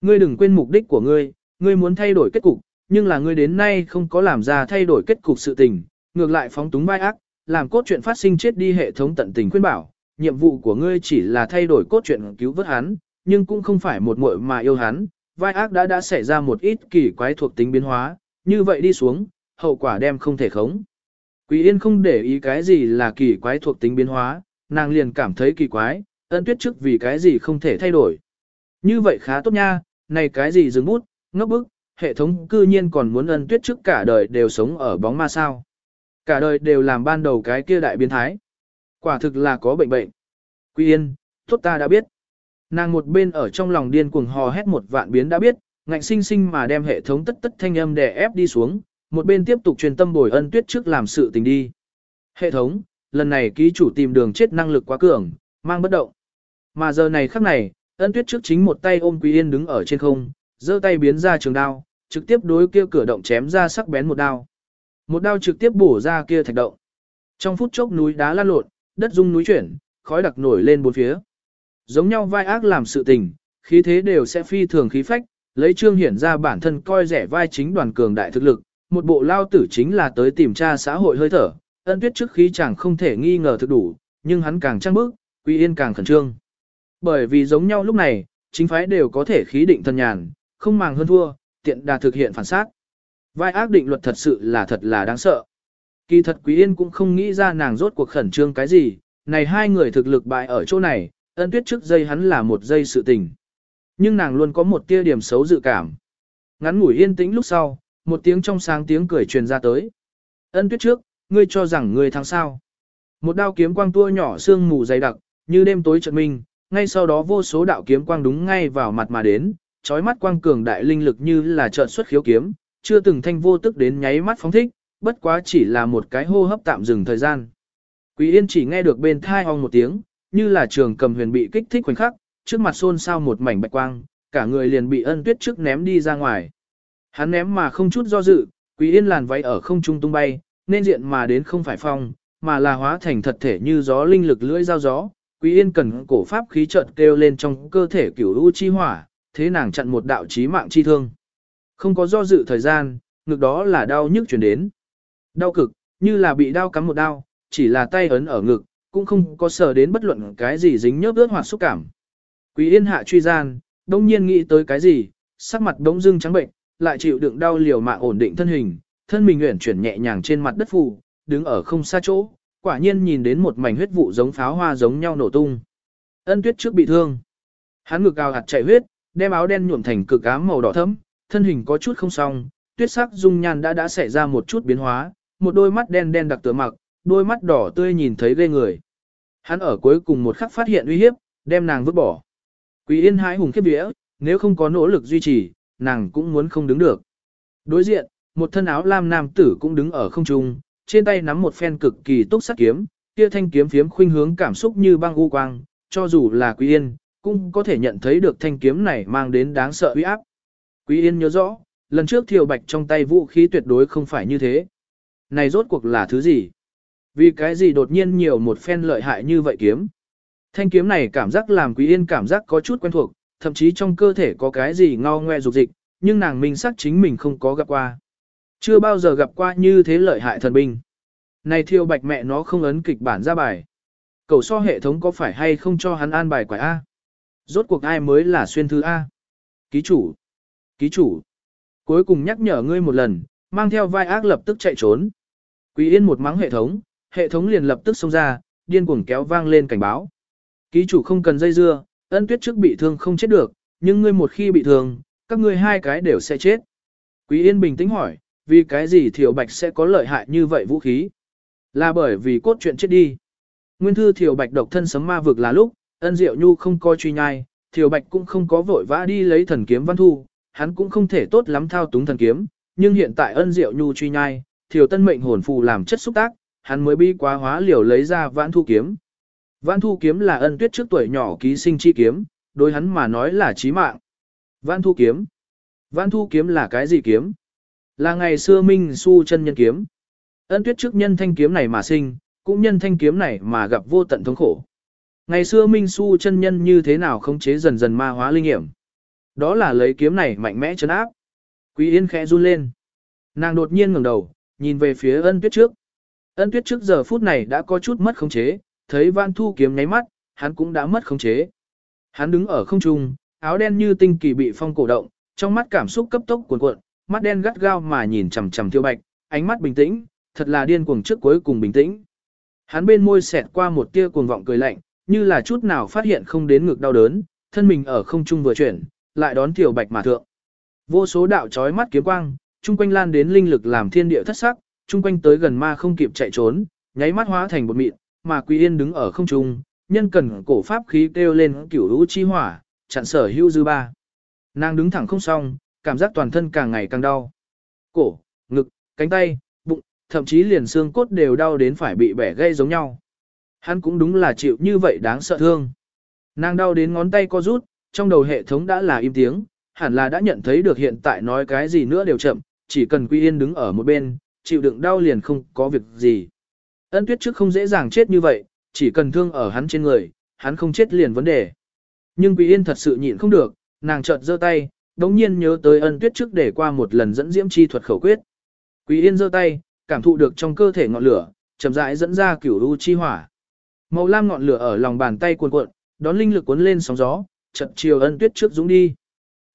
Ngươi đừng quên mục đích của ngươi, ngươi muốn thay đổi kết cục, nhưng là ngươi đến nay không có làm ra thay đổi kết cục sự tình, ngược lại phóng túng vai ác, làm cốt truyện phát sinh chết đi hệ thống tận tình khuyên bảo, nhiệm vụ của ngươi chỉ là thay đổi cốt truyện cứu vớt hắn, nhưng cũng không phải một muội mà yêu hắn, vai ác đã đã xảy ra một ít kỳ quái thuộc tính biến hóa, như vậy đi xuống, hậu quả đem không thể khống. Quý Yên không để ý cái gì là kỳ quái thuộc tính biến hóa, nàng liền cảm thấy kỳ quái, ân tuyết trước vì cái gì không thể thay đổi. Như vậy khá tốt nha, này cái gì dừng bút, ngốc bức, hệ thống cư nhiên còn muốn ân tuyết trước cả đời đều sống ở bóng ma sao. Cả đời đều làm ban đầu cái kia đại biến thái. Quả thực là có bệnh bệnh. Quý Yên, tốt ta đã biết. Nàng một bên ở trong lòng điên cuồng hò hét một vạn biến đã biết, ngạnh sinh sinh mà đem hệ thống tất tất thanh âm đè ép đi xuống, một bên tiếp tục truyền tâm bồi ân tuyết trước làm sự tình đi. Hệ thống, lần này ký chủ tìm đường chết năng lực quá cường, mang bất động. Mà giờ này khắc này, ân tuyết trước chính một tay ôm Quý Yên đứng ở trên không, giơ tay biến ra trường đao, trực tiếp đối kia cửa động chém ra sắc bén một đao. Một đao trực tiếp bổ ra kia thạch động. Trong phút chốc núi đá lan lộn, đất rung núi chuyển, khói đặc nổi lên bốn phía. Giống nhau vai ác làm sự tình, khí thế đều sẽ phi thường khí phách, lấy trương hiển ra bản thân coi rẻ vai chính đoàn cường đại thực lực, một bộ lao tử chính là tới tìm tra xã hội hơi thở, ân tuyết trước khí chẳng không thể nghi ngờ thực đủ, nhưng hắn càng trăng bức, Quý Yên càng khẩn trương. Bởi vì giống nhau lúc này, chính phái đều có thể khí định thân nhàn, không màng hơn thua, tiện đà thực hiện phản sát. Vai ác định luật thật sự là thật là đáng sợ. Kỳ thật Quý Yên cũng không nghĩ ra nàng rốt cuộc khẩn trương cái gì, này hai người thực lực bại ở chỗ này, ân tuyết trước dây hắn là một dây sự tình. Nhưng nàng luôn có một tia điểm xấu dự cảm. Ngắn ngủi yên tĩnh lúc sau, một tiếng trong sáng tiếng cười truyền ra tới. Ân tuyết trước, ngươi cho rằng ngươi thắng sao. Một đao kiếm quang tua nhỏ sương mù dày đặc, như đêm tối trận minh, ngay sau đó vô số đạo kiếm quang đúng ngay vào mặt mà đến, chói mắt quang cường đại linh lực như là trợn xuất khiếu kiếm, chưa từng thanh vô tức đến nháy mắt phóng thích, bất quá chỉ là một cái hô hấp tạm dừng thời gian. Quý Yên chỉ nghe được bên thai ong một tiếng, như là trường cầm huyền bị kích thích khoảnh khắc, trước mặt xôn xao một mảnh bạch quang, cả người liền bị ân tuyết trước ném đi ra ngoài. Hắn ném mà không chút do dự, Quý Yên làn váy ở không trung tung bay, nên diện mà đến không phải phong, mà là hóa thành thật thể như gió linh lực lưỡi dao gió. Quý Yên cần cổ pháp khí trận kêu lên trong cơ thể cửu u chi hỏa, thế nàng chặn một đạo chí mạng chi thương. Không có do dự thời gian, ngực đó là đau nhức truyền đến. Đau cực, như là bị đau cắm một đau, chỉ là tay ấn ở ngực, cũng không có sở đến bất luận cái gì dính nhớp ướt hoặc xúc cảm. Quý yên hạ truy gian, đông nhiên nghĩ tới cái gì, sắc mặt đống dưng trắng bệnh, lại chịu đựng đau liều mạng ổn định thân hình, thân mình nguyện chuyển nhẹ nhàng trên mặt đất phù, đứng ở không xa chỗ, quả nhiên nhìn đến một mảnh huyết vụ giống pháo hoa giống nhau nổ tung. Ân tuyết trước bị thương. Hắn ngực cao hạt chảy huyết, đem áo đen nhuộm thành cực ám màu đỏ thẫm, thân hình có chút không xong, tuyết sắc dung nhan đã đã xảy ra một chút biến hóa, một đôi mắt đen đen đặc tựa mặc, đôi mắt đỏ tươi nhìn thấy ghê người. Hắn ở cuối cùng một khắc phát hiện uy hiếp, đem nàng vứt bỏ. Quý yên hãi hùng khiếp vía, nếu không có nỗ lực duy trì, nàng cũng muốn không đứng được. Đối diện, một thân áo lam nam tử cũng đứng ở không trung, trên tay nắm một phen cực kỳ túc sắc kiếm, kia thanh kiếm phiếm khuynh hướng cảm xúc như băng u quang, cho dù là Quý Yên, cũng có thể nhận thấy được thanh kiếm này mang đến đáng sợ uy áp. Quý Yên nhớ rõ, lần trước Thiều Bạch trong tay vũ khí tuyệt đối không phải như thế. Này rốt cuộc là thứ gì? Vì cái gì đột nhiên nhiều một phen lợi hại như vậy kiếm? Thanh kiếm này cảm giác làm Quý Yên cảm giác có chút quen thuộc, thậm chí trong cơ thể có cái gì ngao ngoe dục dịch, nhưng nàng minh sắc chính mình không có gặp qua. Chưa bao giờ gặp qua như thế lợi hại thần binh. Này thiêu bạch mẹ nó không ấn kịch bản ra bài. Cầu so hệ thống có phải hay không cho hắn an bài quả A? Rốt cuộc ai mới là xuyên thư A? Ký chủ. Ký chủ. Cuối cùng nhắc nhở ngươi một lần, mang theo vai ác lập tức chạy trốn. Quý yên một mắng hệ thống, hệ thống liền lập tức xông ra, điên cuồng kéo vang lên cảnh báo. Ký chủ không cần dây dưa, ân tuyết trước bị thương không chết được, nhưng ngươi một khi bị thương, các ngươi hai cái đều sẽ chết. Quý yên bình tĩnh hỏi, vì cái gì thiểu bạch sẽ có lợi hại như vậy vũ khí? Là bởi vì cốt truyện chết đi. Nguyên thư thiểu bạch độc thân sấm ma vực là lúc, ân diệu nhu không coi truy nhai, thiểu bạch cũng không có vội vã đi lấy thần kiếm văn thu, hắn cũng không thể tốt lắm thao túng thần kiếm, nhưng hiện tại ân diệu nhu truy nhai, thiểu tân mệnh hồn phù làm chất xúc tác, hắn mới bi quá hóa liều lấy ra vãn thu kiếm. Vãn thu kiếm là ân tuyết trước tuổi nhỏ ký sinh chi kiếm, đối hắn mà nói là chí mạng. Vãn thu kiếm. Vãn thu kiếm là cái gì kiếm? Là ngày xưa Minh Su chân nhân kiếm. Ân tuyết trước nhân thanh kiếm này mà sinh, cũng nhân thanh kiếm này mà gặp vô tận thống khổ. Ngày xưa Minh Su chân nhân như thế nào khống chế dần dần ma hóa linh nghiệm. Đó là lấy kiếm này mạnh mẽ chấn áp. Quý Yên khẽ run lên. Nàng đột nhiên ngẩng đầu, nhìn về phía ân tuyết trước. Ân tuyết trước giờ phút này đã có chút mất khống chế, thấy Văn Thu kiếm nháy mắt, hắn cũng đã mất khống chế. Hắn đứng ở không trung, áo đen như tinh kỳ bị phong cổ động, trong mắt cảm xúc cấp tốc cuồn cuộn, mắt đen gắt gao mà nhìn chằm chằm Tiêu Bạch, ánh mắt bình tĩnh, thật là điên cuồng trước cuối cùng bình tĩnh. Hắn bên môi xẹt qua một tia cuồng vọng cười lạnh, như là chút nào phát hiện không đến ngực đau đớn, thân mình ở không trung vừa chuyển, lại đón Tiểu Bạch mà thượng. Vô số đạo chói mắt kiếm quang, trung quanh lan đến linh lực làm thiên địa thất sắc, chung quanh tới gần ma không kịp chạy trốn, nháy mắt hóa thành một mịn, mà Quý Yên đứng ở không trung, nhân cần cổ pháp khí kêu lên cửu lũ chi hỏa, chặn sở hữu dư ba. Nàng đứng thẳng không xong, cảm giác toàn thân càng ngày càng đau. Cổ, ngực, cánh tay, bụng, thậm chí liền xương cốt đều đau đến phải bị bẻ gây giống nhau. Hắn cũng đúng là chịu như vậy đáng sợ thương. Nàng đau đến ngón tay co rút, trong đầu hệ thống đã là im tiếng, hẳn là đã nhận thấy được hiện tại nói cái gì nữa đều chậm, chỉ cần Quy Yên đứng ở một bên, chịu đựng đau liền không có việc gì. Ân tuyết trước không dễ dàng chết như vậy, chỉ cần thương ở hắn trên người, hắn không chết liền vấn đề. Nhưng Quý Yên thật sự nhịn không được, nàng chợt giơ tay, đống nhiên nhớ tới ân tuyết trước để qua một lần dẫn diễm chi thuật khẩu quyết. Quý Yên giơ tay, cảm thụ được trong cơ thể ngọn lửa, chậm rãi dẫn ra cửu u chi hỏa. Màu lam ngọn lửa ở lòng bàn tay cuồn cuộn, đón linh lực cuốn lên sóng gió, chợt chiều ân tuyết trước dũng đi.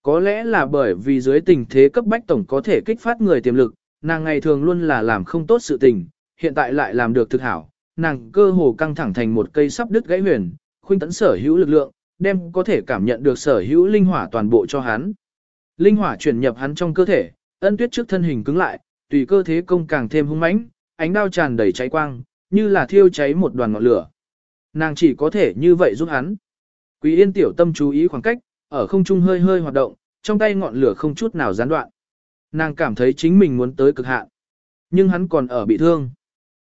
Có lẽ là bởi vì dưới tình thế cấp bách tổng có thể kích phát người tiềm lực, nàng ngày thường luôn là làm không tốt sự tình, hiện tại lại làm được thực hảo, nàng cơ hồ căng thẳng thành một cây sắp đứt gãy huyền, khuynh tấn sở hữu lực lượng, đem có thể cảm nhận được sở hữu linh hỏa toàn bộ cho hắn. Linh hỏa chuyển nhập hắn trong cơ thể, ân tuyết trước thân hình cứng lại, tùy cơ thế công càng thêm hung mãnh, ánh đao tràn đầy cháy quang, như là thiêu cháy một đoàn ngọn lửa. Nàng chỉ có thể như vậy giúp hắn. Quý yên tiểu tâm chú ý khoảng cách, ở không trung hơi hơi hoạt động, trong tay ngọn lửa không chút nào gián đoạn. Nàng cảm thấy chính mình muốn tới cực hạn. Nhưng hắn còn ở bị thương.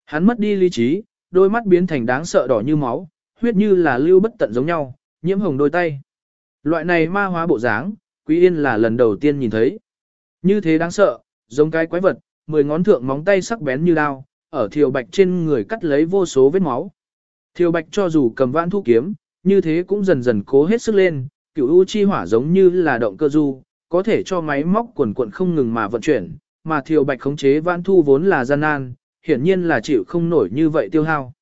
Hắn mất đi lý trí, đôi mắt biến thành đáng sợ đỏ như máu, huyết như là lưu bất tận giống nhau, nhiễm hồng đôi tay. Loại này ma hóa bộ dáng, Quý Yên là lần đầu tiên nhìn thấy. Như thế đáng sợ, giống cái quái vật, mười ngón thượng móng tay sắc bén như đao, ở thiều bạch trên người cắt lấy vô số vết máu. Thiều bạch cho dù cầm vãn thu kiếm, như thế cũng dần dần cố hết sức lên, cửu u chi hỏa giống như là động cơ du, có thể cho máy móc quần quận không ngừng mà vận chuyển, mà thiều bạch khống chế vãn thu vốn là gian nan, hiển nhiên là chịu không nổi như vậy tiêu hao.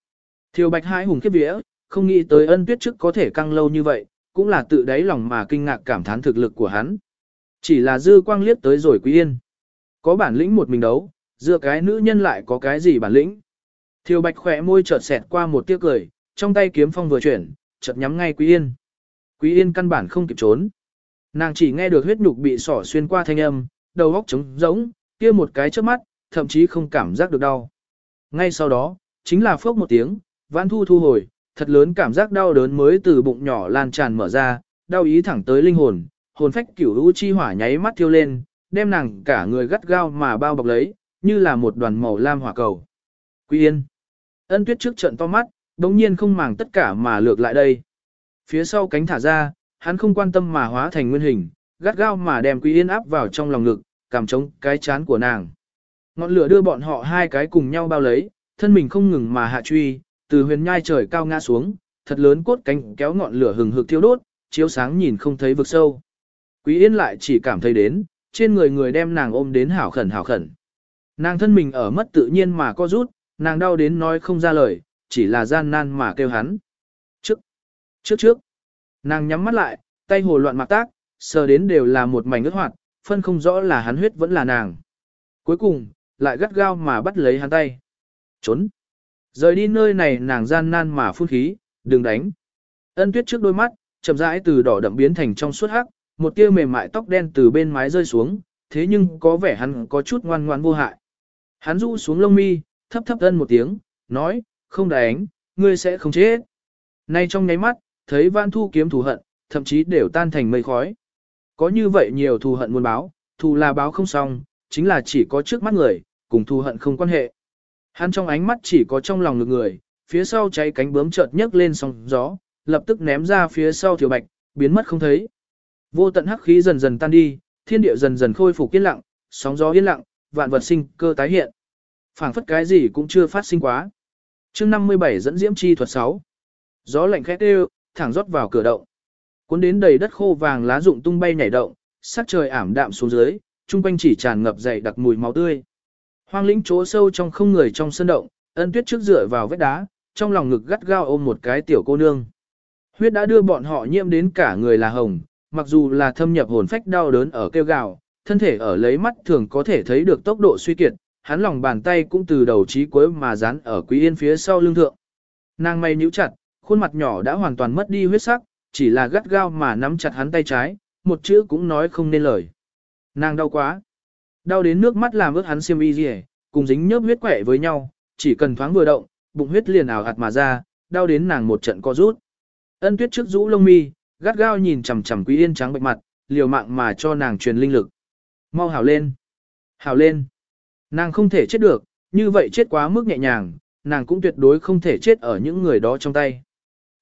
Thiều bạch hai hùng khiếp vía, không nghĩ tới ân tuyết trước có thể căng lâu như vậy, cũng là tự đáy lòng mà kinh ngạc cảm thán thực lực của hắn. Chỉ là dư quang liếc tới rồi quý yên. Có bản lĩnh một mình đấu, dựa cái nữ nhân lại có cái gì bản lĩnh. Thiều bạch khỏe môi chợt xẹt qua một tiếc cười, trong tay kiếm phong vừa chuyển, chợt nhắm ngay quý yên. Quý yên căn bản không kịp trốn. Nàng chỉ nghe được huyết nhục bị sỏ xuyên qua thanh âm, đầu óc trống rỗng, kia một cái trước mắt, thậm chí không cảm giác được đau. Ngay sau đó, chính là phốc một tiếng, vãn thu thu hồi, thật lớn cảm giác đau đớn mới từ bụng nhỏ lan tràn mở ra, đau ý thẳng tới linh hồn, hồn phách cửu u chi hỏa nháy mắt thiêu lên, đem nàng cả người gắt gao mà bao bọc lấy, như là một đoàn màu lam hỏa cầu. Quý Yên. Ân Tuyết trước trận to mắt, đống nhiên không màng tất cả mà lược lại đây. Phía sau cánh thả ra, hắn không quan tâm mà hóa thành nguyên hình, gắt gao mà đem Quý Yên áp vào trong lòng ngực, cảm chống cái chán của nàng. Ngọn lửa đưa bọn họ hai cái cùng nhau bao lấy, thân mình không ngừng mà hạ truy, từ huyền nhai trời cao ngã xuống, thật lớn cốt cánh kéo ngọn lửa hừng hực thiêu đốt, chiếu sáng nhìn không thấy vực sâu. Quý Yên lại chỉ cảm thấy đến, trên người người đem nàng ôm đến hảo khẩn hảo khẩn. Nàng thân mình ở mất tự nhiên mà co rút, nàng đau đến nói không ra lời, chỉ là gian nan mà kêu hắn. Trước, trước trước, nàng nhắm mắt lại, tay hồ loạn mạc tác, sờ đến đều là một mảnh ướt hoạt, phân không rõ là hắn huyết vẫn là nàng. Cuối cùng, lại gắt gao mà bắt lấy hắn tay. Trốn. Rời đi nơi này nàng gian nan mà phun khí, đừng đánh. Ân tuyết trước đôi mắt, chậm rãi từ đỏ đậm biến thành trong suốt hắc, một tia mềm mại tóc đen từ bên mái rơi xuống, thế nhưng có vẻ hắn có chút ngoan ngoan vô hại. Hắn rũ xuống lông mi, thấp thấp ân một tiếng, nói, không đánh, ngươi sẽ không chết. Nay trong nháy mắt, thấy Vãn Thu kiếm thù hận, thậm chí đều tan thành mây khói. Có như vậy nhiều thù hận muốn báo, thù là báo không xong, chính là chỉ có trước mắt người, cùng thù hận không quan hệ. Hắn trong ánh mắt chỉ có trong lòng ngực người, phía sau cháy cánh bướm chợt nhấc lên sóng gió, lập tức ném ra phía sau tiểu Bạch, biến mất không thấy. Vô tận hắc khí dần dần tan đi, thiên địa dần dần khôi phục yên lặng, sóng gió yên lặng, vạn vật sinh cơ tái hiện. Phảng phất cái gì cũng chưa phát sinh quá. Chương 57 dẫn diễm chi thuật 6. Gió lạnh khét đều, thẳng rót vào cửa động. Cuốn đến đầy đất khô vàng lá rụng tung bay nhảy động, sắc trời ảm đạm xuống dưới, trung quanh chỉ tràn ngập dày đặc mùi máu tươi. Hoang lĩnh chỗ sâu trong không người trong sân động, ân tuyết trước dựa vào vách đá, trong lòng ngực gắt gao ôm một cái tiểu cô nương. Huyết đã đưa bọn họ nhiễm đến cả người là hồng, mặc dù là thâm nhập hồn phách đau đớn ở kêu gào, thân thể ở lấy mắt thường có thể thấy được tốc độ suy kiệt, hắn lòng bàn tay cũng từ đầu chí cuối mà dán ở quý yên phía sau lưng thượng. Nàng may nhíu chặt, khuôn mặt nhỏ đã hoàn toàn mất đi huyết sắc, chỉ là gắt gao mà nắm chặt hắn tay trái, một chữ cũng nói không nên lời. Nàng đau quá. Đau đến nước mắt làm ướt hắn xiêm y rỉ, cùng dính nhớp huyết quẻ với nhau, chỉ cần thoáng vừa động, bụng huyết liền ảo hạt mà ra, đau đến nàng một trận co rút. Ân tuyết trước rũ lông mi, gắt gao nhìn chằm chằm quý yên trắng bệnh mặt, liều mạng mà cho nàng truyền linh lực. Mau hảo lên. Hảo lên. Nàng không thể chết được, như vậy chết quá mức nhẹ nhàng, nàng cũng tuyệt đối không thể chết ở những người đó trong tay.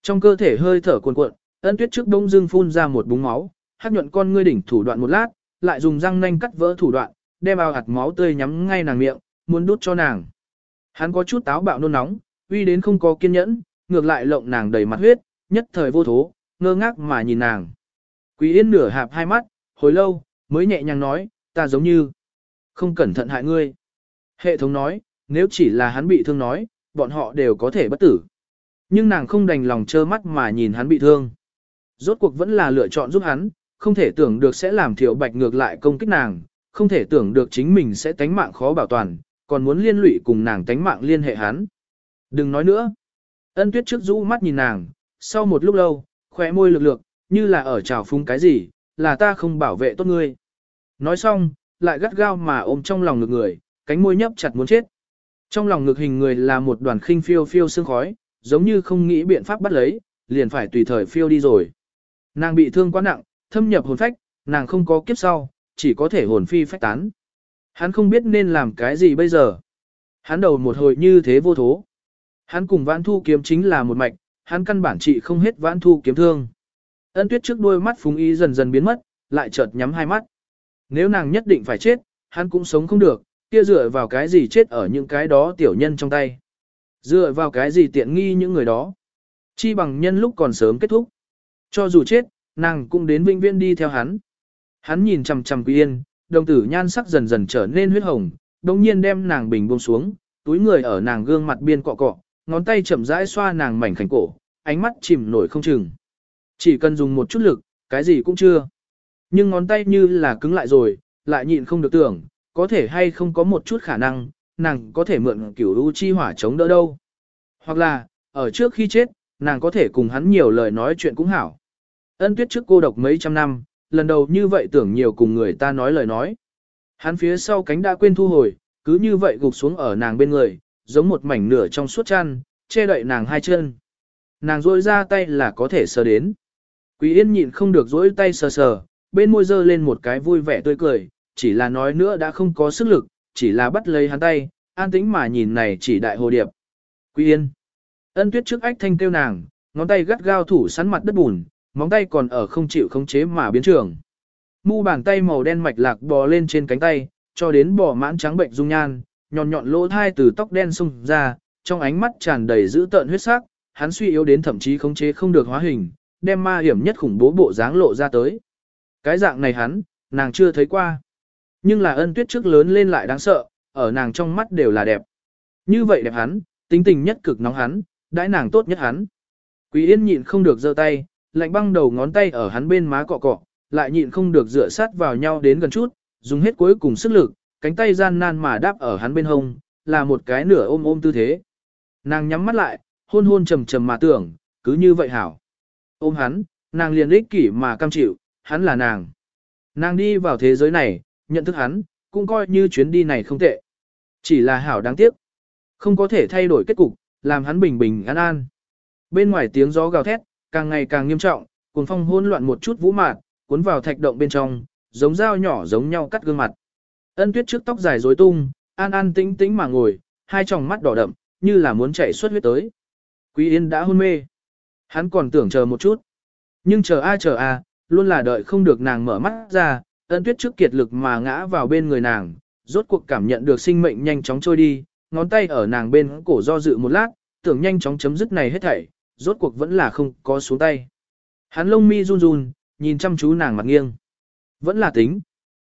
Trong cơ thể hơi thở cuồn cuộn, ân tuyết trước đông dương phun ra một búng máu, hát nhuận con ngươi đỉnh thủ đoạn một lát, lại dùng răng nanh cắt vỡ thủ đoạn, đem ao hạt máu tươi nhắm ngay nàng miệng, muốn đút cho nàng. Hắn có chút táo bạo nôn nóng, uy đến không có kiên nhẫn, ngược lại lộng nàng đầy mặt huyết, nhất thời vô thố, ngơ ngác mà nhìn nàng. Quý Yên nửa hạp hai mắt, hồi lâu, mới nhẹ nhàng nói, ta giống như không cẩn thận hại ngươi. Hệ thống nói, nếu chỉ là hắn bị thương nói, bọn họ đều có thể bất tử. Nhưng nàng không đành lòng trơ mắt mà nhìn hắn bị thương. Rốt cuộc vẫn là lựa chọn giúp hắn, không thể tưởng được sẽ làm thiểu bạch ngược lại công kích nàng, không thể tưởng được chính mình sẽ tánh mạng khó bảo toàn, còn muốn liên lụy cùng nàng tánh mạng liên hệ hắn. Đừng nói nữa. Ân tuyết trước rũ mắt nhìn nàng, sau một lúc lâu, khóe môi lực lược, như là ở trào phúng cái gì, là ta không bảo vệ tốt ngươi. Nói xong, lại gắt gao mà ôm trong lòng ngực người, cánh môi nhấp chặt muốn chết. Trong lòng ngực hình người là một đoàn khinh phiêu phiêu sương khói, giống như không nghĩ biện pháp bắt lấy, liền phải tùy thời phiêu đi rồi. Nàng bị thương quá nặng, thâm nhập hồn phách, nàng không có kiếp sau, chỉ có thể hồn phi phách tán. Hắn không biết nên làm cái gì bây giờ. Hắn đầu một hồi như thế vô thố. Hắn cùng vãn thu kiếm chính là một mạch, hắn căn bản trị không hết vãn thu kiếm thương. Ân tuyết trước đôi mắt phúng ý dần dần biến mất, lại chợt nhắm hai mắt. Nếu nàng nhất định phải chết, hắn cũng sống không được, kia dựa vào cái gì chết ở những cái đó tiểu nhân trong tay. Dựa vào cái gì tiện nghi những người đó. Chi bằng nhân lúc còn sớm kết thúc. Cho dù chết, nàng cũng đến vinh viên đi theo hắn. Hắn nhìn chằm chằm Quý Yên, đồng tử nhan sắc dần dần trở nên huyết hồng, đồng nhiên đem nàng bình buông xuống, túi người ở nàng gương mặt biên cọ cọ, ngón tay chậm rãi xoa nàng mảnh khảnh cổ, ánh mắt chìm nổi không chừng. Chỉ cần dùng một chút lực, cái gì cũng chưa. Nhưng ngón tay như là cứng lại rồi, lại nhịn không được tưởng, có thể hay không có một chút khả năng, nàng có thể mượn kiểu u chi hỏa chống đỡ đâu. Hoặc là, ở trước khi chết, nàng có thể cùng hắn nhiều lời nói chuyện cũng hảo. Ân tuyết trước cô độc mấy trăm năm, lần đầu như vậy tưởng nhiều cùng người ta nói lời nói. Hắn phía sau cánh đã quên thu hồi, cứ như vậy gục xuống ở nàng bên người, giống một mảnh nửa trong suốt chăn, che đậy nàng hai chân. Nàng rôi ra tay là có thể sờ đến. Quý yên nhịn không được rỗi tay sờ sờ, bên môi dơ lên một cái vui vẻ tươi cười, chỉ là nói nữa đã không có sức lực, chỉ là bắt lấy hắn tay, an tĩnh mà nhìn này chỉ đại hồ điệp. Quý yên. Ân tuyết trước ách thanh kêu nàng, ngón tay gắt gao thủ sắn mặt đất bùn, móng tay còn ở không chịu khống chế mà biến trường. Mu bàn tay màu đen mạch lạc bò lên trên cánh tay, cho đến bò mãn trắng bệnh dung nhan, nhọn nhọn lỗ thai từ tóc đen sung ra, trong ánh mắt tràn đầy dữ tợn huyết sắc, hắn suy yếu đến thậm chí khống chế không được hóa hình, đem ma hiểm nhất khủng bố bộ dáng lộ ra tới. Cái dạng này hắn, nàng chưa thấy qua. Nhưng là ân tuyết trước lớn lên lại đáng sợ, ở nàng trong mắt đều là đẹp. Như vậy đẹp hắn, tính tình nhất cực nóng hắn, đãi nàng tốt nhất hắn. Quý yên nhịn không được giơ tay, lạnh băng đầu ngón tay ở hắn bên má cọ cọ, lại nhịn không được dựa sát vào nhau đến gần chút, dùng hết cuối cùng sức lực, cánh tay gian nan mà đáp ở hắn bên hông, là một cái nửa ôm ôm tư thế. Nàng nhắm mắt lại, hôn hôn trầm trầm mà tưởng, cứ như vậy hảo. Ôm hắn, nàng liền ích kỷ mà cam chịu, hắn là nàng. Nàng đi vào thế giới này, nhận thức hắn, cũng coi như chuyến đi này không tệ. Chỉ là hảo đáng tiếc. Không có thể thay đổi kết cục, làm hắn bình bình an an. Bên ngoài tiếng gió gào thét, càng ngày càng nghiêm trọng, cuồng phong hỗn loạn một chút vũ mạt, cuốn vào thạch động bên trong, giống dao nhỏ giống nhau cắt gương mặt. Ân tuyết trước tóc dài rối tung, an an tĩnh tĩnh mà ngồi, hai tròng mắt đỏ đậm, như là muốn chạy xuất huyết tới. Quý Yên đã hôn mê. Hắn còn tưởng chờ một chút. Nhưng chờ a chờ a, luôn là đợi không được nàng mở mắt ra, ân tuyết trước kiệt lực mà ngã vào bên người nàng, rốt cuộc cảm nhận được sinh mệnh nhanh chóng trôi đi, ngón tay ở nàng bên cổ do dự một lát, tưởng nhanh chóng chấm dứt này hết thảy, rốt cuộc vẫn là không có xuống tay. Hắn lông mi run run, nhìn chăm chú nàng mặt nghiêng. Vẫn là tính.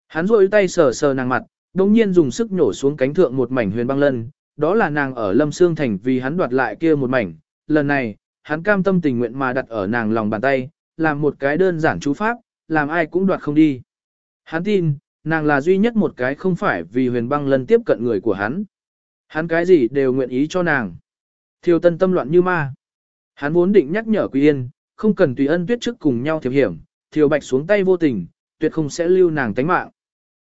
Hắn rôi tay sờ sờ nàng mặt, đồng nhiên dùng sức nhổ xuống cánh thượng một mảnh huyền băng lân, đó là nàng ở Lâm xương Thành vì hắn đoạt lại kia một mảnh. Lần này, hắn cam tâm tình nguyện mà đặt ở nàng lòng bàn tay, làm một cái đơn giản chú pháp, làm ai cũng đoạt không đi. Hắn tin, nàng là duy nhất một cái không phải vì huyền băng lần tiếp cận người của hắn. Hắn cái gì đều nguyện ý cho nàng. Thiêu tân tâm loạn như ma. Hắn vốn định nhắc nhở Quý Yên, không cần tùy ân tuyết trước cùng nhau thiệp hiểm, thiều bạch xuống tay vô tình, tuyệt không sẽ lưu nàng tánh mạng.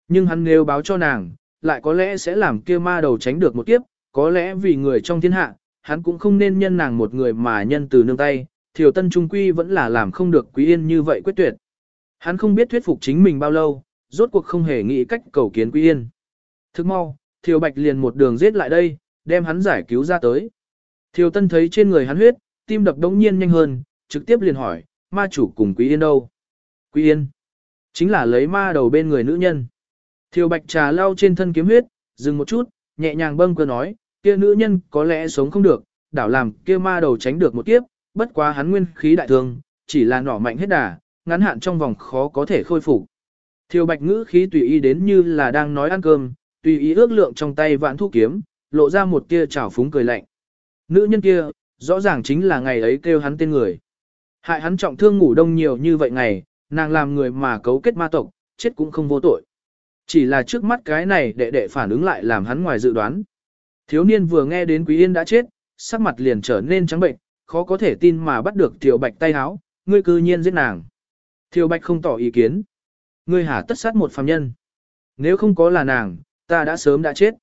Nhưng hắn nếu báo cho nàng, lại có lẽ sẽ làm kia ma đầu tránh được một kiếp, có lẽ vì người trong thiên hạ, hắn cũng không nên nhân nàng một người mà nhân từ nương tay, thiều tân trung quy vẫn là làm không được Quý Yên như vậy quyết tuyệt. Hắn không biết thuyết phục chính mình bao lâu, rốt cuộc không hề nghĩ cách cầu kiến Quý Yên. Thức mau, thiều bạch liền một đường giết lại đây, đem hắn giải cứu ra tới. Thiều tân thấy trên người hắn huyết, tim đập đống nhiên nhanh hơn, trực tiếp liền hỏi, ma chủ cùng Quý Yên đâu? Quý Yên, chính là lấy ma đầu bên người nữ nhân. Thiều Bạch trà lau trên thân kiếm huyết, dừng một chút, nhẹ nhàng bâng cơ nói, kia nữ nhân có lẽ sống không được, đảo làm kia ma đầu tránh được một kiếp, bất quá hắn nguyên khí đại thương, chỉ là nỏ mạnh hết đà, ngắn hạn trong vòng khó có thể khôi phục. Thiều Bạch ngữ khí tùy ý đến như là đang nói ăn cơm, tùy ý ước lượng trong tay vạn thu kiếm, lộ ra một tia trào phúng cười lạnh. Nữ nhân kia, rõ ràng chính là ngày ấy kêu hắn tên người. Hại hắn trọng thương ngủ đông nhiều như vậy ngày, nàng làm người mà cấu kết ma tộc, chết cũng không vô tội. Chỉ là trước mắt cái này đệ đệ phản ứng lại làm hắn ngoài dự đoán. Thiếu niên vừa nghe đến Quý Yên đã chết, sắc mặt liền trở nên trắng bệnh, khó có thể tin mà bắt được Thiều Bạch tay háo, ngươi cư nhiên giết nàng. Thiều Bạch không tỏ ý kiến. Ngươi hả tất sát một phàm nhân. Nếu không có là nàng, ta đã sớm đã chết.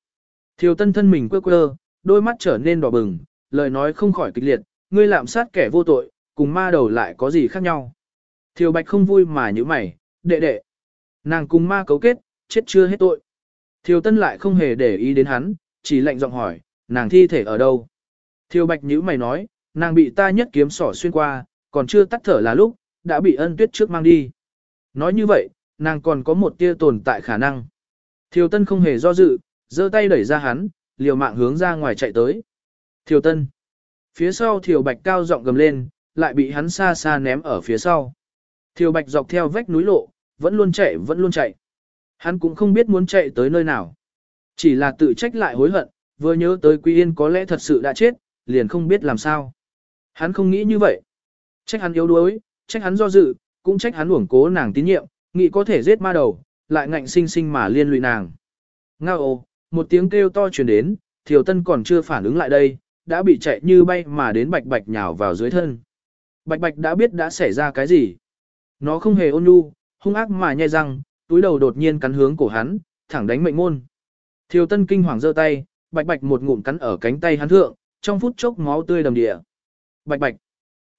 Thiều tân thân mình quơ quơ, đôi mắt trở nên đỏ bừng, lời nói không khỏi kịch liệt, ngươi lạm sát kẻ vô tội, cùng ma đầu lại có gì khác nhau. Thiều bạch không vui mà như mày, đệ đệ. Nàng cùng ma cấu kết, chết chưa hết tội. Thiều tân lại không hề để ý đến hắn, chỉ lạnh giọng hỏi, nàng thi thể ở đâu. Thiều bạch nhữ mày nói, nàng bị ta nhất kiếm sỏ xuyên qua, còn chưa tắt thở là lúc, đã bị ân tuyết trước mang đi. Nói như vậy, nàng còn có một tia tồn tại khả năng. Thiều Tân không hề do dự, giơ tay đẩy ra hắn, liều mạng hướng ra ngoài chạy tới. Thiều Tân. Phía sau Thiều Bạch cao giọng gầm lên, lại bị hắn xa xa ném ở phía sau. Thiều Bạch dọc theo vách núi lộ, vẫn luôn chạy vẫn luôn chạy. Hắn cũng không biết muốn chạy tới nơi nào. Chỉ là tự trách lại hối hận, vừa nhớ tới Quý Yên có lẽ thật sự đã chết, liền không biết làm sao. Hắn không nghĩ như vậy. Trách hắn yếu đuối, trách hắn do dự, cũng trách hắn uổng cố nàng tín nhiệm, nghĩ có thể giết ma đầu, lại ngạnh sinh sinh mà liên lụy nàng. Ngao ô, một tiếng kêu to truyền đến, Thiều Tân còn chưa phản ứng lại đây, đã bị chạy như bay mà đến bạch bạch nhào vào dưới thân. Bạch bạch đã biết đã xảy ra cái gì. Nó không hề ôn nhu, hung ác mà nhai răng, túi đầu đột nhiên cắn hướng cổ hắn, thẳng đánh mệnh môn. Thiều Tân kinh hoàng giơ tay, bạch bạch một ngụm cắn ở cánh tay hắn thượng, trong phút chốc máu tươi đầm địa. Bạch bạch.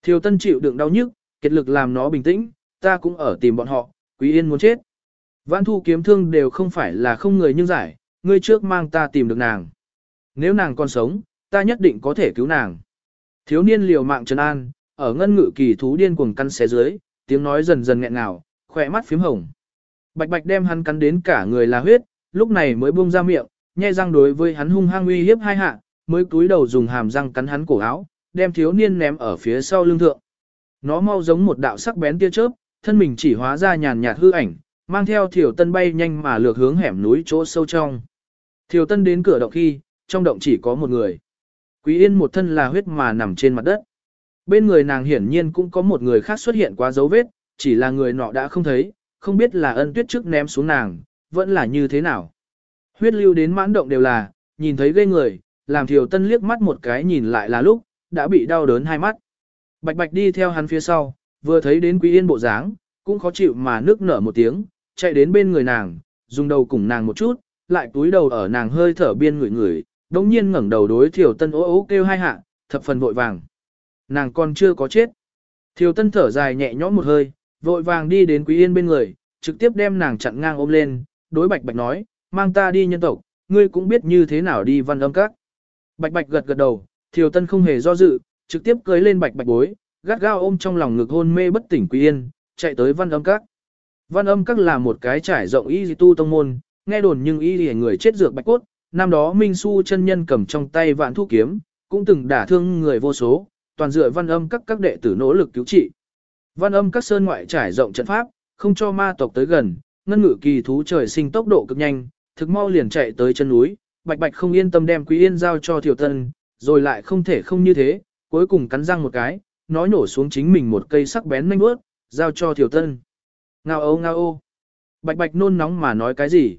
Thiều Tân chịu đựng đau nhức, kết lực làm nó bình tĩnh, ta cũng ở tìm bọn họ, Quý Yên muốn chết. Vãn thu kiếm thương đều không phải là không người nhưng giải, ngươi trước mang ta tìm được nàng. Nếu nàng còn sống, ta nhất định có thể cứu nàng. Thiếu niên liều mạng trấn an, ở ngân ngự kỳ thú điên cuồng căn xé dưới, tiếng nói dần dần nghẹn ngào, khỏe mắt phím hồng. Bạch bạch đem hắn cắn đến cả người là huyết, lúc này mới buông ra miệng, nhe răng đối với hắn hung hăng uy hiếp hai hạ, mới cúi đầu dùng hàm răng cắn hắn cổ áo, đem thiếu niên ném ở phía sau lưng thượng. Nó mau giống một đạo sắc bén tia chớp, thân mình chỉ hóa ra nhàn nhạt hư ảnh, mang theo Thiều Tân bay nhanh mà lược hướng hẻm núi chỗ sâu trong. Thiều Tân đến cửa động khi, trong động chỉ có một người. Quý Yên một thân là huyết mà nằm trên mặt đất. Bên người nàng hiển nhiên cũng có một người khác xuất hiện qua dấu vết, chỉ là người nọ đã không thấy, không biết là ân tuyết trước ném xuống nàng, vẫn là như thế nào. Huyết lưu đến mãn động đều là, nhìn thấy ghê người, làm Thiều Tân liếc mắt một cái nhìn lại là lúc, đã bị đau đớn hai mắt. Bạch bạch đi theo hắn phía sau, vừa thấy đến Quý Yên bộ dáng, cũng khó chịu mà nước nở một tiếng, chạy đến bên người nàng, dùng đầu cùng nàng một chút, lại túi đầu ở nàng hơi thở biên người người, đống nhiên ngẩng đầu đối Thiều Tân ố ố kêu hai hạ, thập phần vội vàng. Nàng còn chưa có chết. Thiều Tân thở dài nhẹ nhõm một hơi, vội vàng đi đến Quý Yên bên người, trực tiếp đem nàng chặn ngang ôm lên, đối Bạch Bạch nói, mang ta đi nhân tộc, ngươi cũng biết như thế nào đi văn âm các. Bạch Bạch gật gật đầu, Thiều Tân không hề do dự, trực tiếp cưới lên Bạch Bạch bối, gắt gao ôm trong lòng ngực hôn mê bất tỉnh Quý Yên, chạy tới văn âm các. Văn âm các là một cái trải rộng y tu tông môn, nghe đồn nhưng y lìa người chết dược bạch cốt, năm đó Minh Su chân nhân cầm trong tay vạn thu kiếm, cũng từng đả thương người vô số, toàn dựa văn âm các các đệ tử nỗ lực cứu trị. Văn âm các sơn ngoại trải rộng trận pháp, không cho ma tộc tới gần, ngân ngự kỳ thú trời sinh tốc độ cực nhanh, thực mau liền chạy tới chân núi, bạch bạch không yên tâm đem quý yên giao cho thiểu tân, rồi lại không thể không như thế, cuối cùng cắn răng một cái, nói nổ xuống chính mình một cây sắc bén nhanh bước, giao cho Thiều tân. Ngao ô ngao ô. Bạch bạch nôn nóng mà nói cái gì?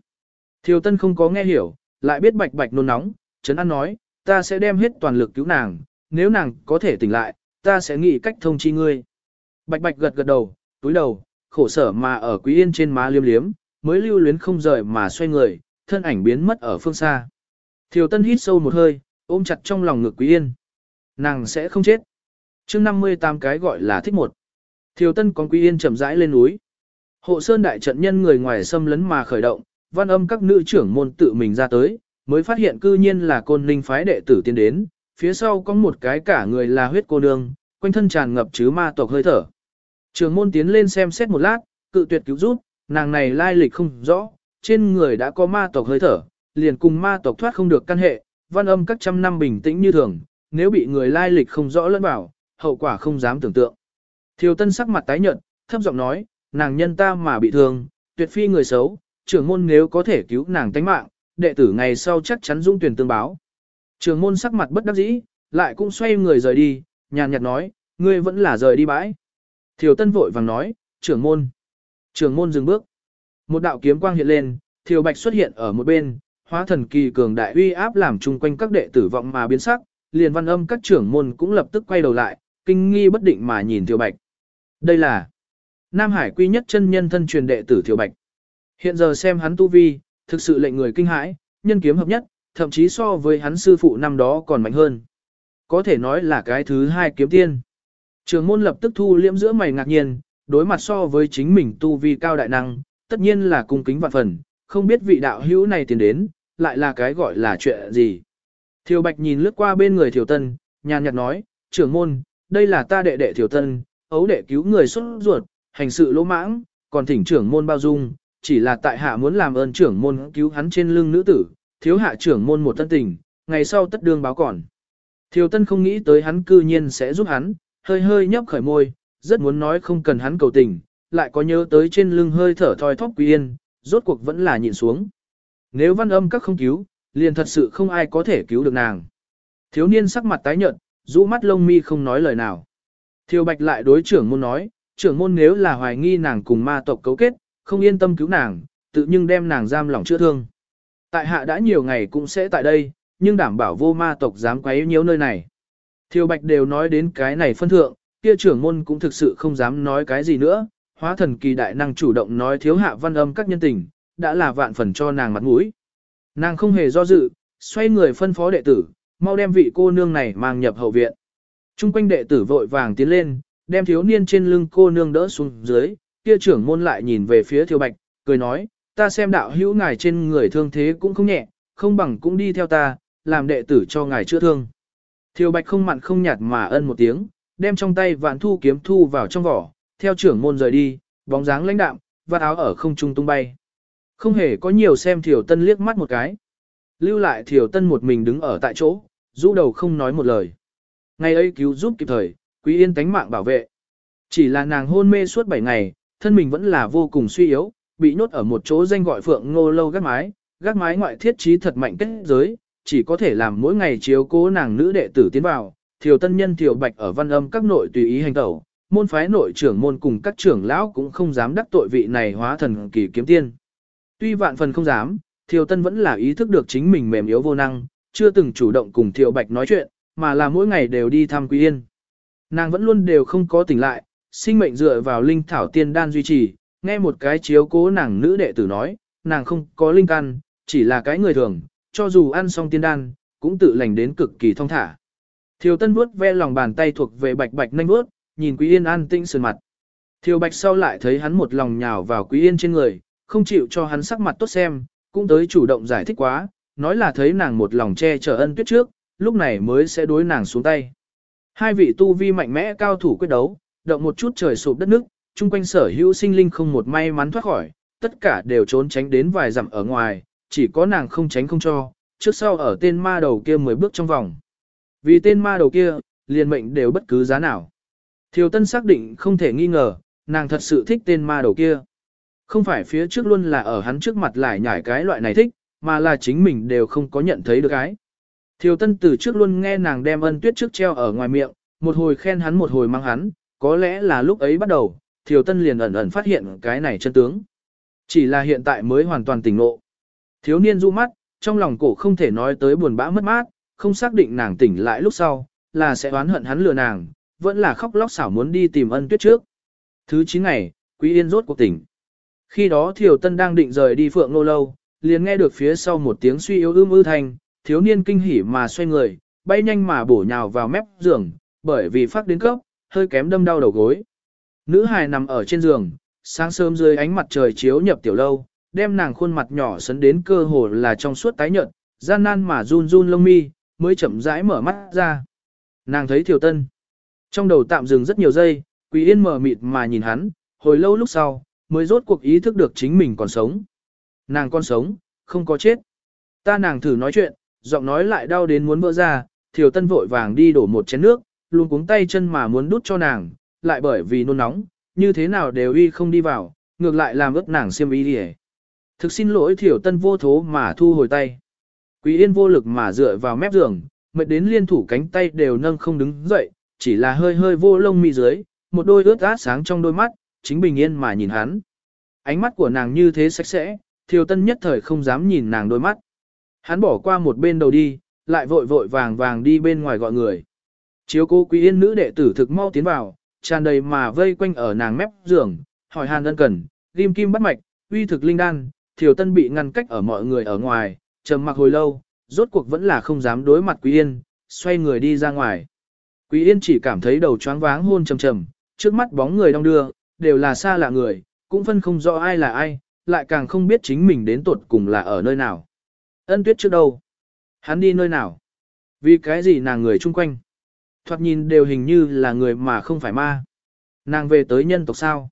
Thiều tân không có nghe hiểu, lại biết bạch bạch nôn nóng, Trấn An nói, ta sẽ đem hết toàn lực cứu nàng, nếu nàng có thể tỉnh lại, ta sẽ nghĩ cách thông chi ngươi. Bạch bạch gật gật đầu, túi đầu, khổ sở mà ở quý yên trên má liêm liếm, mới lưu luyến không rời mà xoay người, thân ảnh biến mất ở phương xa. Thiều tân hít sâu một hơi, ôm chặt trong lòng ngực quý yên. Nàng sẽ không chết chương 58 cái gọi là thích một. Thiều tân con quý yên chậm rãi lên núi. Hộ sơn đại trận nhân người ngoài xâm lấn mà khởi động, văn âm các nữ trưởng môn tự mình ra tới, mới phát hiện cư nhiên là côn linh phái đệ tử tiến đến, phía sau có một cái cả người là huyết cô nương, quanh thân tràn ngập chứ ma tộc hơi thở. Trưởng môn tiến lên xem xét một lát, cự tuyệt cứu giúp, nàng này lai lịch không rõ, trên người đã có ma tộc hơi thở, liền cùng ma tộc thoát không được căn hệ, văn âm các trăm năm bình tĩnh như thường, nếu bị người lai lịch không rõ lẫn bảo, hậu quả không dám tưởng tượng. Thiều tân sắc mặt tái nhợt, thấp giọng nói, nàng nhân ta mà bị thương, tuyệt phi người xấu, trưởng môn nếu có thể cứu nàng tánh mạng, đệ tử ngày sau chắc chắn dung tuyển tương báo. Trưởng môn sắc mặt bất đắc dĩ, lại cũng xoay người rời đi, nhàn nhạt nói, ngươi vẫn là rời đi bãi. Thiều tân vội vàng nói, trưởng môn. Trưởng môn dừng bước. Một đạo kiếm quang hiện lên, thiều bạch xuất hiện ở một bên, hóa thần kỳ cường đại uy áp làm chung quanh các đệ tử vọng mà biến sắc, liền văn âm các trưởng môn cũng lập tức quay đầu lại, kinh nghi bất định mà nhìn thiều bạch. Đây là Nam Hải quy nhất chân nhân thân truyền đệ tử thiều bạch. Hiện giờ xem hắn tu vi, thực sự lệnh người kinh hãi, nhân kiếm hợp nhất, thậm chí so với hắn sư phụ năm đó còn mạnh hơn. Có thể nói là cái thứ hai kiếm tiên. Trường môn lập tức thu liễm giữa mày ngạc nhiên, đối mặt so với chính mình tu vi cao đại năng, tất nhiên là cung kính vạn phần, không biết vị đạo hữu này tiến đến, lại là cái gọi là chuyện gì. Thiều Bạch nhìn lướt qua bên người Thiều Tân, nhàn nhạt nói, trưởng môn, đây là ta đệ đệ thiểu Tân, ấu đệ cứu người xuất ruột, hành sự lỗ mãng, còn thỉnh trưởng môn bao dung, chỉ là tại hạ muốn làm ơn trưởng môn cứu hắn trên lưng nữ tử, thiếu hạ trưởng môn một tân tình, ngày sau tất đương báo còn. Thiều Tân không nghĩ tới hắn cư nhiên sẽ giúp hắn, hơi hơi nhấp khởi môi, rất muốn nói không cần hắn cầu tình, lại có nhớ tới trên lưng hơi thở thoi thóp quý yên, rốt cuộc vẫn là nhịn xuống. Nếu văn âm các không cứu, liền thật sự không ai có thể cứu được nàng. Thiếu niên sắc mặt tái nhợt, rũ mắt lông mi không nói lời nào. Thiều Bạch lại đối trưởng môn nói, trưởng môn nếu là hoài nghi nàng cùng ma tộc cấu kết, không yên tâm cứu nàng, tự nhưng đem nàng giam lỏng chữa thương. Tại hạ đã nhiều ngày cũng sẽ tại đây, nhưng đảm bảo vô ma tộc dám quấy nhiễu nơi này. Thiều Bạch đều nói đến cái này phân thượng, kia trưởng môn cũng thực sự không dám nói cái gì nữa, hóa thần kỳ đại năng chủ động nói thiếu hạ văn âm các nhân tình, đã là vạn phần cho nàng mặt mũi. Nàng không hề do dự, xoay người phân phó đệ tử, mau đem vị cô nương này mang nhập hậu viện. Trung quanh đệ tử vội vàng tiến lên, đem thiếu niên trên lưng cô nương đỡ xuống dưới, kia trưởng môn lại nhìn về phía Thiêu Bạch, cười nói, ta xem đạo hữu ngài trên người thương thế cũng không nhẹ, không bằng cũng đi theo ta, làm đệ tử cho ngài chữa thương. Thiêu Bạch không mặn không nhạt mà ân một tiếng, đem trong tay vạn thu kiếm thu vào trong vỏ, theo trưởng môn rời đi, bóng dáng lãnh đạm, và áo ở không trung tung bay. Không hề có nhiều xem Thiều Tân liếc mắt một cái. Lưu lại Thiều Tân một mình đứng ở tại chỗ, rũ đầu không nói một lời. Ngày ấy cứu giúp kịp thời, Quý Yên tánh mạng bảo vệ. Chỉ là nàng hôn mê suốt 7 ngày, thân mình vẫn là vô cùng suy yếu, bị nhốt ở một chỗ danh gọi phượng ngô lâu gác mái, gác mái ngoại thiết trí thật mạnh kết giới, chỉ có thể làm mỗi ngày chiếu cố nàng nữ đệ tử tiến vào, thiều tân nhân thiều bạch ở văn âm các nội tùy ý hành tẩu, môn phái nội trưởng môn cùng các trưởng lão cũng không dám đắc tội vị này hóa thần kỳ kiếm tiên. Tuy vạn phần không dám, thiều tân vẫn là ý thức được chính mình mềm yếu vô năng, chưa từng chủ động cùng Thiệu bạch nói chuyện, mà là mỗi ngày đều đi thăm quý yên. Nàng vẫn luôn đều không có tỉnh lại, sinh mệnh dựa vào linh thảo tiên đan duy trì, nghe một cái chiếu cố nàng nữ đệ tử nói, nàng không có linh căn, chỉ là cái người thường, cho dù ăn xong tiên đan, cũng tự lành đến cực kỳ thông thả. Thiều Tân vuốt ve lòng bàn tay thuộc về bạch bạch nhanh vuốt, nhìn Quý Yên an tĩnh sườn mặt. Thiều Bạch sau lại thấy hắn một lòng nhào vào Quý Yên trên người, không chịu cho hắn sắc mặt tốt xem, cũng tới chủ động giải thích quá, nói là thấy nàng một lòng che chở ân tuyết trước, lúc này mới sẽ đối nàng xuống tay. Hai vị tu vi mạnh mẽ cao thủ quyết đấu, động một chút trời sụp đất nước, chung quanh sở hữu sinh linh không một may mắn thoát khỏi, tất cả đều trốn tránh đến vài dặm ở ngoài, chỉ có nàng không tránh không cho, trước sau ở tên ma đầu kia mới bước trong vòng. Vì tên ma đầu kia, liền mệnh đều bất cứ giá nào. Thiều Tân xác định không thể nghi ngờ, nàng thật sự thích tên ma đầu kia. Không phải phía trước luôn là ở hắn trước mặt lại nhảy cái loại này thích, mà là chính mình đều không có nhận thấy được cái. Thiều Tân từ trước luôn nghe nàng đem ân tuyết trước treo ở ngoài miệng, một hồi khen hắn một hồi mang hắn, có lẽ là lúc ấy bắt đầu, Thiều Tân liền ẩn ẩn phát hiện cái này chân tướng. Chỉ là hiện tại mới hoàn toàn tỉnh ngộ. Thiếu niên du mắt, trong lòng cổ không thể nói tới buồn bã mất mát, không xác định nàng tỉnh lại lúc sau, là sẽ oán hận hắn lừa nàng, vẫn là khóc lóc xảo muốn đi tìm ân tuyết trước. Thứ 9 ngày, Quý Yên rốt cuộc tỉnh. Khi đó Thiều Tân đang định rời đi Phượng Nô Lâu, liền nghe được phía sau một tiếng suy yếu ưm ư thanh, thiếu niên kinh hỉ mà xoay người, bay nhanh mà bổ nhào vào mép giường, bởi vì phát đến cấp, hơi kém đâm đau đầu gối. Nữ hài nằm ở trên giường, sáng sớm dưới ánh mặt trời chiếu nhập tiểu lâu, đem nàng khuôn mặt nhỏ sấn đến cơ hồ là trong suốt tái nhợt, gian nan mà run run lông mi, mới chậm rãi mở mắt ra. Nàng thấy Thiều Tân. Trong đầu tạm dừng rất nhiều giây, quỳ Yên mở mịt mà nhìn hắn, hồi lâu lúc sau, mới rốt cuộc ý thức được chính mình còn sống. Nàng con sống, không có chết. Ta nàng thử nói chuyện, giọng nói lại đau đến muốn vỡ ra, Thiều Tân vội vàng đi đổ một chén nước, luôn cuống tay chân mà muốn đút cho nàng, lại bởi vì nôn nóng, như thế nào đều y không đi vào, ngược lại làm ướt nàng xiêm y đi Thực xin lỗi thiểu Tân vô thố mà thu hồi tay. Quý Yên vô lực mà dựa vào mép giường, mệt đến liên thủ cánh tay đều nâng không đứng dậy, chỉ là hơi hơi vô lông mi dưới, một đôi ướt át sáng trong đôi mắt, chính bình yên mà nhìn hắn. Ánh mắt của nàng như thế sạch sẽ, Thiều Tân nhất thời không dám nhìn nàng đôi mắt. Hắn bỏ qua một bên đầu đi, lại vội vội vàng vàng đi bên ngoài gọi người. Chiếu cô quý yên nữ đệ tử thực mau tiến vào, tràn đầy mà vây quanh ở nàng mép giường, hỏi hàn ân cần, ghim kim bắt mạch, uy thực linh đan, Thiều Tân bị ngăn cách ở mọi người ở ngoài, trầm mặc hồi lâu, rốt cuộc vẫn là không dám đối mặt Quý Yên, xoay người đi ra ngoài. Quý Yên chỉ cảm thấy đầu choáng váng hôn trầm trầm, trước mắt bóng người đông đưa, đều là xa lạ người, cũng phân không rõ ai là ai, lại càng không biết chính mình đến tuột cùng là ở nơi nào. Ân tuyết trước đâu? Hắn đi nơi nào? Vì cái gì nàng người chung quanh? Thoạt nhìn đều hình như là người mà không phải ma. Nàng về tới nhân tộc sao?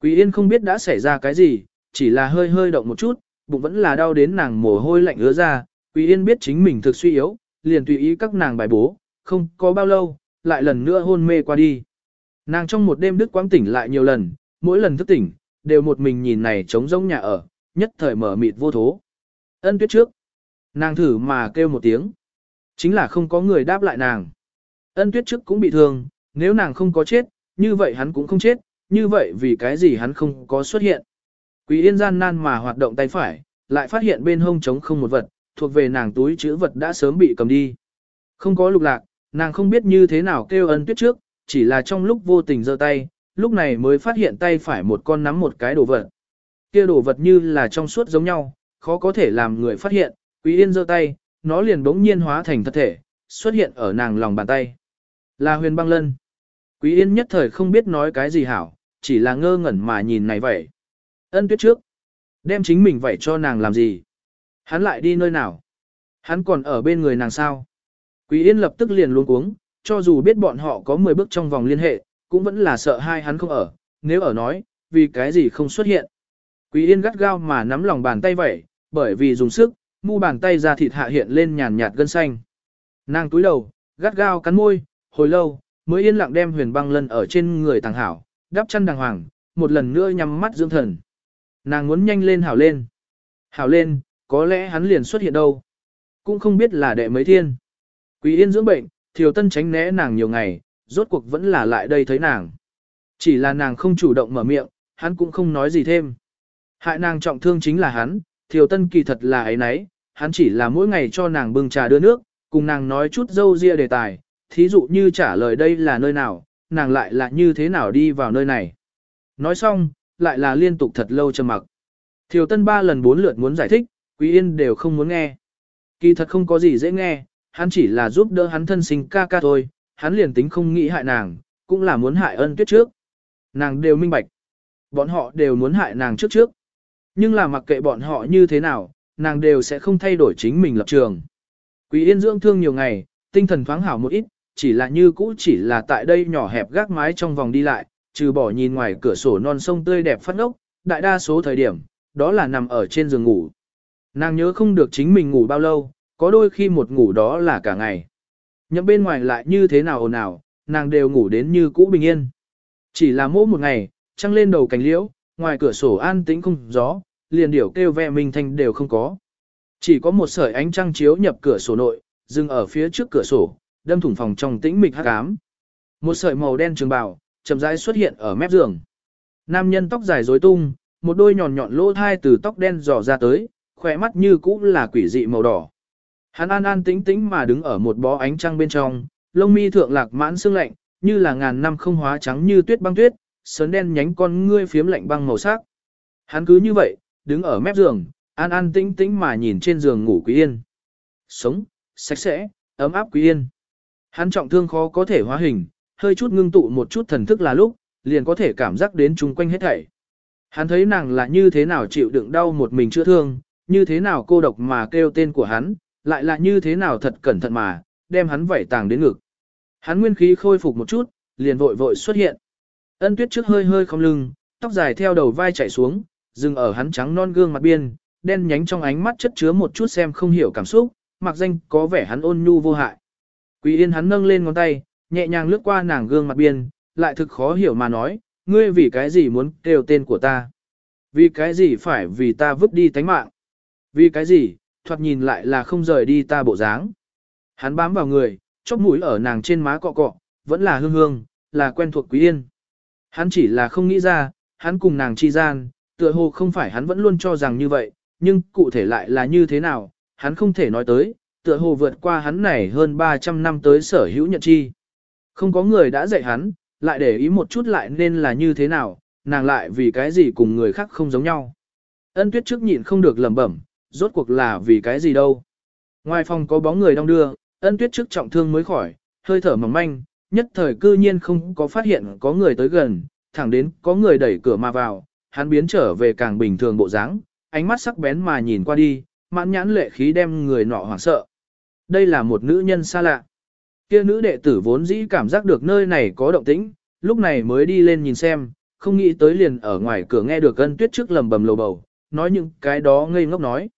Quý Yên không biết đã xảy ra cái gì, chỉ là hơi hơi động một chút, bụng vẫn là đau đến nàng mồ hôi lạnh ứa ra. Quý Yên biết chính mình thực suy yếu, liền tùy ý các nàng bài bố, không có bao lâu, lại lần nữa hôn mê qua đi. Nàng trong một đêm đức quãng tỉnh lại nhiều lần, mỗi lần thức tỉnh, đều một mình nhìn này trống rỗng nhà ở, nhất thời mở mịt vô thố. Ân tuyết trước. Nàng thử mà kêu một tiếng. Chính là không có người đáp lại nàng. Ân tuyết trước cũng bị thương, nếu nàng không có chết, như vậy hắn cũng không chết, như vậy vì cái gì hắn không có xuất hiện. Quý yên gian nan mà hoạt động tay phải, lại phát hiện bên hông trống không một vật, thuộc về nàng túi chữ vật đã sớm bị cầm đi. Không có lục lạc, nàng không biết như thế nào kêu ân tuyết trước, chỉ là trong lúc vô tình giơ tay, lúc này mới phát hiện tay phải một con nắm một cái đồ vật. Kia đồ vật như là trong suốt giống nhau, khó có thể làm người phát hiện, Quý Yên giơ tay, nó liền bỗng nhiên hóa thành thật thể, xuất hiện ở nàng lòng bàn tay. Là huyền băng lân. Quý Yên nhất thời không biết nói cái gì hảo, chỉ là ngơ ngẩn mà nhìn này vậy. Ân tuyết trước. Đem chính mình vậy cho nàng làm gì? Hắn lại đi nơi nào? Hắn còn ở bên người nàng sao? Quý Yên lập tức liền luống cuống, cho dù biết bọn họ có 10 bước trong vòng liên hệ, cũng vẫn là sợ hai hắn không ở, nếu ở nói, vì cái gì không xuất hiện. Quý Yên gắt gao mà nắm lòng bàn tay vậy, bởi vì dùng sức, mu bàn tay ra thịt hạ hiện lên nhàn nhạt gân xanh. Nàng túi đầu, gắt gao cắn môi, hồi lâu, mới yên lặng đem huyền băng lân ở trên người tàng hảo, đắp chân đàng hoàng, một lần nữa nhắm mắt dưỡng thần. Nàng muốn nhanh lên hảo lên. Hảo lên, có lẽ hắn liền xuất hiện đâu. Cũng không biết là đệ mấy thiên. Quý yên dưỡng bệnh, thiều tân tránh né nàng nhiều ngày, rốt cuộc vẫn là lại đây thấy nàng. Chỉ là nàng không chủ động mở miệng, hắn cũng không nói gì thêm. Hại nàng trọng thương chính là hắn, thiều tân kỳ thật là ấy nấy, hắn chỉ là mỗi ngày cho nàng bưng trà đưa nước, cùng nàng nói chút dâu ria đề tài, thí dụ như trả lời đây là nơi nào, nàng lại là như thế nào đi vào nơi này. Nói xong, lại là liên tục thật lâu trầm mặc. Thiều tân ba lần bốn lượt muốn giải thích, Quý Yên đều không muốn nghe. Kỳ thật không có gì dễ nghe, hắn chỉ là giúp đỡ hắn thân sinh ca ca thôi, hắn liền tính không nghĩ hại nàng, cũng là muốn hại ân tuyết trước. Nàng đều minh bạch. Bọn họ đều muốn hại nàng trước trước. Nhưng là mặc kệ bọn họ như thế nào, nàng đều sẽ không thay đổi chính mình lập trường. Quý Yên dưỡng thương nhiều ngày, tinh thần thoáng hảo một ít, chỉ là như cũ chỉ là tại đây nhỏ hẹp gác mái trong vòng đi lại, trừ bỏ nhìn ngoài cửa sổ non sông tươi đẹp phát ốc, đại đa số thời điểm, đó là nằm ở trên giường ngủ. Nàng nhớ không được chính mình ngủ bao lâu, có đôi khi một ngủ đó là cả ngày. Nhậm bên ngoài lại như thế nào ồn ào, nàng đều ngủ đến như cũ bình yên. Chỉ là mỗi một ngày, trăng lên đầu cánh liễu, ngoài cửa sổ an tĩnh không gió, liền điểu kêu ve minh thanh đều không có. Chỉ có một sợi ánh trăng chiếu nhập cửa sổ nội, dừng ở phía trước cửa sổ, đâm thủng phòng trong tĩnh mịch hắc ám. Một sợi màu đen trường bào, chậm rãi xuất hiện ở mép giường. Nam nhân tóc dài rối tung, một đôi nhọn nhọn lỗ thai từ tóc đen dò ra tới, khỏe mắt như cũ là quỷ dị màu đỏ. Hắn an an tĩnh tĩnh mà đứng ở một bó ánh trăng bên trong, lông mi thượng lạc mãn sương lạnh, như là ngàn năm không hóa trắng như tuyết băng tuyết, sớn đen nhánh con ngươi phiếm lạnh băng màu sắc. Hắn cứ như vậy, đứng ở mép giường, an an tĩnh tĩnh mà nhìn trên giường ngủ Quý Yên. Sống, sạch sẽ, ấm áp Quý Yên. Hắn trọng thương khó có thể hóa hình, hơi chút ngưng tụ một chút thần thức là lúc, liền có thể cảm giác đến chung quanh hết thảy. Hắn thấy nàng là như thế nào chịu đựng đau một mình chữa thương, như thế nào cô độc mà kêu tên của hắn, lại là như thế nào thật cẩn thận mà, đem hắn vẩy tàng đến ngực. Hắn nguyên khí khôi phục một chút, liền vội vội xuất hiện. Ân tuyết trước hơi hơi không lưng, tóc dài theo đầu vai chạy xuống, dừng ở hắn trắng non gương mặt biên, đen nhánh trong ánh mắt chất chứa một chút xem không hiểu cảm xúc, mặc danh có vẻ hắn ôn nhu vô hại. Quý yên hắn nâng lên ngón tay, nhẹ nhàng lướt qua nàng gương mặt biên, lại thực khó hiểu mà nói, ngươi vì cái gì muốn kêu tên của ta? Vì cái gì phải vì ta vứt đi tánh mạng? Vì cái gì, thoạt nhìn lại là không rời đi ta bộ dáng. Hắn bám vào người, chóp mũi ở nàng trên má cọ cọ, vẫn là hương hương, là quen thuộc quý yên. Hắn chỉ là không nghĩ ra, hắn cùng nàng chi gian, tựa hồ không phải hắn vẫn luôn cho rằng như vậy, nhưng cụ thể lại là như thế nào, hắn không thể nói tới, tựa hồ vượt qua hắn này hơn 300 năm tới sở hữu nhận chi. Không có người đã dạy hắn, lại để ý một chút lại nên là như thế nào, nàng lại vì cái gì cùng người khác không giống nhau. Ân tuyết trước nhịn không được lẩm bẩm, rốt cuộc là vì cái gì đâu. Ngoài phòng có bóng người đong đưa, ân tuyết trước trọng thương mới khỏi, hơi thở mỏng manh, nhất thời cư nhiên không có phát hiện có người tới gần, thẳng đến có người đẩy cửa mà vào, hắn biến trở về càng bình thường bộ dáng, ánh mắt sắc bén mà nhìn qua đi, mãn nhãn lệ khí đem người nọ hoảng sợ. Đây là một nữ nhân xa lạ. Kia nữ đệ tử vốn dĩ cảm giác được nơi này có động tĩnh, lúc này mới đi lên nhìn xem, không nghĩ tới liền ở ngoài cửa nghe được ân tuyết trước lầm bầm lầu bầu, nói những cái đó ngây ngốc nói.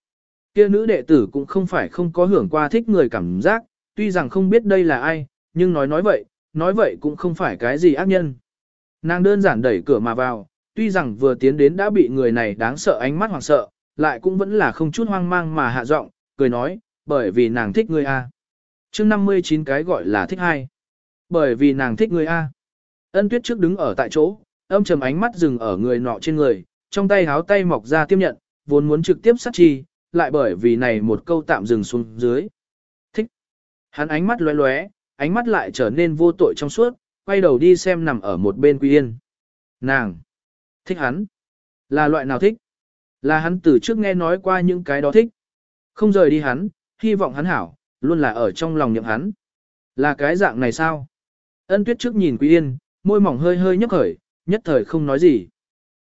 Kia nữ đệ tử cũng không phải không có hưởng qua thích người cảm giác, tuy rằng không biết đây là ai, nhưng nói nói vậy, nói vậy cũng không phải cái gì ác nhân. Nàng đơn giản đẩy cửa mà vào, tuy rằng vừa tiến đến đã bị người này đáng sợ ánh mắt hoảng sợ, lại cũng vẫn là không chút hoang mang mà hạ giọng, cười nói, bởi vì nàng thích ngươi a. Chương 59 cái gọi là thích hai. Bởi vì nàng thích ngươi a. Ân Tuyết trước đứng ở tại chỗ, âm trầm ánh mắt dừng ở người nọ trên người, trong tay háo tay mọc ra tiếp nhận, vốn muốn trực tiếp sát chi, lại bởi vì này một câu tạm dừng xuống dưới. Thích. Hắn ánh mắt lóe lóe, ánh mắt lại trở nên vô tội trong suốt, quay đầu đi xem nằm ở một bên Quý Yên. Nàng. Thích hắn. Là loại nào thích? Là hắn từ trước nghe nói qua những cái đó thích. Không rời đi hắn, hy vọng hắn hảo, luôn là ở trong lòng nhậm hắn. Là cái dạng này sao? Ân tuyết trước nhìn Quý Yên, môi mỏng hơi hơi nhấp khởi, nhất thời không nói gì.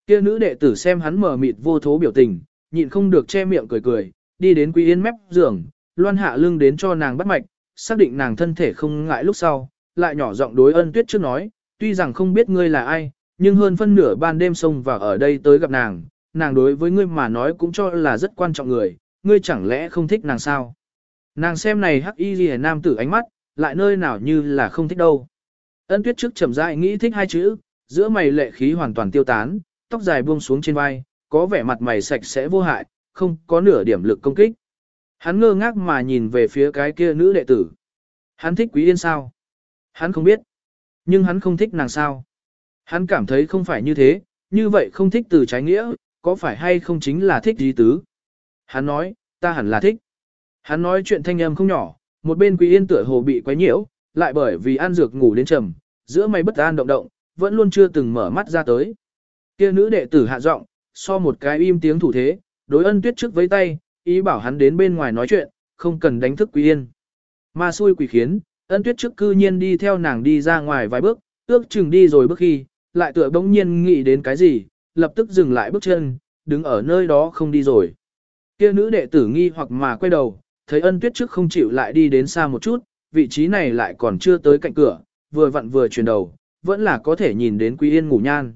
Kia nữ đệ tử xem hắn mở mịt vô thố biểu tình, nhịn không được che miệng cười cười, đi đến Quý Yên mép giường, loan hạ lưng đến cho nàng bắt mạch, xác định nàng thân thể không ngại lúc sau, lại nhỏ giọng đối ân tuyết trước nói, tuy rằng không biết ngươi là ai, nhưng hơn phân nửa ban đêm xông vào ở đây tới gặp nàng, nàng đối với ngươi mà nói cũng cho là rất quan trọng người, ngươi chẳng lẽ không thích nàng sao? Nàng xem này hắc y ghi nam tử ánh mắt, lại nơi nào như là không thích đâu. Ân tuyết trước chậm rãi nghĩ thích hai chữ, giữa mày lệ khí hoàn toàn tiêu tán, tóc dài buông xuống trên vai, có vẻ mặt mày sạch sẽ vô hại, không có nửa điểm lực công kích. Hắn ngơ ngác mà nhìn về phía cái kia nữ đệ tử. Hắn thích quý yên sao? Hắn không biết. Nhưng hắn không thích nàng sao? Hắn cảm thấy không phải như thế, như vậy không thích từ trái nghĩa, có phải hay không chính là thích gì tứ? Hắn nói, ta hẳn là thích. Hắn nói chuyện thanh âm không nhỏ, một bên quý yên tựa hồ bị quấy nhiễu, lại bởi vì ăn dược ngủ đến trầm, giữa mày bất an động động, vẫn luôn chưa từng mở mắt ra tới. Kia nữ đệ tử hạ giọng, so một cái im tiếng thủ thế, đối ân tuyết trước với tay, ý bảo hắn đến bên ngoài nói chuyện, không cần đánh thức quý yên. Mà xui quỷ khiến, ân tuyết trước cư nhiên đi theo nàng đi ra ngoài vài bước, ước chừng đi rồi bước khi, lại tựa bỗng nhiên nghĩ đến cái gì, lập tức dừng lại bước chân, đứng ở nơi đó không đi rồi. Kia nữ đệ tử nghi hoặc mà quay đầu, thấy ân tuyết trước không chịu lại đi đến xa một chút, vị trí này lại còn chưa tới cạnh cửa, vừa vặn vừa chuyển đầu, vẫn là có thể nhìn đến Quý Yên ngủ nhan.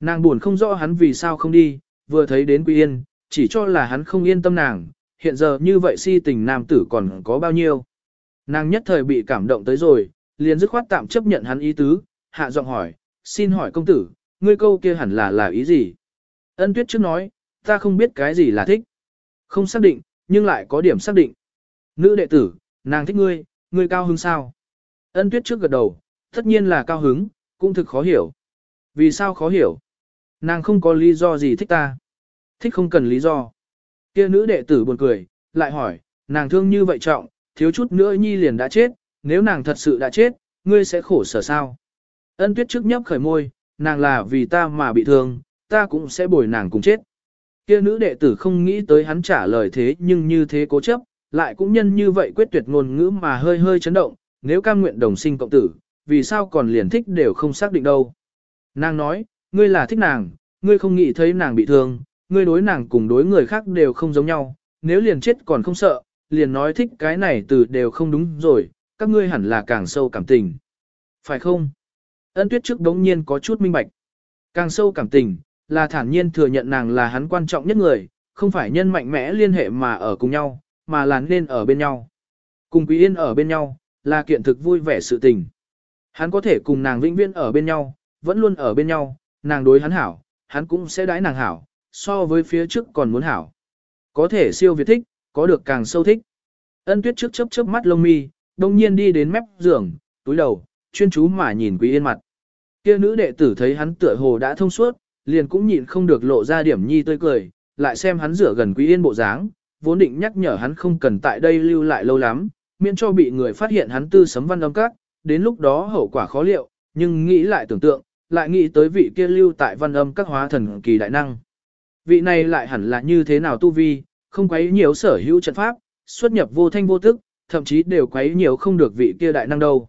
Nàng buồn không rõ hắn vì sao không đi, vừa thấy đến Quý Yên, chỉ cho là hắn không yên tâm nàng, hiện giờ như vậy si tình nam tử còn có bao nhiêu. Nàng nhất thời bị cảm động tới rồi, liền dứt khoát tạm chấp nhận hắn ý tứ, hạ giọng hỏi, xin hỏi công tử, ngươi câu kia hẳn là là ý gì? Ân tuyết trước nói, ta không biết cái gì là thích. Không xác định, nhưng lại có điểm xác định. Nữ đệ tử, nàng thích ngươi, ngươi cao hứng sao? Ân tuyết trước gật đầu, tất nhiên là cao hứng, cũng thực khó hiểu. Vì sao khó hiểu? Nàng không có lý do gì thích ta. Thích không cần lý do. Kia nữ đệ tử buồn cười, lại hỏi, nàng thương như vậy trọng, thiếu chút nữa nhi liền đã chết, nếu nàng thật sự đã chết, ngươi sẽ khổ sở sao? Ân tuyết trước nhấp khởi môi, nàng là vì ta mà bị thương, ta cũng sẽ bồi nàng cùng chết. Kia nữ đệ tử không nghĩ tới hắn trả lời thế nhưng như thế cố chấp, lại cũng nhân như vậy quyết tuyệt ngôn ngữ mà hơi hơi chấn động, nếu cam nguyện đồng sinh cộng tử, vì sao còn liền thích đều không xác định đâu. Nàng nói, ngươi là thích nàng, ngươi không nghĩ thấy nàng bị thương, ngươi đối nàng cùng đối người khác đều không giống nhau, nếu liền chết còn không sợ, liền nói thích cái này từ đều không đúng rồi, các ngươi hẳn là càng sâu cảm tình. Phải không? Ân tuyết trước đống nhiên có chút minh bạch. Càng sâu cảm tình, là thản nhiên thừa nhận nàng là hắn quan trọng nhất người, không phải nhân mạnh mẽ liên hệ mà ở cùng nhau, mà là nên ở bên nhau. Cùng Quý Yên ở bên nhau, là kiện thực vui vẻ sự tình. Hắn có thể cùng nàng vĩnh viễn ở bên nhau, vẫn luôn ở bên nhau, nàng đối hắn hảo, hắn cũng sẽ đãi nàng hảo, so với phía trước còn muốn hảo. Có thể siêu việt thích, có được càng sâu thích. Ân tuyết trước chớp chớp mắt lông mi, đồng nhiên đi đến mép giường, túi đầu, chuyên chú mà nhìn Quý Yên mặt. Kia nữ đệ tử thấy hắn tựa hồ đã thông suốt, liền cũng nhịn không được lộ ra điểm nhi tươi cười, lại xem hắn rửa gần Quý Yên bộ dáng, vốn định nhắc nhở hắn không cần tại đây lưu lại lâu lắm, miễn cho bị người phát hiện hắn tư sấm văn âm các, đến lúc đó hậu quả khó liệu, nhưng nghĩ lại tưởng tượng, lại nghĩ tới vị kia lưu tại văn âm các hóa thần kỳ đại năng. Vị này lại hẳn là như thế nào tu vi, không quấy nhiều sở hữu trận pháp, xuất nhập vô thanh vô tức, thậm chí đều quấy nhiều không được vị kia đại năng đâu.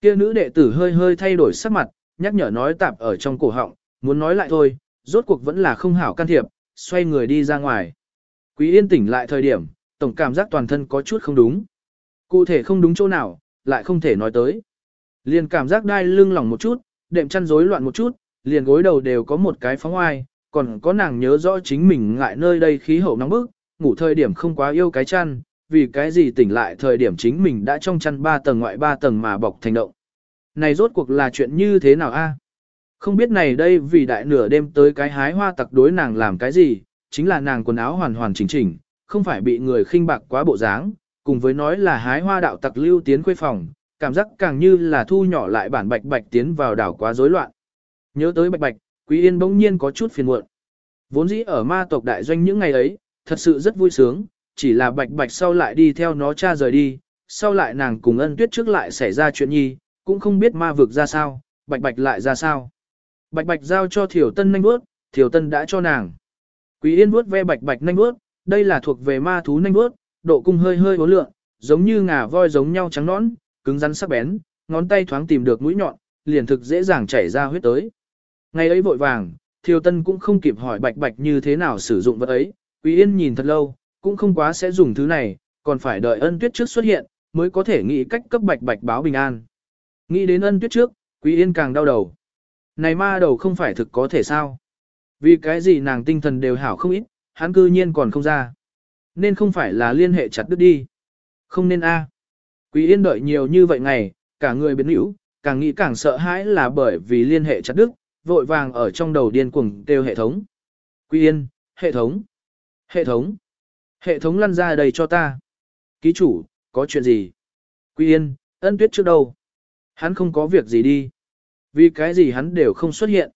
Kia nữ đệ tử hơi hơi thay đổi sắc mặt, nhắc nhở nói tạp ở trong cổ họng, muốn nói lại thôi, rốt cuộc vẫn là không hảo can thiệp, xoay người đi ra ngoài. Quý yên tỉnh lại thời điểm, tổng cảm giác toàn thân có chút không đúng. Cụ thể không đúng chỗ nào, lại không thể nói tới. Liền cảm giác đai lưng lỏng một chút, đệm chăn rối loạn một chút, liền gối đầu đều có một cái phóng oai, còn có nàng nhớ rõ chính mình ngại nơi đây khí hậu nóng bức, ngủ thời điểm không quá yêu cái chăn, vì cái gì tỉnh lại thời điểm chính mình đã trong chăn ba tầng ngoại ba tầng mà bọc thành động. Này rốt cuộc là chuyện như thế nào a? Không biết này đây vì đại nửa đêm tới cái hái hoa tặc đối nàng làm cái gì, chính là nàng quần áo hoàn hoàn chỉnh chỉnh, không phải bị người khinh bạc quá bộ dáng, cùng với nói là hái hoa đạo tặc lưu tiến khuê phòng, cảm giác càng như là thu nhỏ lại bản bạch bạch tiến vào đảo quá rối loạn. Nhớ tới bạch bạch, Quý Yên bỗng nhiên có chút phiền muộn. Vốn dĩ ở ma tộc đại doanh những ngày ấy, thật sự rất vui sướng, chỉ là bạch bạch sau lại đi theo nó cha rời đi, sau lại nàng cùng ân tuyết trước lại xảy ra chuyện nhi, cũng không biết ma vực ra sao, bạch bạch lại ra sao. Bạch bạch giao cho thiểu tân nanh bước, thiểu tân đã cho nàng. Quý yên bước ve bạch bạch nanh bước, đây là thuộc về ma thú nanh bước, độ cung hơi hơi bốn lượng, giống như ngà voi giống nhau trắng nõn, cứng rắn sắc bén, ngón tay thoáng tìm được mũi nhọn, liền thực dễ dàng chảy ra huyết tới. Ngày ấy vội vàng, Thiều Tân cũng không kịp hỏi bạch bạch như thế nào sử dụng vật ấy, Quý Yên nhìn thật lâu, cũng không quá sẽ dùng thứ này, còn phải đợi ân tuyết trước xuất hiện, mới có thể nghĩ cách cấp bạch bạch báo bình an. Nghĩ đến ân tuyết trước, Quý Yên càng đau đầu. Này ma đầu không phải thực có thể sao? Vì cái gì nàng tinh thần đều hảo không ít, hắn cư nhiên còn không ra. Nên không phải là liên hệ chặt đứt đi. Không nên a. Quý Yên đợi nhiều như vậy ngày, cả người biến hữu, càng nghĩ càng sợ hãi là bởi vì liên hệ chặt đứt, vội vàng ở trong đầu điên cuồng kêu hệ thống. Quý Yên, hệ thống, hệ thống, hệ thống lăn ra đây cho ta. Ký chủ, có chuyện gì? Quý Yên, ân tuyết trước đâu? Hắn không có việc gì đi. Vì cái gì hắn đều không xuất hiện.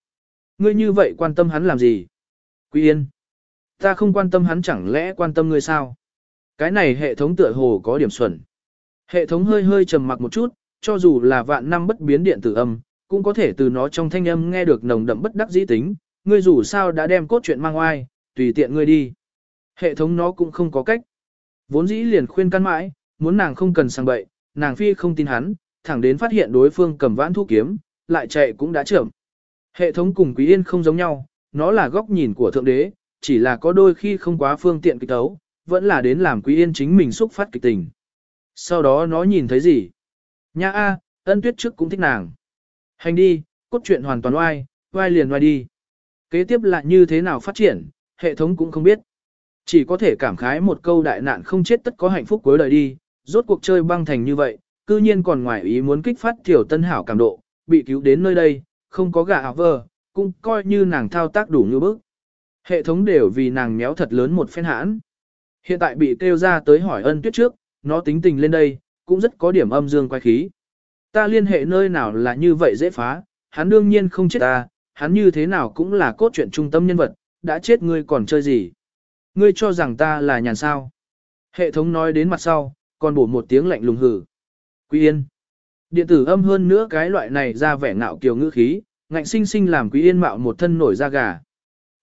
Ngươi như vậy quan tâm hắn làm gì? Quý Yên, ta không quan tâm hắn chẳng lẽ quan tâm ngươi sao? Cái này hệ thống tựa hồ có điểm xuẩn. Hệ thống hơi hơi trầm mặc một chút, cho dù là vạn năm bất biến điện tử âm, cũng có thể từ nó trong thanh âm nghe được nồng đậm bất đắc dĩ tính, ngươi dù sao đã đem cốt truyện mang oai, tùy tiện ngươi đi. Hệ thống nó cũng không có cách. Vốn dĩ liền khuyên căn mãi, muốn nàng không cần sang bậy, nàng phi không tin hắn, thẳng đến phát hiện đối phương cầm vãn thu kiếm, lại chạy cũng đã trưởng. Hệ thống cùng Quý Yên không giống nhau, nó là góc nhìn của Thượng Đế, chỉ là có đôi khi không quá phương tiện kịch tấu, vẫn là đến làm Quý Yên chính mình xúc phát kịch tình. Sau đó nó nhìn thấy gì? Nha A, ân tuyết trước cũng thích nàng. Hành đi, cốt truyện hoàn toàn oai, oai liền oai đi. Kế tiếp lại như thế nào phát triển, hệ thống cũng không biết. Chỉ có thể cảm khái một câu đại nạn không chết tất có hạnh phúc cuối đời đi, rốt cuộc chơi băng thành như vậy, cư nhiên còn ngoài ý muốn kích phát tiểu tân hảo cảm độ, bị cứu đến nơi đây, không có gà áo vờ, cũng coi như nàng thao tác đủ như bức. Hệ thống đều vì nàng méo thật lớn một phen hãn. Hiện tại bị kêu ra tới hỏi ân tuyết trước, nó tính tình lên đây, cũng rất có điểm âm dương quay khí. Ta liên hệ nơi nào là như vậy dễ phá, hắn đương nhiên không chết ta, hắn như thế nào cũng là cốt truyện trung tâm nhân vật, đã chết ngươi còn chơi gì. Ngươi cho rằng ta là nhàn sao. Hệ thống nói đến mặt sau, còn bổ một tiếng lạnh lùng hử. Quý yên. Điện tử âm hơn nữa cái loại này ra vẻ ngạo kiều ngữ khí, ngạnh sinh sinh làm quý yên mạo một thân nổi da gà.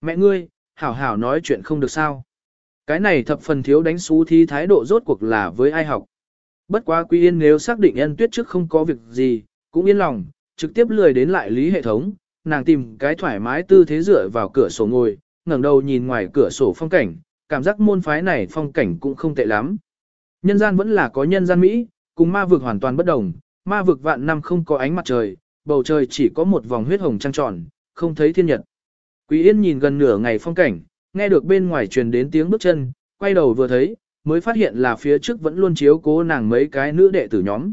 Mẹ ngươi, hảo hảo nói chuyện không được sao. Cái này thập phần thiếu đánh xú thi thái độ rốt cuộc là với ai học. Bất quá Quý Yên nếu xác định ân tuyết trước không có việc gì, cũng yên lòng, trực tiếp lười đến lại lý hệ thống, nàng tìm cái thoải mái tư thế dựa vào cửa sổ ngồi, ngẩng đầu nhìn ngoài cửa sổ phong cảnh, cảm giác môn phái này phong cảnh cũng không tệ lắm. Nhân gian vẫn là có nhân gian Mỹ, cùng ma vực hoàn toàn bất đồng, ma vực vạn năm không có ánh mặt trời, bầu trời chỉ có một vòng huyết hồng trăng tròn, không thấy thiên nhật. Quý Yên nhìn gần nửa ngày phong cảnh, nghe được bên ngoài truyền đến tiếng bước chân, quay đầu vừa thấy, mới phát hiện là phía trước vẫn luôn chiếu cố nàng mấy cái nữ đệ tử nhóm.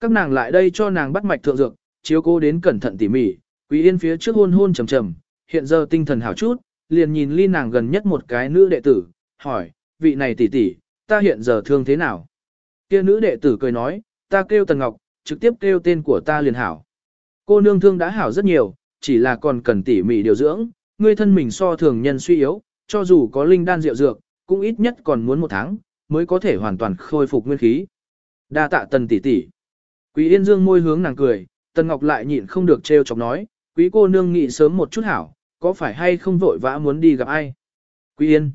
Các nàng lại đây cho nàng bắt mạch thượng dược, chiếu cố đến cẩn thận tỉ mỉ, Quý Yên phía trước hôn hôn trầm trầm, hiện giờ tinh thần hảo chút, liền nhìn ly nàng gần nhất một cái nữ đệ tử, hỏi, vị này tỷ tỷ, ta hiện giờ thương thế nào? Kia nữ đệ tử cười nói, ta kêu Tần Ngọc, trực tiếp kêu tên của ta liền hảo. Cô nương thương đã hảo rất nhiều, chỉ là còn cần tỉ mỉ điều dưỡng, ngươi thân mình so thường nhân suy yếu, cho dù có linh đan rượu dược, cũng ít nhất còn muốn một tháng, mới có thể hoàn toàn khôi phục nguyên khí. Đa tạ tần tỷ tỷ. Quý Yên Dương môi hướng nàng cười, Tần Ngọc lại nhịn không được trêu chọc nói, quý cô nương nghĩ sớm một chút hảo, có phải hay không vội vã muốn đi gặp ai? Quý Yên.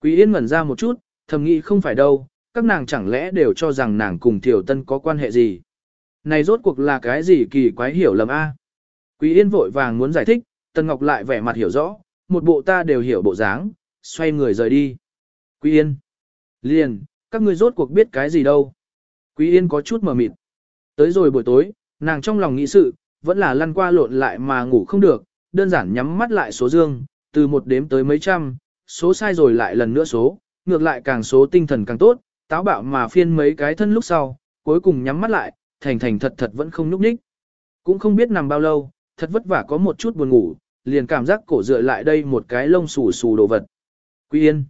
Quý Yên ngẩn ra một chút, thầm nghĩ không phải đâu, các nàng chẳng lẽ đều cho rằng nàng cùng Tiểu Tân có quan hệ gì. Này rốt cuộc là cái gì kỳ quái hiểu lầm a? Quý Yên vội vàng muốn giải thích, tần Ngọc lại vẻ mặt hiểu rõ, một bộ ta đều hiểu bộ dáng, xoay người rời đi. Quý Yên. Liền, các ngươi rốt cuộc biết cái gì đâu. Quý Yên có chút mờ mịt. Tới rồi buổi tối, nàng trong lòng nghĩ sự, vẫn là lăn qua lộn lại mà ngủ không được, đơn giản nhắm mắt lại số dương, từ một đếm tới mấy trăm, số sai rồi lại lần nữa số, ngược lại càng số tinh thần càng tốt, táo bạo mà phiên mấy cái thân lúc sau, cuối cùng nhắm mắt lại, thành thành thật thật vẫn không nhúc nhích. Cũng không biết nằm bao lâu, thật vất vả có một chút buồn ngủ, liền cảm giác cổ dựa lại đây một cái lông xù xù đồ vật. Quý yên.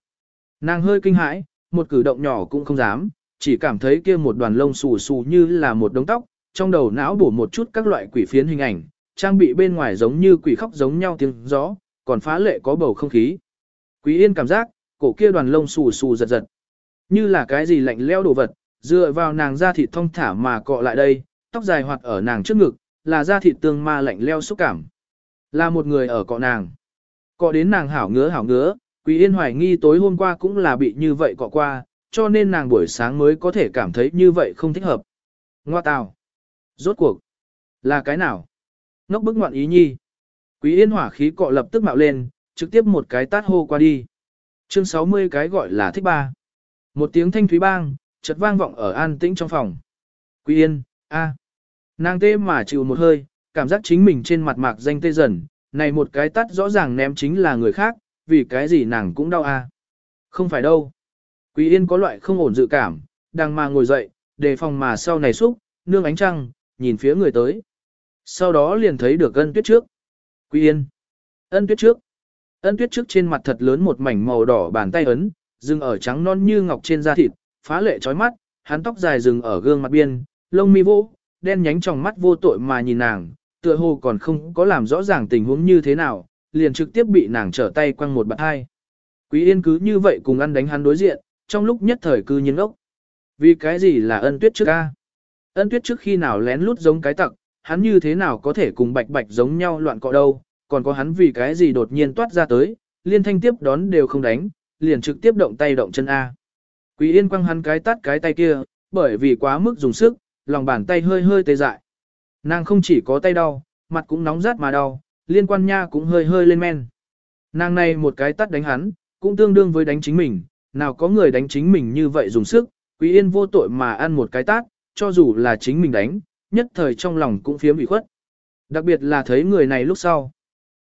Nàng hơi kinh hãi, một cử động nhỏ cũng không dám, chỉ cảm thấy kia một đoàn lông xù xù như là một đống tóc, trong đầu não bổ một chút các loại quỷ phiến hình ảnh, trang bị bên ngoài giống như quỷ khóc giống nhau tiếng gió, còn phá lệ có bầu không khí. Quý yên cảm giác, cổ kia đoàn lông xù xù giật giật, như là cái gì lạnh lẽo đồ vật, dựa vào nàng da thịt thông thả mà cọ lại đây, tóc dài hoạt ở nàng trước ngực, là da thịt tương ma lạnh lẽo xúc cảm. Là một người ở cọ nàng. Cọ đến nàng hảo ngứa hảo ngứa, Quý Yên hoài nghi tối hôm qua cũng là bị như vậy cọ qua, cho nên nàng buổi sáng mới có thể cảm thấy như vậy không thích hợp. Ngoa tào. Rốt cuộc. Là cái nào? Ngốc bức ngoạn ý nhi. Quý Yên hỏa khí cọ lập tức mạo lên, trực tiếp một cái tát hô qua đi. Chương 60 cái gọi là thích ba. Một tiếng thanh thúy bang, chợt vang vọng ở an tĩnh trong phòng. Quý Yên, a. Nàng tê mà chịu một hơi, cảm giác chính mình trên mặt mạc danh tê dần, này một cái tát rõ ràng ném chính là người khác, vì cái gì nàng cũng đau à Không phải đâu. Quý Yên có loại không ổn dự cảm, đang mà ngồi dậy, đề phòng mà sau này xúc, nương ánh trăng, nhìn phía người tới. Sau đó liền thấy được ân tuyết trước. Quý Yên. Ân tuyết trước. Ân tuyết trước trên mặt thật lớn một mảnh màu đỏ bàn tay ấn, dừng ở trắng non như ngọc trên da thịt, phá lệ chói mắt, hắn tóc dài dừng ở gương mặt biên, lông mi vô, đen nhánh trong mắt vô tội mà nhìn nàng, tựa hồ còn không có làm rõ ràng tình huống như thế nào, liền trực tiếp bị nàng trở tay quăng một bạn hai. Quý Yên cứ như vậy cùng ăn đánh hắn đối diện, trong lúc nhất thời cư nhiên ốc. Vì cái gì là ân tuyết trước ca? Ân tuyết trước khi nào lén lút giống cái tặc, hắn như thế nào có thể cùng bạch bạch giống nhau loạn cọ đâu, còn có hắn vì cái gì đột nhiên toát ra tới, liên thanh tiếp đón đều không đánh, liền trực tiếp động tay động chân A. Quý yên quăng hắn cái tát cái tay kia, bởi vì quá mức dùng sức, lòng bàn tay hơi hơi tê dại. Nàng không chỉ có tay đau, mặt cũng nóng rát mà đau, liên quan nha cũng hơi hơi lên men. Nàng này một cái tắt đánh hắn, cũng tương đương với đánh chính mình, nào có người đánh chính mình như vậy dùng sức, Quý Yên vô tội mà ăn một cái tát, cho dù là chính mình đánh, nhất thời trong lòng cũng phiếm ủy khuất. Đặc biệt là thấy người này lúc sau.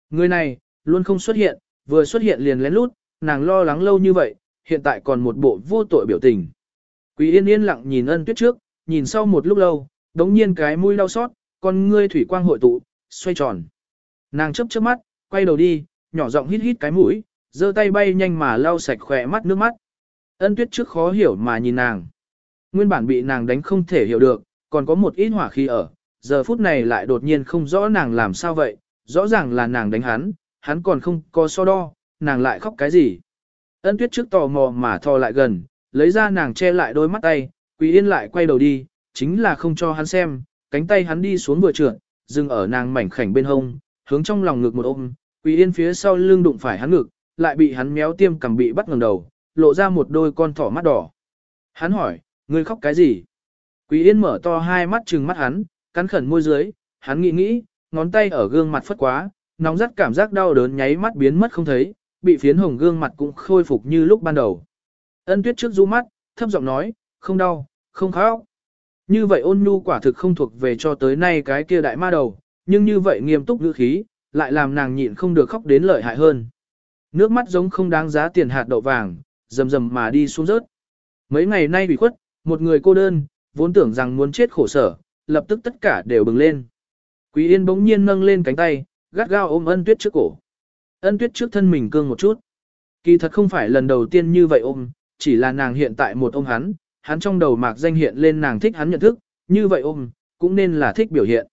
Người này, luôn không xuất hiện, vừa xuất hiện liền lén lút, nàng lo lắng lâu như vậy, hiện tại còn một bộ vô tội biểu tình. Quý Yên yên lặng nhìn ân tuyết trước, nhìn sau một lúc lâu, đống nhiên cái mũi đau xót, con ngươi thủy quang hội tụ, xoay tròn. Nàng chớp chớp mắt, quay đầu đi, nhỏ giọng hít hít cái mũi, giơ tay bay nhanh mà lau sạch khỏe mắt nước mắt. Ân tuyết trước khó hiểu mà nhìn nàng. Nguyên bản bị nàng đánh không thể hiểu được, còn có một ít hỏa khí ở, giờ phút này lại đột nhiên không rõ nàng làm sao vậy, rõ ràng là nàng đánh hắn, hắn còn không có so đo, nàng lại khóc cái gì. Ân tuyết trước tò mò mà thò lại gần, lấy ra nàng che lại đôi mắt tay, Quý Yên lại quay đầu đi, chính là không cho hắn xem, cánh tay hắn đi xuống vừa trượt, dừng ở nàng mảnh khảnh bên hông, hướng trong lòng ngực một ôm, Quý Yên phía sau lưng đụng phải hắn ngực, lại bị hắn méo tiêm cầm bị bắt ngẩng đầu, lộ ra một đôi con thỏ mắt đỏ. Hắn hỏi, ngươi khóc cái gì? Quý Yên mở to hai mắt trừng mắt hắn, cắn khẩn môi dưới, hắn nghĩ nghĩ, ngón tay ở gương mặt phất quá, nóng rát cảm giác đau đớn nháy mắt biến mất không thấy, bị phiến hồng gương mặt cũng khôi phục như lúc ban đầu. Ân tuyết trước du mắt, thấp giọng nói, không đau, không khóc. Như vậy ôn nhu quả thực không thuộc về cho tới nay cái kia đại ma đầu, nhưng như vậy nghiêm túc ngữ khí, lại làm nàng nhịn không được khóc đến lợi hại hơn. Nước mắt giống không đáng giá tiền hạt đậu vàng, rầm rầm mà đi xuống rớt. Mấy ngày nay bị khuất, một người cô đơn, vốn tưởng rằng muốn chết khổ sở, lập tức tất cả đều bừng lên. Quý Yên bỗng nhiên nâng lên cánh tay, gắt gao ôm ân tuyết trước cổ. Ân tuyết trước thân mình cương một chút. Kỳ thật không phải lần đầu tiên như vậy ôm, chỉ là nàng hiện tại một ôm hắn, hắn trong đầu mạc danh hiện lên nàng thích hắn nhận thức, như vậy ôm, cũng nên là thích biểu hiện.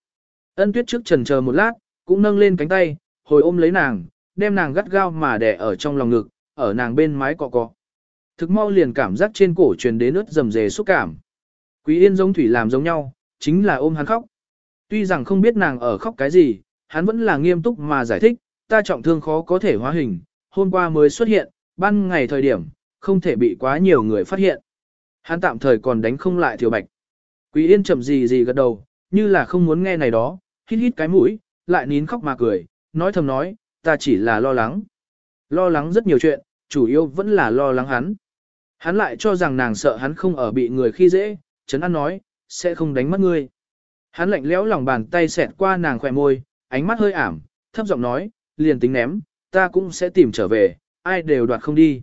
Ân tuyết trước trần chờ một lát, cũng nâng lên cánh tay, hồi ôm lấy nàng, đem nàng gắt gao mà đè ở trong lòng ngực, ở nàng bên mái cọ cọ. Thực mau liền cảm giác trên cổ truyền đến ướt rầm rề xúc cảm. Quý yên giống thủy làm giống nhau, chính là ôm hắn khóc. Tuy rằng không biết nàng ở khóc cái gì, hắn vẫn là nghiêm túc mà giải thích, ta trọng thương khó có thể hóa hình, hôm qua mới xuất hiện, ban ngày thời điểm, không thể bị quá nhiều người phát hiện. Hắn tạm thời còn đánh không lại Thiều Bạch. Quý Yên chậm gì gì gật đầu, như là không muốn nghe này đó, hít hít cái mũi, lại nín khóc mà cười, nói thầm nói, ta chỉ là lo lắng. Lo lắng rất nhiều chuyện, chủ yếu vẫn là lo lắng hắn. Hắn lại cho rằng nàng sợ hắn không ở bị người khi dễ, Trấn An nói, sẽ không đánh mất ngươi. Hắn lạnh lẽo lòng bàn tay xẹt qua nàng khỏe môi, ánh mắt hơi ảm, thấp giọng nói, liền tính ném, ta cũng sẽ tìm trở về, ai đều đoạt không đi.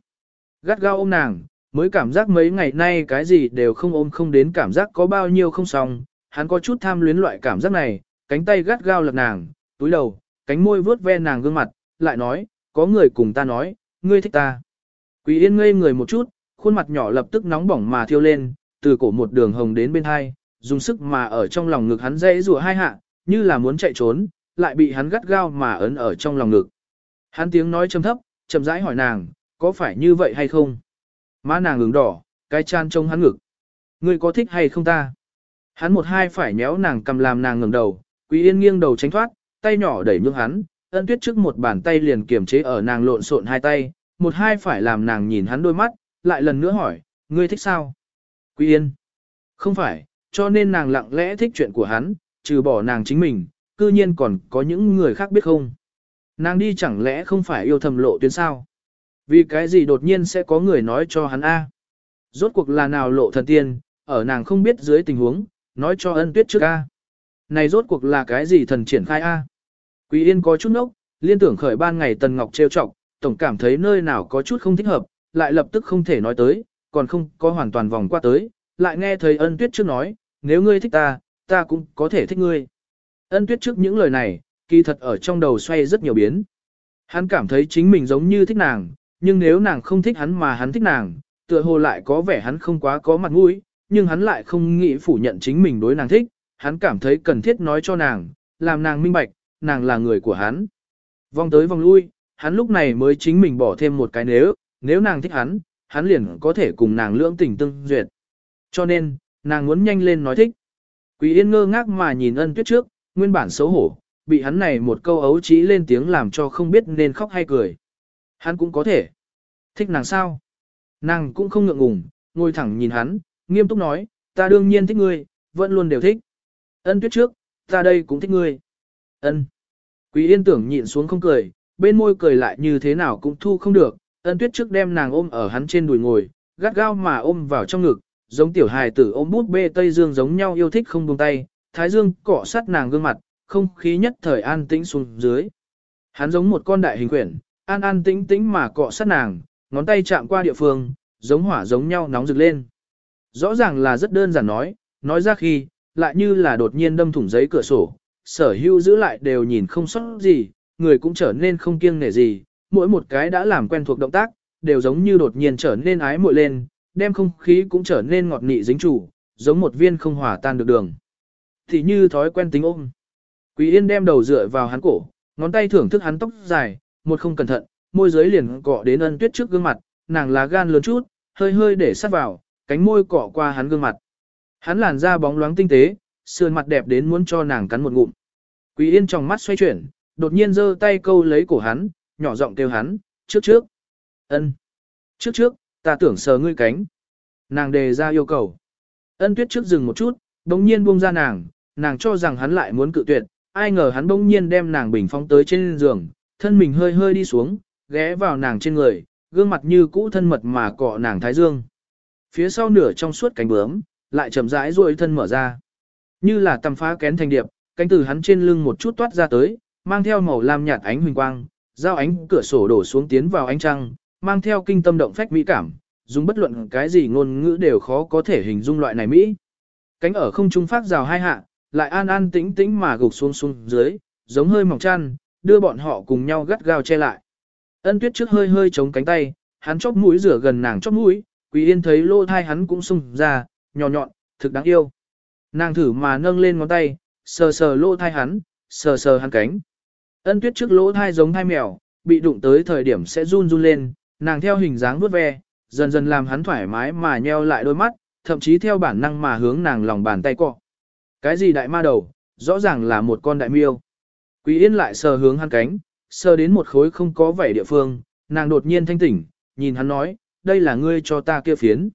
Gắt gao ôm nàng, mới cảm giác mấy ngày nay cái gì đều không ôm không đến cảm giác có bao nhiêu không xong, hắn có chút tham luyến loại cảm giác này, cánh tay gắt gao lật nàng, túi đầu, cánh môi vướt ve nàng gương mặt, lại nói, có người cùng ta nói, ngươi thích ta. Quý yên ngây người một chút, khuôn mặt nhỏ lập tức nóng bỏng mà thiêu lên, từ cổ một đường hồng đến bên hai, dùng sức mà ở trong lòng ngực hắn dễ rùa hai hạ, như là muốn chạy trốn, lại bị hắn gắt gao mà ấn ở trong lòng ngực. Hắn tiếng nói trầm thấp, chậm rãi hỏi nàng, có phải như vậy hay không? Má nàng ứng đỏ, cái chan trông hắn ngực. Ngươi có thích hay không ta? Hắn một hai phải nhéo nàng cầm làm nàng ngẩng đầu, Quý Yên nghiêng đầu tránh thoát, tay nhỏ đẩy nhương hắn, ân tuyết trước một bàn tay liền kiềm chế ở nàng lộn xộn hai tay, một hai phải làm nàng nhìn hắn đôi mắt, lại lần nữa hỏi, ngươi thích sao? Quý Yên. Không phải, cho nên nàng lặng lẽ thích chuyện của hắn, trừ bỏ nàng chính mình, cư nhiên còn có những người khác biết không? Nàng đi chẳng lẽ không phải yêu thầm lộ tuyến sao? Vì cái gì đột nhiên sẽ có người nói cho hắn A? Rốt cuộc là nào lộ thần tiên, ở nàng không biết dưới tình huống, nói cho ân tuyết trước A. Này rốt cuộc là cái gì thần triển khai A? Quý Yên có chút nốc, liên tưởng khởi ban ngày Tần Ngọc trêu chọc, tổng cảm thấy nơi nào có chút không thích hợp, lại lập tức không thể nói tới, còn không có hoàn toàn vòng qua tới, lại nghe thấy ân tuyết trước nói, nếu ngươi thích ta, ta cũng có thể thích ngươi. Ân tuyết trước những lời này, kỳ thật ở trong đầu xoay rất nhiều biến. Hắn cảm thấy chính mình giống như thích nàng, nhưng nếu nàng không thích hắn mà hắn thích nàng, tựa hồ lại có vẻ hắn không quá có mặt mũi, nhưng hắn lại không nghĩ phủ nhận chính mình đối nàng thích, hắn cảm thấy cần thiết nói cho nàng, làm nàng minh bạch, nàng là người của hắn. Vòng tới vòng lui, hắn lúc này mới chính mình bỏ thêm một cái nếu, nếu nàng thích hắn, hắn liền có thể cùng nàng lưỡng tình tương duyệt. Cho nên, nàng muốn nhanh lên nói thích. Quý Yên ngơ ngác mà nhìn ân tuyết trước, nguyên bản xấu hổ, bị hắn này một câu ấu trí lên tiếng làm cho không biết nên khóc hay cười. Hắn cũng có thể. Thích nàng sao? Nàng cũng không ngượng ngùng, ngồi thẳng nhìn hắn, nghiêm túc nói, ta đương nhiên thích ngươi, vẫn luôn đều thích. Ân tuyết trước, ta đây cũng thích ngươi. Ân. Quý yên tưởng nhịn xuống không cười, bên môi cười lại như thế nào cũng thu không được, ân tuyết trước đem nàng ôm ở hắn trên đùi ngồi, gắt gao mà ôm vào trong ngực, giống tiểu hài tử ôm bút bê Tây Dương giống nhau yêu thích không buông tay, thái dương cọ sát nàng gương mặt, không khí nhất thời an tĩnh xuống dưới. Hắn giống một con đại hình quyển, an an tĩnh tĩnh mà cọ sát nàng, ngón tay chạm qua địa phương, giống hỏa giống nhau nóng rực lên. Rõ ràng là rất đơn giản nói, nói ra khi, lại như là đột nhiên đâm thủng giấy cửa sổ, sở hữu giữ lại đều nhìn không sót gì, người cũng trở nên không kiêng nể gì, mỗi một cái đã làm quen thuộc động tác, đều giống như đột nhiên trở nên ái muội lên, đem không khí cũng trở nên ngọt nị dính chủ, giống một viên không hòa tan được đường. Thì như thói quen tính ôm. Quý Yên đem đầu dựa vào hắn cổ, ngón tay thưởng thức hắn tóc dài, một không cẩn thận, môi dưới liền cọ đến ân tuyết trước gương mặt, nàng lá gan lớn chút, hơi hơi để sát vào, cánh môi cọ qua hắn gương mặt. Hắn làn da bóng loáng tinh tế, sườn mặt đẹp đến muốn cho nàng cắn một ngụm. Quý Yên trong mắt xoay chuyển, đột nhiên giơ tay câu lấy cổ hắn, nhỏ giọng kêu hắn, trước trước. Ân. Trước trước, ta tưởng sờ ngươi cánh. Nàng đề ra yêu cầu. Ân tuyết trước dừng một chút, đống nhiên buông ra nàng, nàng cho rằng hắn lại muốn cự tuyệt, ai ngờ hắn bỗng nhiên đem nàng bình phong tới trên giường, thân mình hơi hơi đi xuống, ghé vào nàng trên người, gương mặt như cũ thân mật mà cọ nàng thái dương. Phía sau nửa trong suốt cánh bướm, lại chậm rãi duỗi thân mở ra. Như là tầm phá kén thành điệp, cánh từ hắn trên lưng một chút toát ra tới, mang theo màu lam nhạt ánh huỳnh quang, giao ánh cửa sổ đổ xuống tiến vào ánh trăng, mang theo kinh tâm động phách mỹ cảm, dùng bất luận cái gì ngôn ngữ đều khó có thể hình dung loại này mỹ. Cánh ở không trung phát rào hai hạ, lại an an tĩnh tĩnh mà gục xuống xuống dưới, giống hơi mỏng chăn, đưa bọn họ cùng nhau gắt gao che lại. Ân tuyết trước hơi hơi chống cánh tay, hắn chóp mũi rửa gần nàng chóp mũi, Quý Yên thấy lô thai hắn cũng sung ra, nhỏ nhọn, thực đáng yêu. Nàng thử mà nâng lên ngón tay, sờ sờ lô thai hắn, sờ sờ hắn cánh. Ân tuyết trước lỗ thai giống hai mèo, bị đụng tới thời điểm sẽ run run lên, nàng theo hình dáng vuốt ve, dần dần làm hắn thoải mái mà nheo lại đôi mắt, thậm chí theo bản năng mà hướng nàng lòng bàn tay cọ. Cái gì đại ma đầu, rõ ràng là một con đại miêu. Quý Yên lại sờ hướng hắn cánh, sờ đến một khối không có vảy địa phương, nàng đột nhiên thanh tỉnh, nhìn hắn nói, đây là ngươi cho ta kia phiến.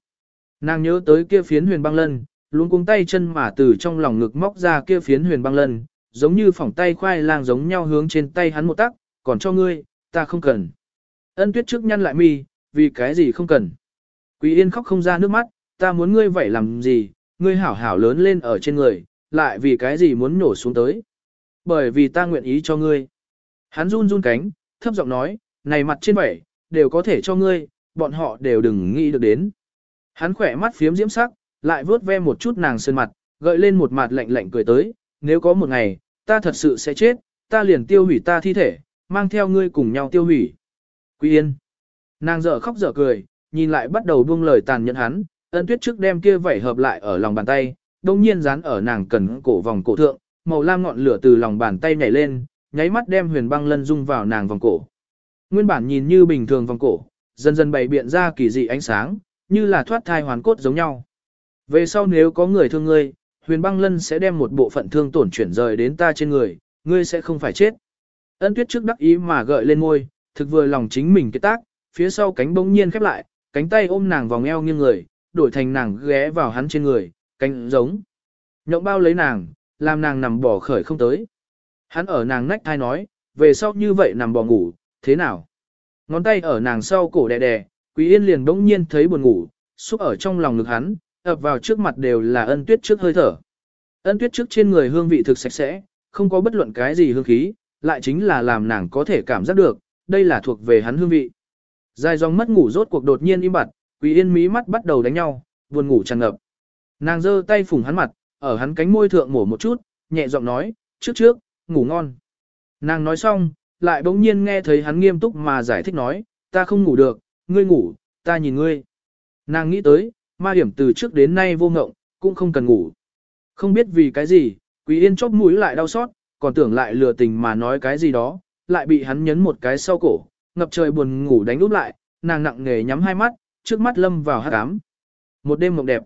Nàng nhớ tới kia phiến huyền băng lân, luôn cuống tay chân mà từ trong lòng ngực móc ra kia phiến huyền băng lân, giống như phỏng tay khoai lang giống nhau hướng trên tay hắn một tắc, còn cho ngươi, ta không cần. Ân tuyết trước nhăn lại mi, vì cái gì không cần. Quý yên khóc không ra nước mắt, ta muốn ngươi vậy làm gì, ngươi hảo hảo lớn lên ở trên người, lại vì cái gì muốn nổ xuống tới. Bởi vì ta nguyện ý cho ngươi. Hắn run run cánh, thấp giọng nói, này mặt trên bảy, đều có thể cho ngươi, bọn họ đều đừng nghĩ được đến. Hắn khỏe mắt phiếm diễm sắc, lại vớt ve một chút nàng sơn mặt, gợi lên một mặt lạnh lạnh cười tới, nếu có một ngày, ta thật sự sẽ chết, ta liền tiêu hủy ta thi thể, mang theo ngươi cùng nhau tiêu hủy. Quý yên. Nàng dở khóc dở cười, nhìn lại bắt đầu buông lời tàn nhẫn hắn, ân tuyết trước đem kia vẩy hợp lại ở lòng bàn tay, đồng nhiên dán ở nàng cần cổ vòng cổ thượng, màu lam ngọn lửa từ lòng bàn tay nhảy lên, nháy mắt đem huyền băng lân dung vào nàng vòng cổ. Nguyên bản nhìn như bình thường vòng cổ, dần dần bày biện ra kỳ dị ánh sáng, như là thoát thai hoàn cốt giống nhau. Về sau nếu có người thương ngươi, huyền băng lân sẽ đem một bộ phận thương tổn chuyển rời đến ta trên người, ngươi sẽ không phải chết. Ân tuyết trước đắc ý mà gợi lên môi, thực vừa lòng chính mình cái tác, phía sau cánh bỗng nhiên khép lại, cánh tay ôm nàng vòng eo nghiêng người, đổi thành nàng ghé vào hắn trên người, cánh giống. Nhộng bao lấy nàng, làm nàng nằm bỏ khởi không tới. Hắn ở nàng nách thai nói, về sau như vậy nằm bò ngủ, thế nào? Ngón tay ở nàng sau cổ đè đè, Quý Yên liền bỗng nhiên thấy buồn ngủ, xúc ở trong lòng ngực hắn, ập vào trước mặt đều là ân tuyết trước hơi thở. Ân tuyết trước trên người hương vị thực sạch sẽ, không có bất luận cái gì hương khí, lại chính là làm nàng có thể cảm giác được, đây là thuộc về hắn hương vị. Dài dòng mất ngủ rốt cuộc đột nhiên im bặt, Quý Yên mí mắt bắt đầu đánh nhau, buồn ngủ tràn ngập. Nàng giơ tay phủng hắn mặt, ở hắn cánh môi thượng mổ một chút, nhẹ giọng nói, trước trước, ngủ ngon. Nàng nói xong, lại bỗng nhiên nghe thấy hắn nghiêm túc mà giải thích nói, ta không ngủ được, ngươi ngủ, ta nhìn ngươi. Nàng nghĩ tới, ma hiểm từ trước đến nay vô ngộng, cũng không cần ngủ. Không biết vì cái gì, Quý Yên chóp mũi lại đau xót, còn tưởng lại lừa tình mà nói cái gì đó, lại bị hắn nhấn một cái sau cổ, ngập trời buồn ngủ đánh úp lại, nàng nặng nề nhắm hai mắt, trước mắt lâm vào hát ám. Một đêm mộng đẹp.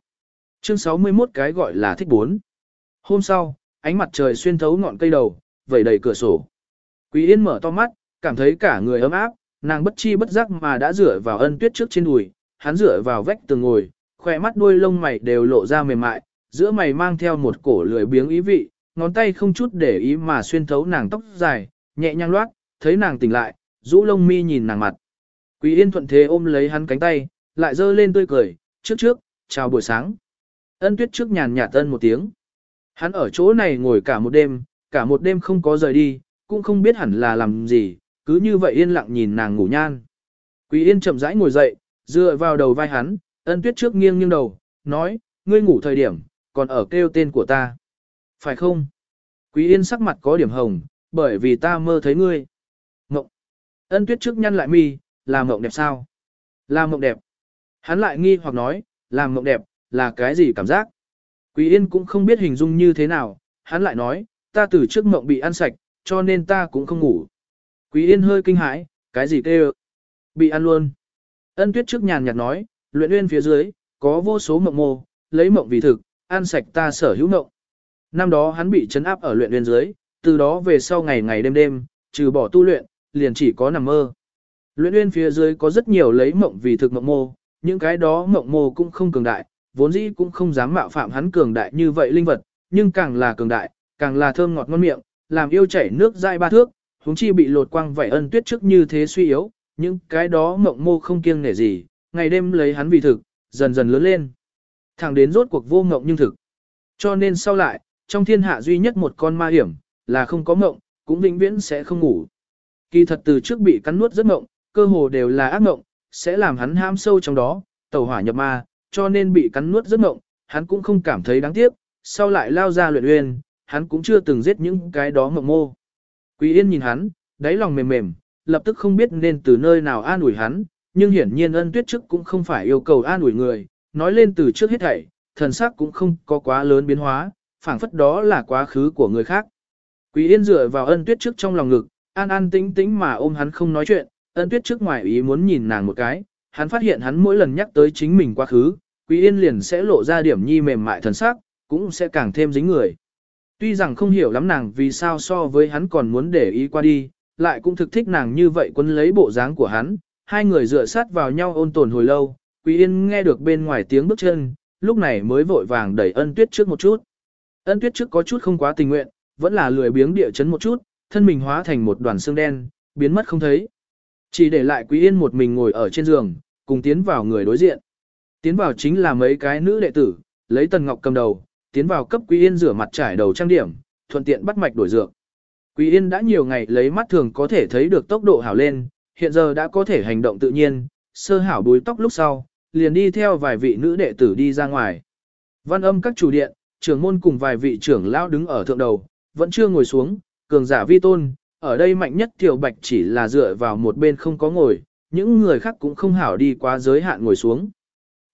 Chương 61 cái gọi là thích bốn. Hôm sau, ánh mặt trời xuyên thấu ngọn cây đầu, vẩy đầy cửa sổ. Quý Yên mở to mắt, cảm thấy cả người ấm áp, nàng bất chi bất giác mà đã rửa vào ân tuyết trước trên đùi, hắn rửa vào vách tường ngồi, khỏe mắt đuôi lông mày đều lộ ra mềm mại, giữa mày mang theo một cổ lười biếng ý vị, ngón tay không chút để ý mà xuyên thấu nàng tóc dài, nhẹ nhàng loát, thấy nàng tỉnh lại, rũ lông mi nhìn nàng mặt. Quý Yên thuận thế ôm lấy hắn cánh tay, lại dơ lên tươi cười, trước trước, chào buổi sáng. Ân tuyết trước nhàn nhạt ân một tiếng. Hắn ở chỗ này ngồi cả một đêm, cả một đêm không có rời đi, cũng không biết hẳn là làm gì, cứ như vậy yên lặng nhìn nàng ngủ nhan. Quý Yên chậm rãi ngồi dậy, dựa vào đầu vai hắn, ân tuyết trước nghiêng nghiêng đầu, nói, ngươi ngủ thời điểm, còn ở kêu tên của ta. Phải không? Quý Yên sắc mặt có điểm hồng, bởi vì ta mơ thấy ngươi. Ngộng. Ân tuyết trước nhăn lại mi, làm ngộng đẹp sao? Làm ngộng đẹp. Hắn lại nghi hoặc nói, làm ngộng đẹp, là cái gì cảm giác? Quý Yên cũng không biết hình dung như thế nào, hắn lại nói, ta từ trước mộng bị ăn sạch, cho nên ta cũng không ngủ. Quý Yên hơi kinh hãi, cái gì kêu? Bị ăn luôn. Ân tuyết trước nhàn nhạt nói, luyện uyên phía dưới, có vô số mộng mô, lấy mộng vì thực, ăn sạch ta sở hữu mộng. Năm đó hắn bị chấn áp ở luyện uyên dưới, từ đó về sau ngày ngày đêm đêm, trừ bỏ tu luyện, liền chỉ có nằm mơ. Luyện uyên phía dưới có rất nhiều lấy mộng vì thực mộng mô, những cái đó mộng mô cũng không cường đại, vốn dĩ cũng không dám mạo phạm hắn cường đại như vậy linh vật, nhưng càng là cường đại, càng là thơm ngọt ngon miệng, làm yêu chảy nước dai ba thước, huống chi bị lột quang vảy ân tuyết trước như thế suy yếu, những cái đó mộng mô không kiêng nể gì, ngày đêm lấy hắn vì thực, dần dần lớn lên. Thẳng đến rốt cuộc vô mộng nhưng thực. Cho nên sau lại, trong thiên hạ duy nhất một con ma hiểm, là không có mộng, cũng vĩnh viễn sẽ không ngủ. Kỳ thật từ trước bị cắn nuốt rất mộng, cơ hồ đều là ác mộng, sẽ làm hắn ham sâu trong đó, tẩu hỏa nhập ma, cho nên bị cắn nuốt rất ngộng, hắn cũng không cảm thấy đáng tiếc, sau lại lao ra luyện uyên, hắn cũng chưa từng giết những cái đó mộng mô. Quý Yên nhìn hắn, đáy lòng mềm mềm, lập tức không biết nên từ nơi nào an ủi hắn, nhưng hiển nhiên ân tuyết trước cũng không phải yêu cầu an ủi người, nói lên từ trước hết thảy, thần sắc cũng không có quá lớn biến hóa, phảng phất đó là quá khứ của người khác. Quý Yên dựa vào ân tuyết trước trong lòng ngực, an an tĩnh tĩnh mà ôm hắn không nói chuyện, ân tuyết trước ngoài ý muốn nhìn nàng một cái, hắn phát hiện hắn mỗi lần nhắc tới chính mình quá khứ, Quý Yên liền sẽ lộ ra điểm nhi mềm mại thần sắc, cũng sẽ càng thêm dính người. Tuy rằng không hiểu lắm nàng vì sao so với hắn còn muốn để ý qua đi, lại cũng thực thích nàng như vậy quân lấy bộ dáng của hắn, hai người dựa sát vào nhau ôn tồn hồi lâu, Quý Yên nghe được bên ngoài tiếng bước chân, lúc này mới vội vàng đẩy ân tuyết trước một chút. Ân tuyết trước có chút không quá tình nguyện, vẫn là lười biếng địa chấn một chút, thân mình hóa thành một đoàn xương đen, biến mất không thấy. Chỉ để lại Quý Yên một mình ngồi ở trên giường, cùng tiến vào người đối diện. Tiến vào chính là mấy cái nữ đệ tử, lấy Tần Ngọc cầm đầu, tiến vào cấp Quý Yên rửa mặt trải đầu trang điểm, thuận tiện bắt mạch đổi dược. Quý Yên đã nhiều ngày lấy mắt thường có thể thấy được tốc độ hảo lên, hiện giờ đã có thể hành động tự nhiên, sơ hảo búi tóc lúc sau, liền đi theo vài vị nữ đệ tử đi ra ngoài. Văn âm các chủ điện, trưởng môn cùng vài vị trưởng lão đứng ở thượng đầu, vẫn chưa ngồi xuống, cường giả vi tôn, ở đây mạnh nhất tiểu bạch chỉ là dựa vào một bên không có ngồi, những người khác cũng không hảo đi quá giới hạn ngồi xuống.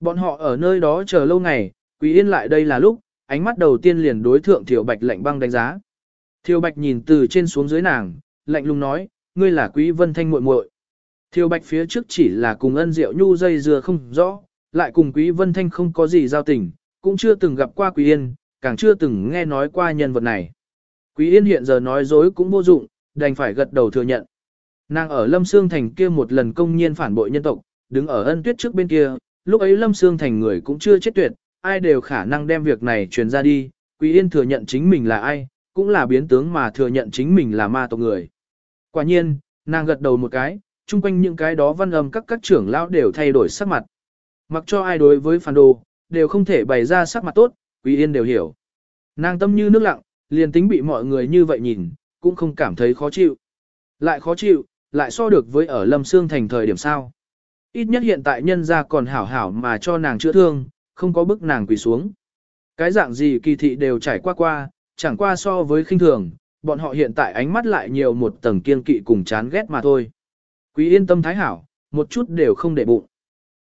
Bọn họ ở nơi đó chờ lâu ngày, Quý Yên lại đây là lúc, ánh mắt đầu tiên liền đối thượng Thiều Bạch lạnh băng đánh giá. Thiều Bạch nhìn từ trên xuống dưới nàng, lạnh lùng nói, ngươi là Quý Vân Thanh muội muội. Thiều Bạch phía trước chỉ là cùng ân diệu nhu dây dưa không rõ, lại cùng Quý Vân Thanh không có gì giao tình, cũng chưa từng gặp qua Quý Yên, càng chưa từng nghe nói qua nhân vật này. Quý Yên hiện giờ nói dối cũng vô dụng, đành phải gật đầu thừa nhận. Nàng ở Lâm Sương Thành kia một lần công nhiên phản bội nhân tộc, đứng ở ân tuyết trước bên kia, lúc ấy Lâm Sương Thành người cũng chưa chết tuyệt, ai đều khả năng đem việc này truyền ra đi, Quý Yên thừa nhận chính mình là ai, cũng là biến tướng mà thừa nhận chính mình là ma tộc người. Quả nhiên, nàng gật đầu một cái, chung quanh những cái đó văn âm các các trưởng lão đều thay đổi sắc mặt. Mặc cho ai đối với phản đồ, đều không thể bày ra sắc mặt tốt, Quý Yên đều hiểu. Nàng tâm như nước lặng, liền tính bị mọi người như vậy nhìn, cũng không cảm thấy khó chịu. Lại khó chịu, lại so được với ở Lâm Sương Thành thời điểm sao. Ít nhất hiện tại nhân gia còn hảo hảo mà cho nàng chữa thương, không có bức nàng quỳ xuống. Cái dạng gì kỳ thị đều trải qua qua, chẳng qua so với khinh thường, bọn họ hiện tại ánh mắt lại nhiều một tầng kiên kỵ cùng chán ghét mà thôi. Quý yên tâm thái hảo, một chút đều không để bụng.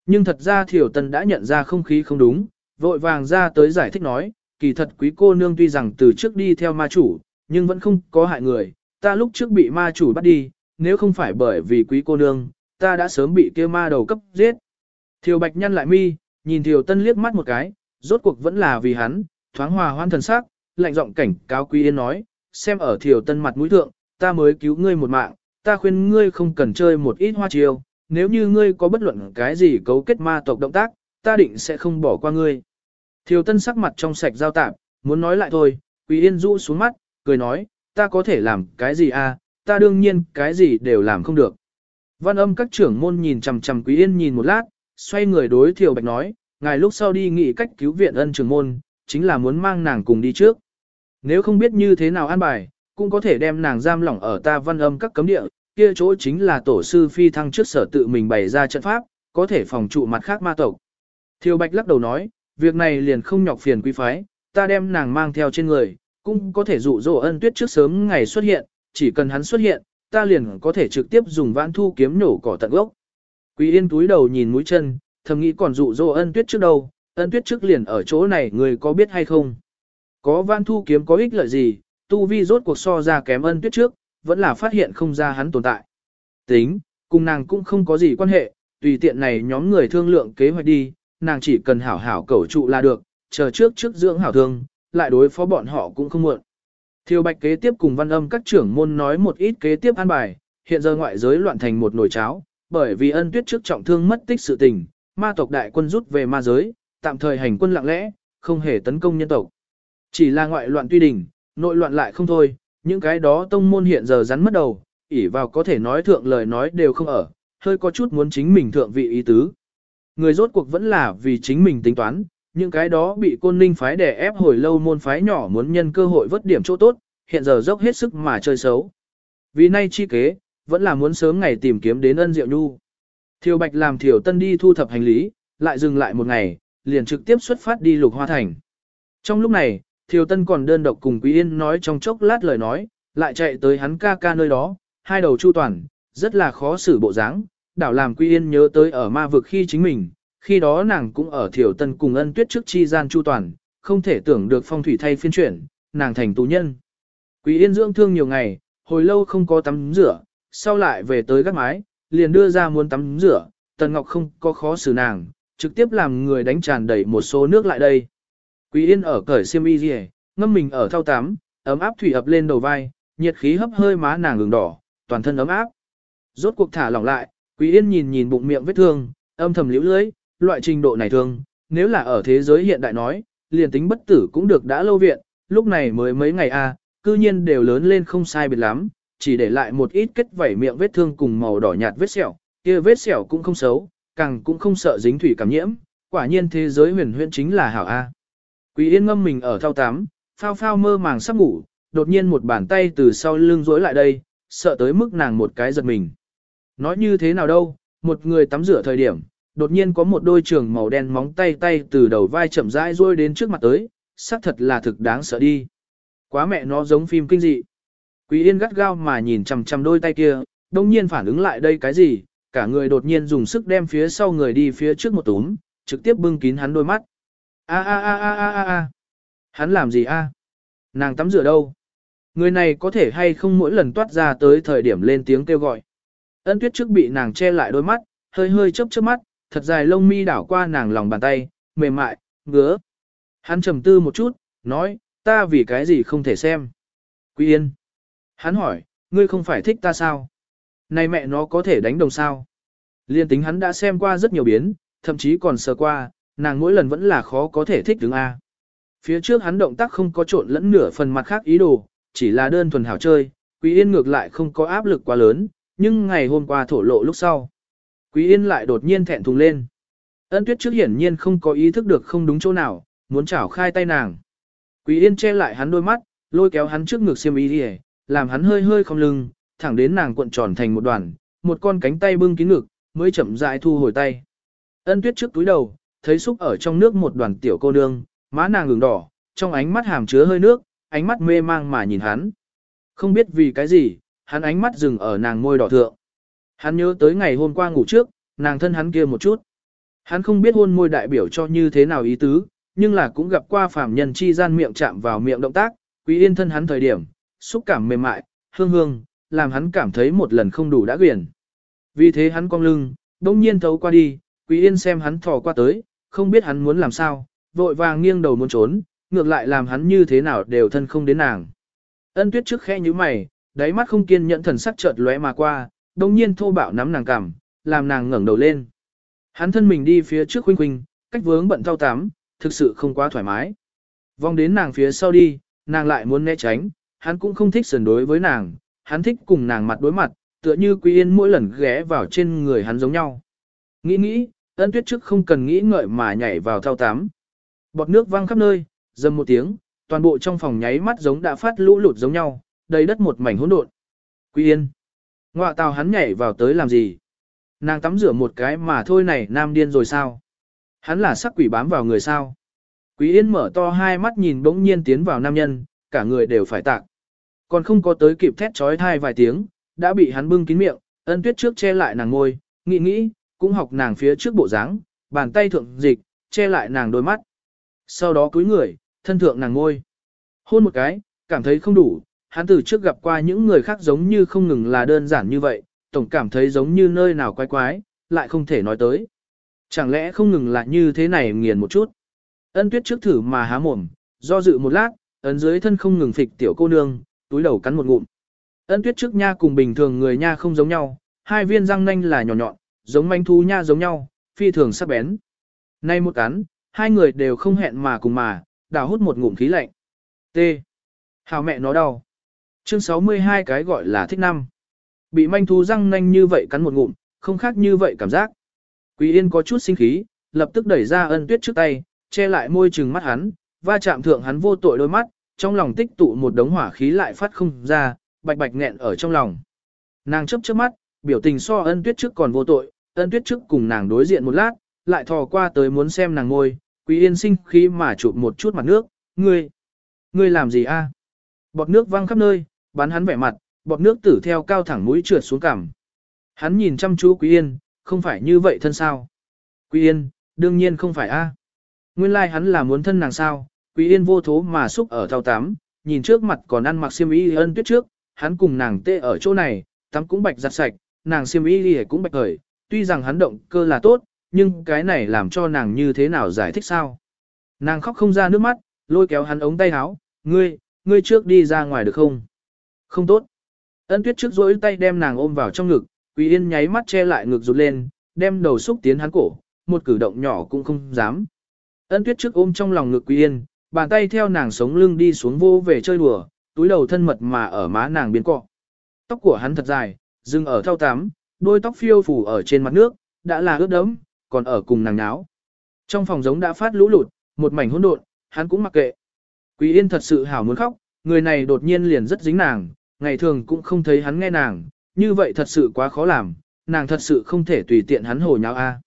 Nhưng thật ra Thiểu Tân đã nhận ra không khí không đúng, vội vàng ra tới giải thích nói, kỳ thật quý cô nương tuy rằng từ trước đi theo ma chủ, nhưng vẫn không có hại người, ta lúc trước bị ma chủ bắt đi, nếu không phải bởi vì quý cô nương, ta đã sớm bị kia ma đầu cấp giết. Thiều Bạch nhăn lại mi, nhìn Thiều Tân liếc mắt một cái, rốt cuộc vẫn là vì hắn, thoáng hòa hoan thần sắc, lạnh giọng cảnh cáo Quý Yên nói, xem ở Thiều Tân mặt mũi thượng, ta mới cứu ngươi một mạng, ta khuyên ngươi không cần chơi một ít hoa chiêu, nếu như ngươi có bất luận cái gì cấu kết ma tộc động tác, ta định sẽ không bỏ qua ngươi. Thiều Tân sắc mặt trong sạch giao tạp, muốn nói lại thôi, Quý Yên rũ xuống mắt, cười nói, ta có thể làm cái gì à, ta đương nhiên cái gì đều làm không được. Văn âm các trưởng môn nhìn chằm chằm Quý Yên nhìn một lát, xoay người đối Thiều Bạch nói, ngài lúc sau đi nghị cách cứu viện ân trưởng môn, chính là muốn mang nàng cùng đi trước. Nếu không biết như thế nào an bài, cũng có thể đem nàng giam lỏng ở ta văn âm các cấm địa, kia chỗ chính là tổ sư phi thăng trước sở tự mình bày ra trận pháp, có thể phòng trụ mặt khác ma tộc. Thiều Bạch lắc đầu nói, việc này liền không nhọc phiền quý phái, ta đem nàng mang theo trên người, cũng có thể dụ dỗ ân tuyết trước sớm ngày xuất hiện, chỉ cần hắn xuất hiện, ta liền có thể trực tiếp dùng vãn thu kiếm nổ cỏ tận gốc. Quý yên túi đầu nhìn mũi chân, thầm nghĩ còn dụ dỗ ân tuyết trước đâu, ân tuyết trước liền ở chỗ này người có biết hay không. Có vãn thu kiếm có ích lợi gì, tu vi rốt cuộc so ra kém ân tuyết trước, vẫn là phát hiện không ra hắn tồn tại. Tính, cùng nàng cũng không có gì quan hệ, tùy tiện này nhóm người thương lượng kế hoạch đi, nàng chỉ cần hảo hảo cẩu trụ là được, chờ trước trước dưỡng hảo thương, lại đối phó bọn họ cũng không muộn. Thiều Bạch kế tiếp cùng văn âm các trưởng môn nói một ít kế tiếp an bài, hiện giờ ngoại giới loạn thành một nồi cháo, bởi vì ân tuyết trước trọng thương mất tích sự tình, ma tộc đại quân rút về ma giới, tạm thời hành quân lặng lẽ, không hề tấn công nhân tộc. Chỉ là ngoại loạn tuy đỉnh, nội loạn lại không thôi, những cái đó tông môn hiện giờ rắn mất đầu, ỉ vào có thể nói thượng lời nói đều không ở, hơi có chút muốn chính mình thượng vị ý tứ. Người rốt cuộc vẫn là vì chính mình tính toán, những cái đó bị côn ninh phái đè ép hồi lâu môn phái nhỏ muốn nhân cơ hội vớt điểm chỗ tốt, hiện giờ dốc hết sức mà chơi xấu. Vì nay chi kế, vẫn là muốn sớm ngày tìm kiếm đến ân diệu nhu. Thiều Bạch làm Thiều Tân đi thu thập hành lý, lại dừng lại một ngày, liền trực tiếp xuất phát đi lục hoa thành. Trong lúc này, Thiều Tân còn đơn độc cùng Quý Yên nói trong chốc lát lời nói, lại chạy tới hắn ca ca nơi đó, hai đầu chu toàn, rất là khó xử bộ dáng, đảo làm Quý Yên nhớ tới ở ma vực khi chính mình, khi đó nàng cũng ở Thiều Tân cùng ân tuyết trước chi gian chu toàn, không thể tưởng được phong thủy thay phiên chuyển, nàng thành tù nhân. Quý Yên dưỡng thương nhiều ngày, hồi lâu không có tắm rửa, sau lại về tới gác mái, liền đưa ra muốn tắm rửa, Tần Ngọc không có khó xử nàng, trực tiếp làm người đánh tràn đầy một số nước lại đây. Quý Yên ở cởi xiêm y rìa, ngâm mình ở thau tắm, ấm áp thủy ập lên đầu vai, nhiệt khí hấp hơi má nàng ửng đỏ, toàn thân ấm áp. Rốt cuộc thả lỏng lại, Quý Yên nhìn nhìn bụng miệng vết thương, âm thầm liễu lưới, loại trình độ này thương, nếu là ở thế giới hiện đại nói, liền tính bất tử cũng được đã lâu viện, lúc này mới mấy ngày a, à, cư nhiên đều lớn lên không sai biệt lắm, chỉ để lại một ít kết vảy miệng vết thương cùng màu đỏ nhạt vết sẹo, kia vết sẹo cũng không xấu, càng cũng không sợ dính thủy cảm nhiễm, quả nhiên thế giới huyền huyễn chính là hảo a. Quý Yên ngâm mình ở thao tắm, phao phao mơ màng sắp ngủ, đột nhiên một bàn tay từ sau lưng rối lại đây, sợ tới mức nàng một cái giật mình. Nói như thế nào đâu, một người tắm rửa thời điểm, đột nhiên có một đôi trường màu đen móng tay tay từ đầu vai chậm rãi rôi đến trước mặt tới, xác thật là thực đáng sợ đi. Quá mẹ nó giống phim kinh dị. Quý Yên gắt gao mà nhìn chằm chằm đôi tay kia, đông nhiên phản ứng lại đây cái gì, cả người đột nhiên dùng sức đem phía sau người đi phía trước một túm, trực tiếp bưng kín hắn đôi mắt. A a a a a a a. Hắn làm gì a? Nàng tắm rửa đâu? Người này có thể hay không mỗi lần toát ra tới thời điểm lên tiếng kêu gọi. Ân tuyết trước bị nàng che lại đôi mắt, hơi hơi chớp chớp mắt, thật dài lông mi đảo qua nàng lòng bàn tay, mềm mại, ngứa. Hắn trầm tư một chút, nói, ta vì cái gì không thể xem. Quý yên. Hắn hỏi, ngươi không phải thích ta sao? Này mẹ nó có thể đánh đồng sao? Liên tính hắn đã xem qua rất nhiều biến, thậm chí còn sờ qua, nàng mỗi lần vẫn là khó có thể thích đứng A. Phía trước hắn động tác không có trộn lẫn nửa phần mặt khác ý đồ, chỉ là đơn thuần hảo chơi, Quý Yên ngược lại không có áp lực quá lớn, nhưng ngày hôm qua thổ lộ lúc sau. Quý Yên lại đột nhiên thẹn thùng lên. Ân tuyết trước hiển nhiên không có ý thức được không đúng chỗ nào, muốn chảo khai tay nàng. Quý Yên che lại hắn đôi mắt, lôi kéo hắn trước ngực xiêm y đi làm hắn hơi hơi không lưng, thẳng đến nàng cuộn tròn thành một đoàn, một con cánh tay bưng kín ngực, mới chậm rãi thu hồi tay. Ân tuyết trước túi đầu, thấy xúc ở trong nước một đoàn tiểu cô nương, má nàng ửng đỏ, trong ánh mắt hàm chứa hơi nước, ánh mắt mê mang mà nhìn hắn. Không biết vì cái gì, hắn ánh mắt dừng ở nàng môi đỏ thượng. Hắn nhớ tới ngày hôm qua ngủ trước, nàng thân hắn kia một chút. Hắn không biết hôn môi đại biểu cho như thế nào ý tứ, nhưng là cũng gặp qua phàm nhân chi gian miệng chạm vào miệng động tác, quý yên thân hắn thời điểm, xúc cảm mềm mại, hương hương, làm hắn cảm thấy một lần không đủ đã quyển. Vì thế hắn cong lưng, đông nhiên thấu qua đi, quý yên xem hắn thò qua tới, không biết hắn muốn làm sao, vội vàng nghiêng đầu muốn trốn, ngược lại làm hắn như thế nào đều thân không đến nàng. Ân tuyết trước khẽ như mày, đáy mắt không kiên nhẫn thần sắc chợt lóe mà qua, đồng nhiên thô bạo nắm nàng cằm, làm nàng ngẩng đầu lên. Hắn thân mình đi phía trước khuynh khuynh, cách vướng bận thao tám, thực sự không quá thoải mái. Vòng đến nàng phía sau đi, nàng lại muốn né tránh, hắn cũng không thích sườn đối với nàng, hắn thích cùng nàng mặt đối mặt, tựa như Quý Yên mỗi lần ghé vào trên người hắn giống nhau. Nghĩ nghĩ, ân tuyết trước không cần nghĩ ngợi mà nhảy vào thao tám. Bọt nước văng khắp nơi, dầm một tiếng, toàn bộ trong phòng nháy mắt giống đã phát lũ lụt giống nhau, đầy đất một mảnh hỗn độn. Quý Yên. Ngoạ tào hắn nhảy vào tới làm gì? Nàng tắm rửa một cái mà thôi này nam điên rồi sao? Hắn là sắc quỷ bám vào người sao? Quý Yên mở to hai mắt nhìn bỗng nhiên tiến vào nam nhân, cả người đều phải tạc. Còn không có tới kịp thét chói thai vài tiếng, đã bị hắn bưng kín miệng, ân tuyết trước che lại nàng ngôi, nghĩ nghĩ, cũng học nàng phía trước bộ dáng, bàn tay thượng dịch, che lại nàng đôi mắt. Sau đó cúi người, thân thượng nàng ngôi. Hôn một cái, cảm thấy không đủ, hắn từ trước gặp qua những người khác giống như không ngừng là đơn giản như vậy, tổng cảm thấy giống như nơi nào quái quái, lại không thể nói tới. Chẳng lẽ không ngừng là như thế này nghiền một chút. Ân tuyết trước thử mà há mồm, do dự một lát, ấn dưới thân không ngừng phịch tiểu cô nương, túi đầu cắn một ngụm. Ân tuyết trước nha cùng bình thường người nha không giống nhau, hai viên răng nanh là nhỏ nhọn, giống manh thú nha giống nhau, phi thường sắc bén. Nay một cắn, hai người đều không hẹn mà cùng mà, đào hút một ngụm khí lạnh. T. Hào mẹ nó đau. Chương 62 cái gọi là thích năm. Bị manh thú răng nanh như vậy cắn một ngụm, không khác như vậy cảm giác. Quý Yên có chút sinh khí, lập tức đẩy ra ân tuyết trước tay, che lại môi trừng mắt hắn, va chạm thượng hắn vô tội đôi mắt, trong lòng tích tụ một đống hỏa khí lại phát không ra, bạch bạch nghẹn ở trong lòng. Nàng chớp chớp mắt, biểu tình so ân tuyết trước còn vô tội, ân tuyết trước cùng nàng đối diện một lát, lại thò qua tới muốn xem nàng ngôi, quý yên sinh khí mà chụp một chút mặt nước, ngươi, ngươi làm gì a? Bọt nước văng khắp nơi, bắn hắn vẻ mặt, bọt nước tử theo cao thẳng mũi trượt xuống cằm. Hắn nhìn chăm chú quý yên, không phải như vậy thân sao. Quý yên, đương nhiên không phải a. Nguyên lai like hắn là muốn thân nàng sao, quý yên vô thố mà xúc ở thao tắm, nhìn trước mặt còn ăn mặc xiêm y ân tuyết trước, hắn cùng nàng tê ở chỗ này, tắm cũng bạch giặt sạch, nàng xiêm y cũng bạch khởi, tuy rằng hắn động cơ là tốt, nhưng cái này làm cho nàng như thế nào giải thích sao? Nàng khóc không ra nước mắt, lôi kéo hắn ống tay áo, ngươi, ngươi trước đi ra ngoài được không? Không tốt. Ân tuyết trước rỗi tay đem nàng ôm vào trong ngực, Quý Yên nháy mắt che lại ngực rụt lên, đem đầu xúc tiến hắn cổ, một cử động nhỏ cũng không dám. Ân tuyết trước ôm trong lòng ngực Quý Yên, bàn tay theo nàng sống lưng đi xuống vô về chơi đùa, túi đầu thân mật mà ở má nàng biến cọ. Tóc của hắn thật dài, dừng ở thao tám, đôi tóc phiêu phủ ở trên mặt nước, đã là ướt đẫm, còn ở cùng nàng náo. Trong phòng giống đã phát lũ lụt, một mảnh hỗn độn, hắn cũng mặc kệ. Quý Yên thật sự hảo muốn khóc, người này đột nhiên liền rất dính nàng, ngày thường cũng không thấy hắn nghe nàng, như vậy thật sự quá khó làm, nàng thật sự không thể tùy tiện hắn hồ nháo a.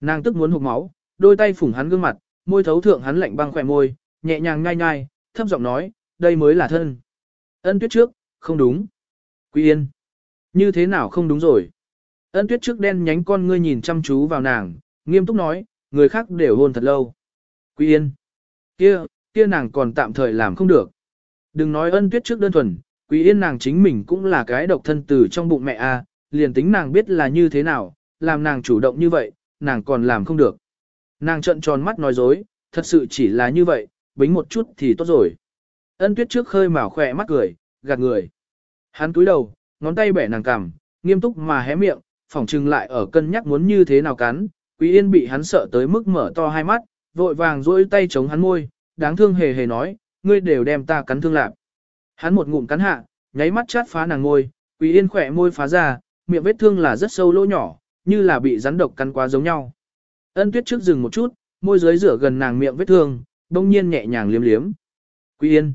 Nàng tức muốn hụt máu, đôi tay phủng hắn gương mặt, môi thấu thượng hắn lạnh băng khỏe môi, nhẹ nhàng nhai nhai, thấp giọng nói, đây mới là thân. Ân tuyết trước, không đúng. Quý Yên. Như thế nào không đúng rồi. Ân tuyết trước đen nhánh con ngươi nhìn chăm chú vào nàng, nghiêm túc nói, người khác đều hôn thật lâu. Quý Yên. Kia, kia nàng còn tạm thời làm không được. Đừng nói ân tuyết trước đơn thuần, Quý Yên nàng chính mình cũng là cái độc thân từ trong bụng mẹ a, liền tính nàng biết là như thế nào, làm nàng chủ động như vậy, nàng còn làm không được. Nàng trợn tròn mắt nói dối, thật sự chỉ là như vậy, bính một chút thì tốt rồi. Ân tuyết trước khơi mào khỏe mắt cười, gạt người. Hắn cúi đầu, ngón tay bẻ nàng cằm, nghiêm túc mà hé miệng, phỏng trừng lại ở cân nhắc muốn như thế nào cắn. Quý Yên bị hắn sợ tới mức mở to hai mắt, vội vàng duỗi tay chống hắn môi, đáng thương hề hề nói, ngươi đều đem ta cắn thương lạc. Hắn một ngụm cắn hạ, nháy mắt chát phá nàng môi, Quý Yên khỏe môi phá ra, miệng vết thương là rất sâu lỗ nhỏ, như là bị rắn độc cắn quá giống nhau. Ân Tuyết trước dừng một chút, môi dưới rửa gần nàng miệng vết thương, bỗng nhiên nhẹ nhàng liếm liếm. Quý Yên.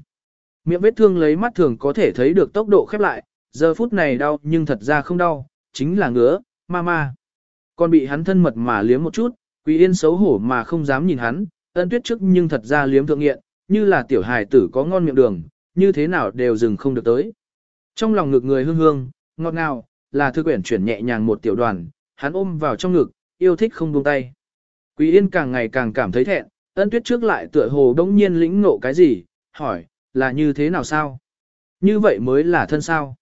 Miệng vết thương lấy mắt thường có thể thấy được tốc độ khép lại, giờ phút này đau nhưng thật ra không đau, chính là ngứa, ma ma. Còn bị hắn thân mật mà liếm một chút, Quý Yên xấu hổ mà không dám nhìn hắn, ân tuyết trước nhưng thật ra liếm thượng nghiện, như là tiểu hài tử có ngon miệng đường, như thế nào đều dừng không được tới. Trong lòng ngực người hương hương, ngọt ngào, là thư quyển chuyển nhẹ nhàng một tiểu đoàn, hắn ôm vào trong ngực, yêu thích không buông tay. Quý Yên càng ngày càng cảm thấy thẹn, ân tuyết trước lại tựa hồ đống nhiên lĩnh ngộ cái gì, hỏi, là như thế nào sao? Như vậy mới là thân sao?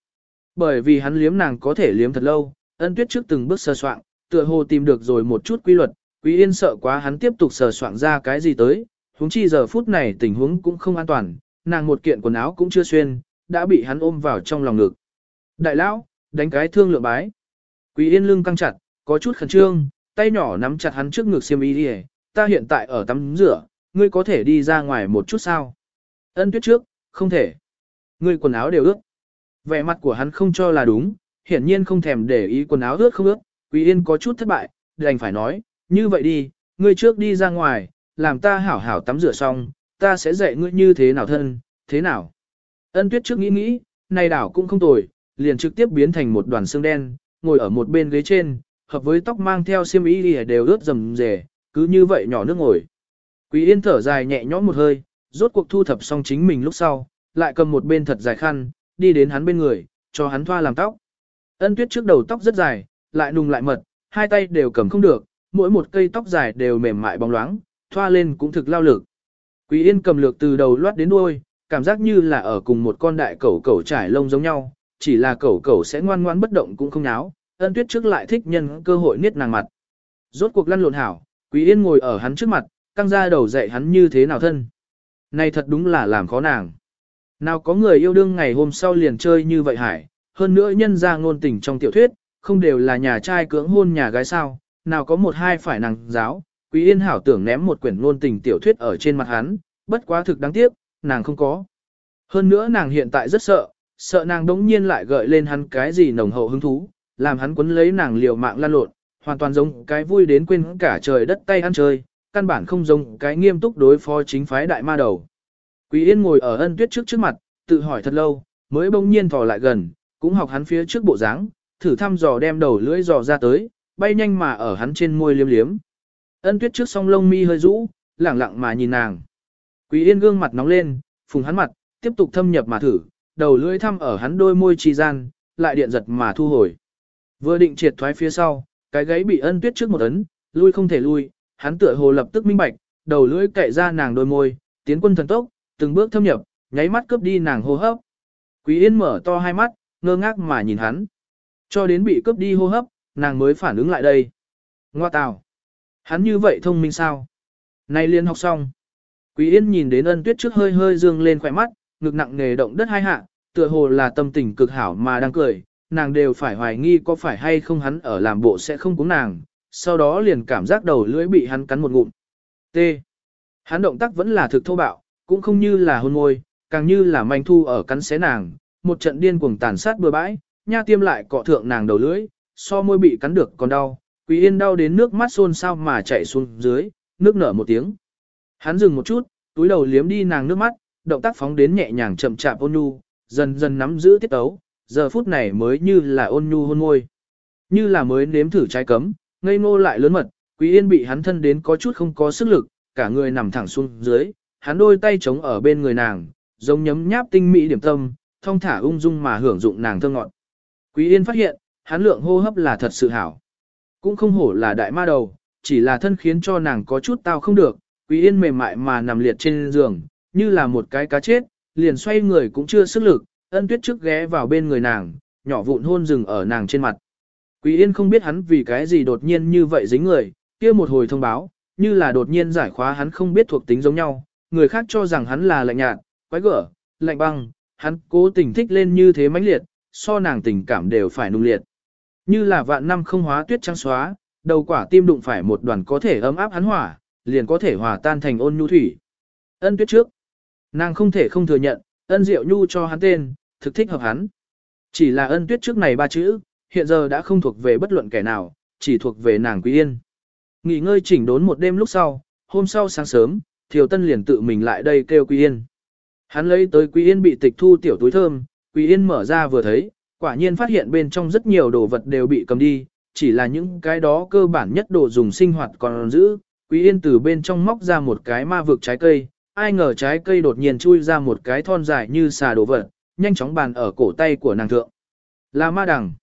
Bởi vì hắn liếm nàng có thể liếm thật lâu, ân tuyết trước từng bước sơ soạn, tựa hồ tìm được rồi một chút quy luật, Quý Yên sợ quá hắn tiếp tục sờ soạn ra cái gì tới, huống chi giờ phút này tình huống cũng không an toàn, nàng một kiện quần áo cũng chưa xuyên, đã bị hắn ôm vào trong lòng ngực. Đại lão, đánh cái thương lượng bái. Quý Yên lưng căng chặt, có chút khẩn trương, tay nhỏ nắm chặt hắn trước ngực xiêm y đi ta hiện tại ở tắm rửa, ngươi có thể đi ra ngoài một chút sao? Ân tuyết trước, không thể. Ngươi quần áo đều ướt. Vẻ mặt của hắn không cho là đúng, hiển nhiên không thèm để ý quần áo ướt không ướt, Quý Yên có chút thất bại, đành phải nói, như vậy đi, ngươi trước đi ra ngoài, làm ta hảo hảo tắm rửa xong, ta sẽ dạy ngươi như thế nào thân, thế nào. Ân tuyết trước nghĩ nghĩ, này đảo cũng không tồi, liền trực tiếp biến thành một đoàn xương đen, ngồi ở một bên ghế trên, hợp với tóc mang theo xiêm y đi đều ướt rầm rề, cứ như vậy nhỏ nước ngồi. Quý yên thở dài nhẹ nhõm một hơi, rốt cuộc thu thập xong chính mình lúc sau, lại cầm một bên thật dài khăn, đi đến hắn bên người, cho hắn thoa làm tóc. Ân tuyết trước đầu tóc rất dài, lại nùng lại mật, hai tay đều cầm không được, mỗi một cây tóc dài đều mềm mại bóng loáng, thoa lên cũng thực lao lực. Quý Yên cầm lược từ đầu loát đến đuôi, cảm giác như là ở cùng một con đại cẩu cẩu trải lông giống nhau, chỉ là cẩu cẩu sẽ ngoan ngoãn bất động cũng không náo, ân tuyết trước lại thích nhân cơ hội niết nàng mặt. Rốt cuộc lăn lộn hảo, Quý Yên ngồi ở hắn trước mặt, căng ra đầu dạy hắn như thế nào thân. Này thật đúng là làm khó nàng. Nào có người yêu đương ngày hôm sau liền chơi như vậy hải, hơn nữa nhân ra ngôn tình trong tiểu thuyết, không đều là nhà trai cưỡng hôn nhà gái sao, nào có một hai phải nàng giáo, Quý Yên hảo tưởng ném một quyển ngôn tình tiểu thuyết ở trên mặt hắn, bất quá thực đáng tiếc, nàng không có. Hơn nữa nàng hiện tại rất sợ, sợ nàng đống nhiên lại gợi lên hắn cái gì nồng hậu hứng thú, làm hắn quấn lấy nàng liều mạng lan lộn, hoàn toàn giống cái vui đến quên cả trời đất tay ăn chơi, căn bản không giống cái nghiêm túc đối phó chính phái đại ma đầu. Quý Yên ngồi ở ân tuyết trước trước mặt, tự hỏi thật lâu, mới bỗng nhiên thò lại gần, cũng học hắn phía trước bộ dáng, thử thăm dò đem đầu lưỡi dò ra tới, bay nhanh mà ở hắn trên môi liếm liếm. Ân tuyết trước song lông mi hơi rũ, lẳng lặng mà nhìn nàng. Quý yên gương mặt nóng lên, phùng hắn mặt, tiếp tục thâm nhập mà thử, đầu lưỡi thăm ở hắn đôi môi trì gian, lại điện giật mà thu hồi. Vừa định triệt thoái phía sau, cái gáy bị ân tuyết trước một ấn, lui không thể lui, hắn tựa hồ lập tức minh bạch, đầu lưỡi cậy ra nàng đôi môi, tiến quân thần tốc, từng bước thâm nhập, nháy mắt cướp đi nàng hô hấp. Quý yên mở to hai mắt, ngơ ngác mà nhìn hắn. Cho đến bị cướp đi hô hấp, nàng mới phản ứng lại đây. Ngoa tào. Hắn như vậy thông minh sao? Nay liên học xong. Quý Yên nhìn đến ân tuyết trước hơi hơi dương lên khỏe mắt, ngực nặng nề động đất hai hạ, tựa hồ là tâm tình cực hảo mà đang cười, nàng đều phải hoài nghi có phải hay không hắn ở làm bộ sẽ không cúng nàng, sau đó liền cảm giác đầu lưỡi bị hắn cắn một ngụm. T. Hắn động tác vẫn là thực thô bạo, cũng không như là hôn môi, càng như là manh thu ở cắn xé nàng, một trận điên cuồng tàn sát bừa bãi, nha tiêm lại cọ thượng nàng đầu lưỡi, so môi bị cắn được còn đau, Quý Yên đau đến nước mắt xôn xao mà chảy xuống dưới, nước nở một tiếng. Hắn dừng một chút, túi đầu liếm đi nàng nước mắt, động tác phóng đến nhẹ nhàng chậm chạp ôn nhu, dần dần nắm giữ tiết tấu, giờ phút này mới như là ôn nhu hôn môi. Như là mới nếm thử trái cấm, ngây ngô lại lớn mật, Quý Yên bị hắn thân đến có chút không có sức lực, cả người nằm thẳng xuống dưới, hắn đôi tay chống ở bên người nàng, giống nhấm nháp tinh mỹ điểm tâm, thông thả ung dung mà hưởng dụng nàng thơ ngọt. Quý Yên phát hiện, hắn lượng hô hấp là thật sự hảo. Cũng không hổ là đại ma đầu, chỉ là thân khiến cho nàng có chút tao không được, Quý Yên mềm mại mà nằm liệt trên giường, như là một cái cá chết, liền xoay người cũng chưa sức lực, ân tuyết trước ghé vào bên người nàng, nhỏ vụn hôn rừng ở nàng trên mặt. Quý Yên không biết hắn vì cái gì đột nhiên như vậy dính người, kia một hồi thông báo, như là đột nhiên giải khóa hắn không biết thuộc tính giống nhau, người khác cho rằng hắn là lạnh nhạt, quái gở, lạnh băng, hắn cố tình thích lên như thế mãnh liệt, so nàng tình cảm đều phải nung liệt. Như là vạn năm không hóa tuyết trắng xóa, đầu quả tim đụng phải một đoàn có thể ấm áp hắn hỏa, liền có thể hòa tan thành ôn nhu thủy. Ân tuyết trước. Nàng không thể không thừa nhận, ân diệu nhu cho hắn tên, thực thích hợp hắn. Chỉ là ân tuyết trước này ba chữ, hiện giờ đã không thuộc về bất luận kẻ nào, chỉ thuộc về nàng quý yên. Nghỉ ngơi chỉnh đốn một đêm lúc sau, hôm sau sáng sớm, Thiều Tân liền tự mình lại đây kêu Quý Yên. Hắn lấy tới Quý Yên bị tịch thu tiểu túi thơm, Quý Yên mở ra vừa thấy, quả nhiên phát hiện bên trong rất nhiều đồ vật đều bị cầm đi, chỉ là những cái đó cơ bản nhất đồ dùng sinh hoạt còn giữ. Quý Yên từ bên trong móc ra một cái ma vực trái cây, ai ngờ trái cây đột nhiên chui ra một cái thon dài như xà đồ vật, nhanh chóng bàn ở cổ tay của nàng thượng. Là ma đằng.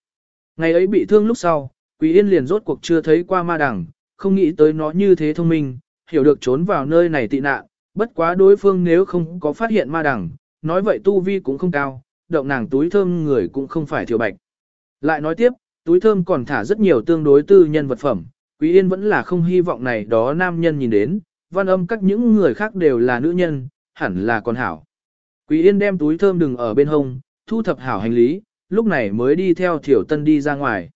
Ngày ấy bị thương lúc sau, Quý Yên liền rốt cuộc chưa thấy qua ma đằng, không nghĩ tới nó như thế thông minh, hiểu được trốn vào nơi này tị nạn, bất quá đối phương nếu không có phát hiện ma đằng, nói vậy tu vi cũng không cao, động nàng túi thơm người cũng không phải thiểu bạch. Lại nói tiếp, túi thơm còn thả rất nhiều tương đối tư nhân vật phẩm, Quý Yên vẫn là không hy vọng này đó nam nhân nhìn đến, văn âm các những người khác đều là nữ nhân, hẳn là con hảo. Quý Yên đem túi thơm đừng ở bên hông, thu thập hảo hành lý, lúc này mới đi theo Thiểu Tân đi ra ngoài.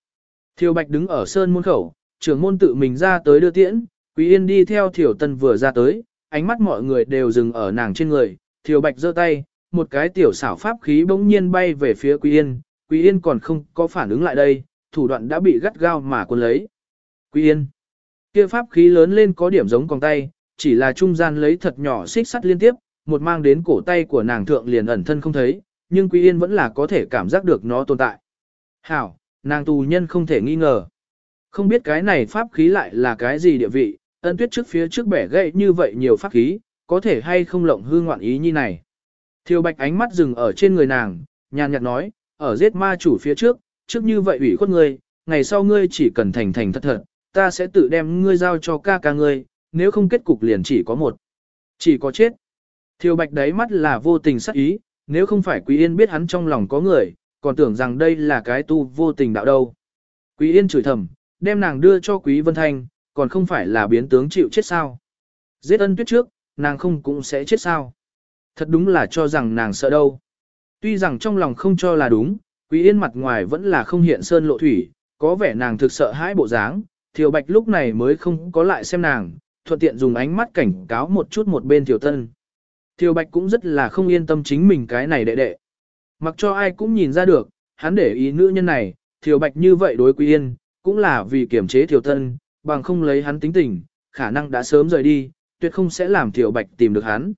thiểu Bạch đứng ở sơn môn khẩu, trưởng môn tự mình ra tới đưa tiễn, Quý Yên đi theo Thiểu Tân vừa ra tới, ánh mắt mọi người đều dừng ở nàng trên người, thiểu Bạch giơ tay, một cái tiểu xảo pháp khí bỗng nhiên bay về phía Quý Yên, Quý Yên còn không có phản ứng lại đây, thủ đoạn đã bị gắt gao mà cuốn lấy. Quý Yên, kia pháp khí lớn lên có điểm giống con tay, chỉ là trung gian lấy thật nhỏ xích sắt liên tiếp, một mang đến cổ tay của nàng thượng liền ẩn thân không thấy, nhưng Quý Yên vẫn là có thể cảm giác được nó tồn tại. Hảo, nàng tù nhân không thể nghi ngờ. Không biết cái này pháp khí lại là cái gì địa vị, ân tuyết trước phía trước bẻ gãy như vậy nhiều pháp khí, có thể hay không lộng hư ngoạn ý như này. Thiều bạch ánh mắt dừng ở trên người nàng, nhàn nhạt nói, ở giết ma chủ phía trước, trước như vậy ủy khuất ngươi, ngày sau ngươi chỉ cần thành thành thật thật, ta sẽ tự đem ngươi giao cho ca ca ngươi, nếu không kết cục liền chỉ có một. Chỉ có chết. Thiều bạch đáy mắt là vô tình sắc ý, nếu không phải Quý Yên biết hắn trong lòng có người, còn tưởng rằng đây là cái tu vô tình đạo đâu. Quý Yên chửi thầm, đem nàng đưa cho Quý Vân Thanh, còn không phải là biến tướng chịu chết sao. Giết ân tuyết trước, nàng không cũng sẽ chết sao. Thật đúng là cho rằng nàng sợ đâu. Tuy rằng trong lòng không cho là đúng, Quý Yên mặt ngoài vẫn là không hiện sơn lộ thủy, có vẻ nàng thực sợ hãi bộ dáng, Thiều Bạch lúc này mới không có lại xem nàng, thuận tiện dùng ánh mắt cảnh cáo một chút một bên Thiều Tân. Thiều Bạch cũng rất là không yên tâm chính mình cái này đệ đệ. Mặc cho ai cũng nhìn ra được, hắn để ý nữ nhân này, Thiều Bạch như vậy đối Quý Yên, cũng là vì kiểm chế Thiều Tân, bằng không lấy hắn tính tình, khả năng đã sớm rời đi, tuyệt không sẽ làm Thiều Bạch tìm được hắn.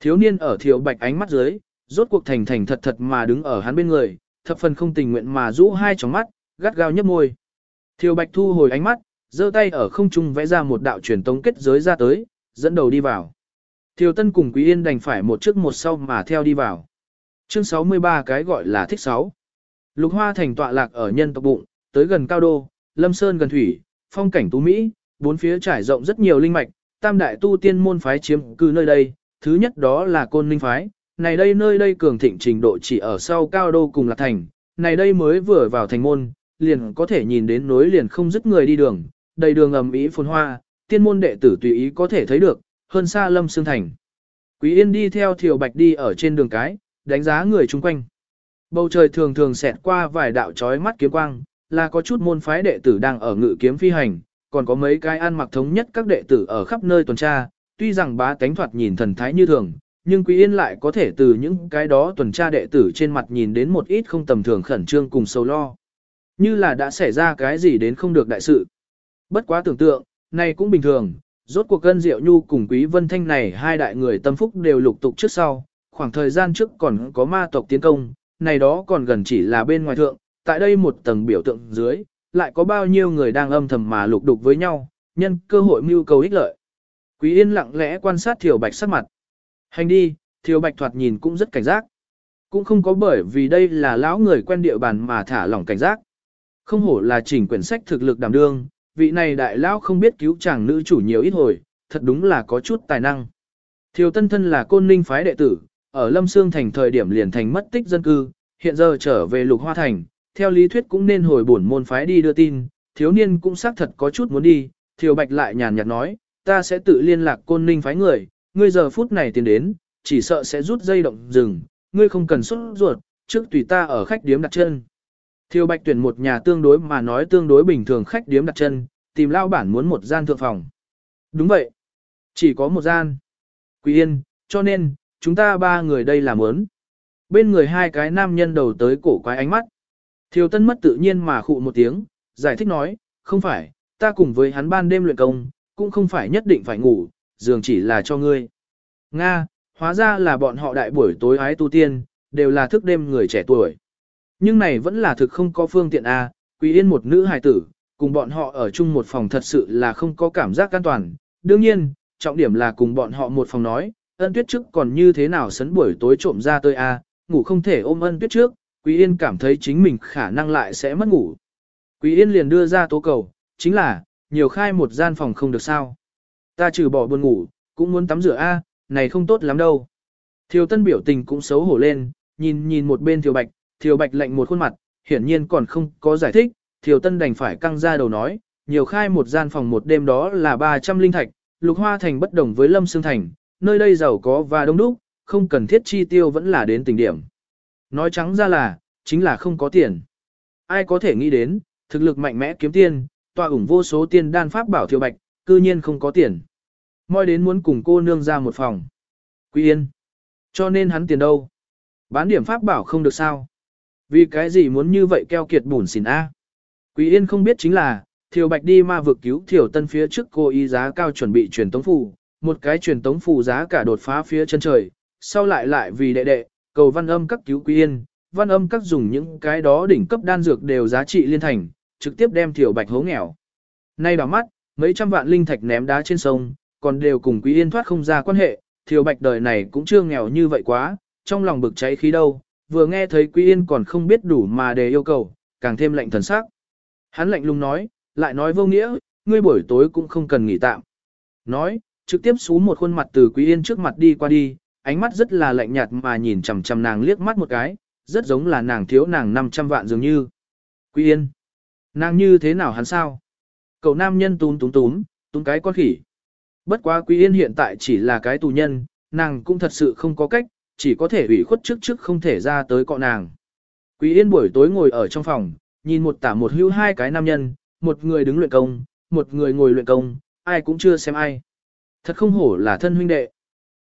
Thiếu niên ở Thiều Bạch ánh mắt dưới, rốt cuộc thành thành thật thật mà đứng ở hắn bên người, thập phần không tình nguyện mà rũ hai tròng mắt, gắt gao nhấp môi. Thiều Bạch thu hồi ánh mắt, giơ tay ở không trung vẽ ra một đạo truyền tống kết giới ra tới, dẫn đầu đi vào. Thiều Tân cùng Quý Yên đành phải một trước một sau mà theo đi vào. Chương 63 cái gọi là thích sáu. Lục Hoa thành tọa lạc ở nhân tộc bụng, tới gần cao đô, lâm sơn gần thủy, phong cảnh tú Mỹ, bốn phía trải rộng rất nhiều linh mạch, tam đại tu tiên môn phái chiếm cư nơi đây, thứ nhất đó là côn linh phái, này đây nơi đây cường thịnh trình độ chỉ ở sau cao đô cùng là thành, này đây mới vừa vào thành môn, liền có thể nhìn đến nối liền không dứt người đi đường, đầy đường ầm ĩ phồn hoa, tiên môn đệ tử tùy ý có thể thấy được, hơn xa lâm xương thành. Quý Yên đi theo Thiều Bạch đi ở trên đường cái, đánh giá người chung quanh. Bầu trời thường thường xẹt qua vài đạo chói mắt kiếm quang, là có chút môn phái đệ tử đang ở ngự kiếm phi hành, còn có mấy cái ăn mặc thống nhất các đệ tử ở khắp nơi tuần tra, tuy rằng bá tánh thoạt nhìn thần thái như thường, nhưng Quý Yên lại có thể từ những cái đó tuần tra đệ tử trên mặt nhìn đến một ít không tầm thường khẩn trương cùng sâu lo. Như là đã xảy ra cái gì đến không được đại sự. Bất quá tưởng tượng, này cũng bình thường, rốt cuộc cân diệu nhu cùng Quý Vân Thanh này hai đại người tâm phúc đều lục tục trước sau, khoảng thời gian trước còn có ma tộc tiến công, này đó còn gần chỉ là bên ngoài thượng, tại đây một tầng biểu tượng dưới, lại có bao nhiêu người đang âm thầm mà lục đục với nhau, nhân cơ hội mưu cầu ích lợi. Quý Yên lặng lẽ quan sát Thiều Bạch sắc mặt. Hành đi, Thiều Bạch thoạt nhìn cũng rất cảnh giác. Cũng không có bởi vì đây là lão người quen địa bàn mà thả lỏng cảnh giác. Không hổ là chỉnh quyển sách thực lực đảm đương, vị này đại lão không biết cứu chàng nữ chủ nhiều ít hồi, thật đúng là có chút tài năng. Thiều Tân Thân là côn ninh phái đệ tử, ở Lâm Sương thành thời điểm liền thành mất tích dân cư, hiện giờ trở về Lục Hoa thành, theo lý thuyết cũng nên hồi bổn môn phái đi đưa tin, thiếu niên cũng xác thật có chút muốn đi, Thiều Bạch lại nhàn nhạt nói, ta sẽ tự liên lạc côn ninh phái người, ngươi giờ phút này tiến đến, chỉ sợ sẽ rút dây động rừng, ngươi không cần xuất ruột, trước tùy ta ở khách điếm đặt chân. Thiều Bạch tuyển một nhà tương đối mà nói tương đối bình thường khách điếm đặt chân, tìm lao bản muốn một gian thượng phòng. Đúng vậy. Chỉ có một gian. Quý Yên, cho nên, chúng ta ba người đây là muốn. Bên người hai cái nam nhân đầu tới cổ quái ánh mắt. Thiều Tân mất tự nhiên mà khụ một tiếng, giải thích nói, không phải, ta cùng với hắn ban đêm luyện công, cũng không phải nhất định phải ngủ, giường chỉ là cho ngươi. Nga, hóa ra là bọn họ đại buổi tối ái tu tiên, đều là thức đêm người trẻ tuổi. Nhưng này vẫn là thực không có phương tiện A, Quý Yên một nữ hài tử, cùng bọn họ ở chung một phòng thật sự là không có cảm giác an toàn. Đương nhiên, trọng điểm là cùng bọn họ một phòng nói, ân tuyết trước còn như thế nào sấn buổi tối trộm ra tôi A, ngủ không thể ôm ân tuyết trước, Quý Yên cảm thấy chính mình khả năng lại sẽ mất ngủ. Quý Yên liền đưa ra tố cầu, chính là, nhiều khai một gian phòng không được sao. Ta trừ bỏ buồn ngủ, cũng muốn tắm rửa A, này không tốt lắm đâu. Thiều Tân biểu tình cũng xấu hổ lên, nhìn nhìn một bên Thiều Bạch, Thiều Bạch lạnh một khuôn mặt, hiển nhiên còn không có giải thích, Thiều Tân đành phải căng ra đầu nói, nhiều khai một gian phòng một đêm đó là 300 linh thạch, lục hoa thành bất đồng với lâm xương thành, nơi đây giàu có và đông đúc, không cần thiết chi tiêu vẫn là đến tình điểm. Nói trắng ra là, chính là không có tiền. Ai có thể nghĩ đến, thực lực mạnh mẽ kiếm tiền, tòa ủng vô số tiên đan pháp bảo Thiêu Bạch, cư nhiên không có tiền. Moi đến muốn cùng cô nương ra một phòng. Quý yên. Cho nên hắn tiền đâu? Bán điểm pháp bảo không được sao? Vì cái gì muốn như vậy keo kiệt bùn xỉn A? Quý yên không biết chính là, Thiều Bạch đi ma vực cứu Thiều Tân phía trước cô ý giá cao chuẩn bị truyền tống phù, một cái truyền tống phù giá cả đột phá phía chân trời, sau lại lại vì đệ đệ, cầu văn âm các cứu Quý yên, văn âm các dùng những cái đó đỉnh cấp đan dược đều giá trị liên thành, trực tiếp đem Tiểu Bạch hố nghèo. Nay đỏ mắt, mấy trăm vạn linh thạch ném đá trên sông, còn đều cùng Quý Yên thoát không ra quan hệ, Tiểu Bạch đời này cũng chưa nghèo như vậy quá, trong lòng bực cháy khí đâu, vừa nghe thấy Quý Yên còn không biết đủ mà để yêu cầu, càng thêm lạnh thần sắc. Hắn lạnh lùng nói, lại nói vô nghĩa, ngươi buổi tối cũng không cần nghỉ tạm. Nói, trực tiếp xuống một khuôn mặt từ Quý Yên trước mặt đi qua đi, ánh mắt rất là lạnh nhạt mà nhìn chằm chằm nàng liếc mắt một cái, rất giống là nàng thiếu nàng 500 vạn dường như. Quý Yên, nàng như thế nào hắn sao? Cậu nam nhân tún tún tún, tún cái con khỉ. Bất quá Quý Yên hiện tại chỉ là cái tù nhân, nàng cũng thật sự không có cách, chỉ có thể ủy khuất trước trước không thể ra tới cọ nàng. Quý Yên buổi tối ngồi ở trong phòng, nhìn một tả một hưu hai cái nam nhân, một người đứng luyện công, một người ngồi luyện công, ai cũng chưa xem ai. Thật không hổ là thân huynh đệ.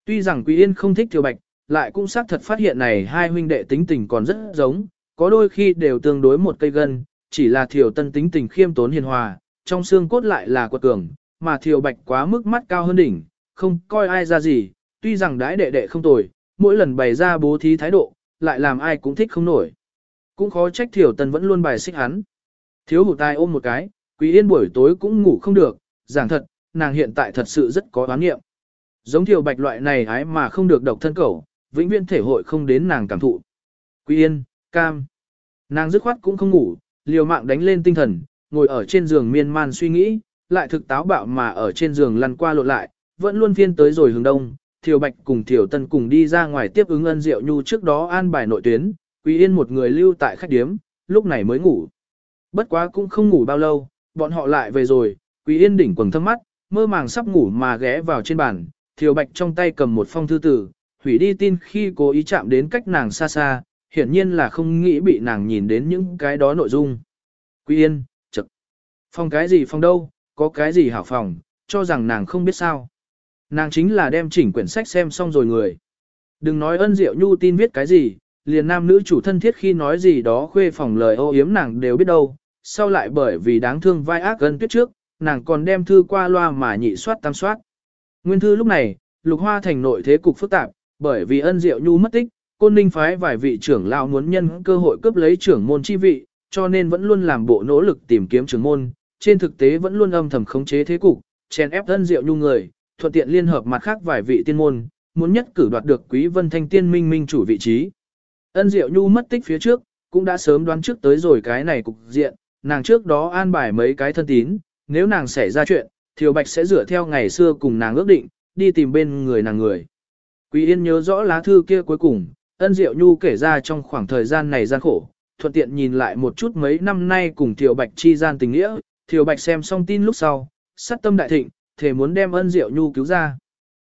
Tuy rằng Quý Yên không thích Thiều Bạch, lại cũng xác thật phát hiện này hai huynh đệ tính tình còn rất giống, có đôi khi đều tương đối một cây gân, chỉ là Thiều Tân tính tình khiêm tốn hiền hòa, trong xương cốt lại là quật cường, mà Thiều Bạch quá mức mắt cao hơn đỉnh, không coi ai ra gì, tuy rằng đãi đệ đệ không tồi, mỗi lần bày ra bố thí thái độ, lại làm ai cũng thích không nổi. Cũng khó trách Thiều Tân vẫn luôn bài xích hắn. Thiếu hụt tai ôm một cái, Quý Yên buổi tối cũng ngủ không được, giảng thật, nàng hiện tại thật sự rất có oán nghiệm. Giống Thiều Bạch loại này ái mà không được độc thân cẩu, vĩnh viễn thể hội không đến nàng cảm thụ. Quý Yên, cam. Nàng dứt khoát cũng không ngủ, liều mạng đánh lên tinh thần, ngồi ở trên giường miên man suy nghĩ, lại thực táo bạo mà ở trên giường lăn qua lộn lại, vẫn luôn phiên tới rồi hướng đông. Thiều Bạch cùng Thiều Tân cùng đi ra ngoài tiếp ứng ân diệu nhu trước đó an bài nội tuyến, Quý Yên một người lưu tại khách điếm, lúc này mới ngủ. Bất quá cũng không ngủ bao lâu, bọn họ lại về rồi, Quý Yên đỉnh quầng thâm mắt, mơ màng sắp ngủ mà ghé vào trên bàn, Thiều Bạch trong tay cầm một phong thư tử, hủy đi tin khi cố ý chạm đến cách nàng xa xa, hiển nhiên là không nghĩ bị nàng nhìn đến những cái đó nội dung. Quý Yên, chật. Phòng cái gì phòng đâu, có cái gì hảo phòng, cho rằng nàng không biết sao. Nàng chính là đem chỉnh quyển sách xem xong rồi người. Đừng nói ân diệu nhu tin viết cái gì, liền nam nữ chủ thân thiết khi nói gì đó khuê phòng lời ô yếm nàng đều biết đâu. Sau lại bởi vì đáng thương vai ác gần tuyết trước, nàng còn đem thư qua loa mà nhị soát tam soát. Nguyên thư lúc này, lục hoa thành nội thế cục phức tạp, bởi vì ân diệu nhu mất tích, côn ninh phái vài vị trưởng lão muốn nhân cơ hội cướp lấy trưởng môn chi vị, cho nên vẫn luôn làm bộ nỗ lực tìm kiếm trưởng môn, trên thực tế vẫn luôn âm thầm khống chế thế cục, chèn ép ân diệu nhu người, thuận tiện liên hợp mặt khác vài vị tiên môn, muốn nhất cử đoạt được quý vân thanh tiên minh minh chủ vị trí. Ân diệu nhu mất tích phía trước, cũng đã sớm đoán trước tới rồi cái này cục diện, nàng trước đó an bài mấy cái thân tín, nếu nàng xảy ra chuyện, Thiều Bạch sẽ dựa theo ngày xưa cùng nàng ước định, đi tìm bên người nàng người. Quý Yên nhớ rõ lá thư kia cuối cùng, ân diệu nhu kể ra trong khoảng thời gian này gian khổ, thuận tiện nhìn lại một chút mấy năm nay cùng Thiều Bạch chi gian tình nghĩa, Thiều Bạch xem xong tin lúc sau, sát tâm đại thịnh, thề muốn đem ân diệu nhu cứu ra.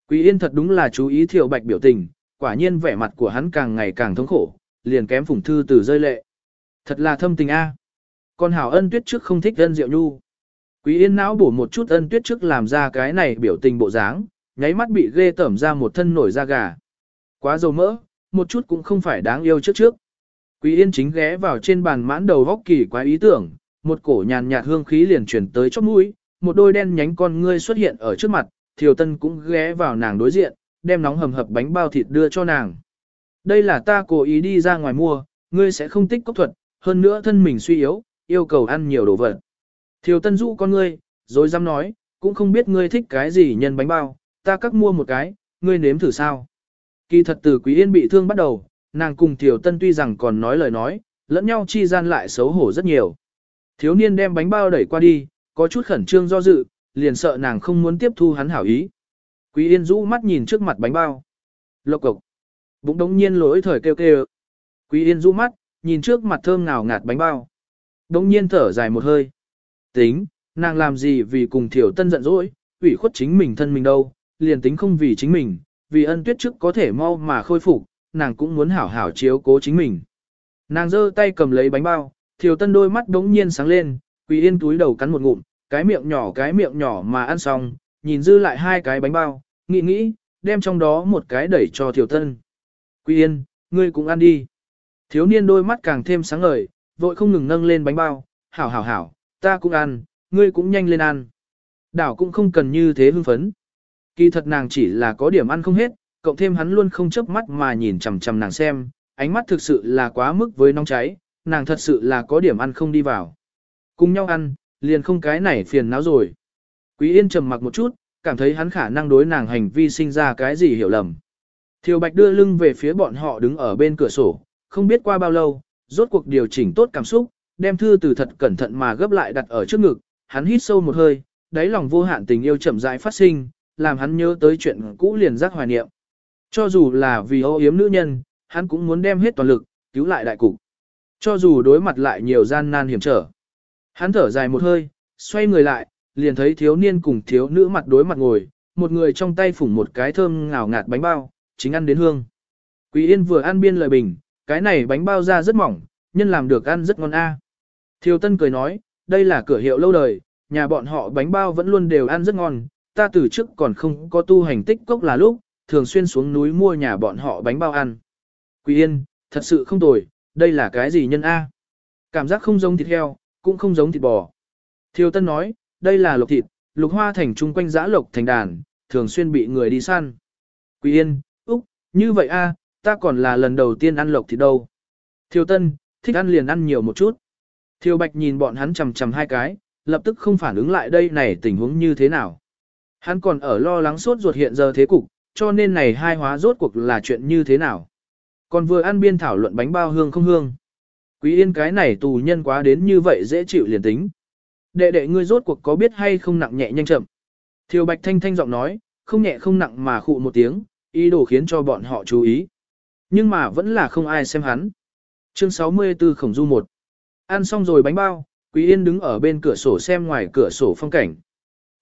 Quý Yên thật đúng là chú ý Thiều Bạch biểu tình, quả nhiên vẻ mặt của hắn càng ngày càng thống khổ, liền kém phủng thư từ rơi lệ. Thật là thâm tình a. À. Con hảo ân tuyết trước không thích ân diệu nhu. Quý Yên não bổ một chút ân tuyết trước làm ra cái này biểu tình bộ dáng, nháy mắt bị ghê tẩm ra một thân nổi da gà. Quá dầu mỡ, một chút cũng không phải đáng yêu trước trước. Quý Yên chính ghé vào trên bàn mãn đầu góc kỳ quái ý tưởng, một cổ nhàn nhạt hương khí liền truyền tới chóp mũi, một đôi đen nhánh con ngươi xuất hiện ở trước mặt, Thiều Tân cũng ghé vào nàng đối diện, đem nóng hầm hập bánh bao thịt đưa cho nàng. Đây là ta cố ý đi ra ngoài mua, ngươi sẽ không tích cốc thuật, hơn nữa thân mình suy yếu, yêu cầu ăn nhiều đồ vật. Thiều Tân dụ con ngươi, rồi dám nói, cũng không biết ngươi thích cái gì nhân bánh bao, ta cắt mua một cái, ngươi nếm thử sao. Kỳ thật từ Quý Yên bị thương bắt đầu, nàng cùng Tiểu Tân tuy rằng còn nói lời nói, lẫn nhau chi gian lại xấu hổ rất nhiều. Thiếu niên đem bánh bao đẩy qua đi, có chút khẩn trương do dự, liền sợ nàng không muốn tiếp thu hắn hảo ý. Quý Yên rũ mắt nhìn trước mặt bánh bao. Lộc cộc. Bụng đống nhiên lỗi thời kêu kêu. Quý Yên rũ mắt, nhìn trước mặt thơm ngào ngạt bánh bao. Đống nhiên thở dài một hơi. Tính, nàng làm gì vì cùng Thiểu Tân giận dỗi, ủy khuất chính mình thân mình đâu, liền tính không vì chính mình, vì ân tuyết trước có thể mau mà khôi phục, nàng cũng muốn hảo hảo chiếu cố chính mình. Nàng giơ tay cầm lấy bánh bao, Thiều Tân đôi mắt đống nhiên sáng lên, Quỳ Yên túi đầu cắn một ngụm, cái miệng nhỏ cái miệng nhỏ mà ăn xong, nhìn dư lại hai cái bánh bao, nghĩ nghĩ, đem trong đó một cái đẩy cho Thiều Tân. Quỳ Yên, ngươi cũng ăn đi. Thiếu niên đôi mắt càng thêm sáng ngời, vội không ngừng nâng lên bánh bao, hảo hảo hảo, ta cũng ăn, ngươi cũng nhanh lên ăn. Đảo cũng không cần như thế hưng phấn. Kỳ thật nàng chỉ là có điểm ăn không hết, cộng thêm hắn luôn không chớp mắt mà nhìn chằm chằm nàng xem, ánh mắt thực sự là quá mức với nóng cháy, nàng thật sự là có điểm ăn không đi vào. Cùng nhau ăn, liền không cái này phiền não rồi. Quý Yên trầm mặc một chút, cảm thấy hắn khả năng đối nàng hành vi sinh ra cái gì hiểu lầm. Thiều Bạch đưa lưng về phía bọn họ đứng ở bên cửa sổ, không biết qua bao lâu, rốt cuộc điều chỉnh tốt cảm xúc, đem thư từ thật cẩn thận mà gấp lại đặt ở trước ngực, hắn hít sâu một hơi, đáy lòng vô hạn tình yêu chậm rãi phát sinh, làm hắn nhớ tới chuyện cũ liền giác hoài niệm. Cho dù là vì ô yếm nữ nhân, hắn cũng muốn đem hết toàn lực, cứu lại đại cục. Cho dù đối mặt lại nhiều gian nan hiểm trở. Hắn thở dài một hơi, xoay người lại, liền thấy thiếu niên cùng thiếu nữ mặt đối mặt ngồi, một người trong tay phủng một cái thơm ngào ngạt bánh bao, chính ăn đến hương. Quý Yên vừa ăn biên lời bình, cái này bánh bao ra rất mỏng, nhân làm được ăn rất ngon a. À. Thiếu Tân cười nói, đây là cửa hiệu lâu đời, nhà bọn họ bánh bao vẫn luôn đều ăn rất ngon, ta từ trước còn không có tu hành tích cốc là lúc, thường xuyên xuống núi mua nhà bọn họ bánh bao ăn. Quý Yên, thật sự không tồi, đây là cái gì nhân A? Cảm giác không giống thịt heo, cũng không giống thịt bò. Thiêu Tân nói, đây là lộc thịt, lục hoa thành trung quanh giã lộc thành đàn, thường xuyên bị người đi săn. Quý Yên, Úc, như vậy a, ta còn là lần đầu tiên ăn lộc thịt đâu. Thiêu Tân, thích ăn liền ăn nhiều một chút. Thiêu Bạch nhìn bọn hắn chầm chầm hai cái, lập tức không phản ứng lại đây này tình huống như thế nào. Hắn còn ở lo lắng sốt ruột hiện giờ thế cục, cho nên này hai hóa rốt cuộc là chuyện như thế nào. Còn vừa ăn biên thảo luận bánh bao hương không hương. Quý yên cái này tù nhân quá đến như vậy dễ chịu liền tính. Đệ đệ ngươi rốt cuộc có biết hay không nặng nhẹ nhanh chậm. Thiều Bạch Thanh Thanh giọng nói, không nhẹ không nặng mà khụ một tiếng, ý đồ khiến cho bọn họ chú ý. Nhưng mà vẫn là không ai xem hắn. Chương 64 Khổng Du 1 Ăn xong rồi bánh bao, Quý Yên đứng ở bên cửa sổ xem ngoài cửa sổ phong cảnh.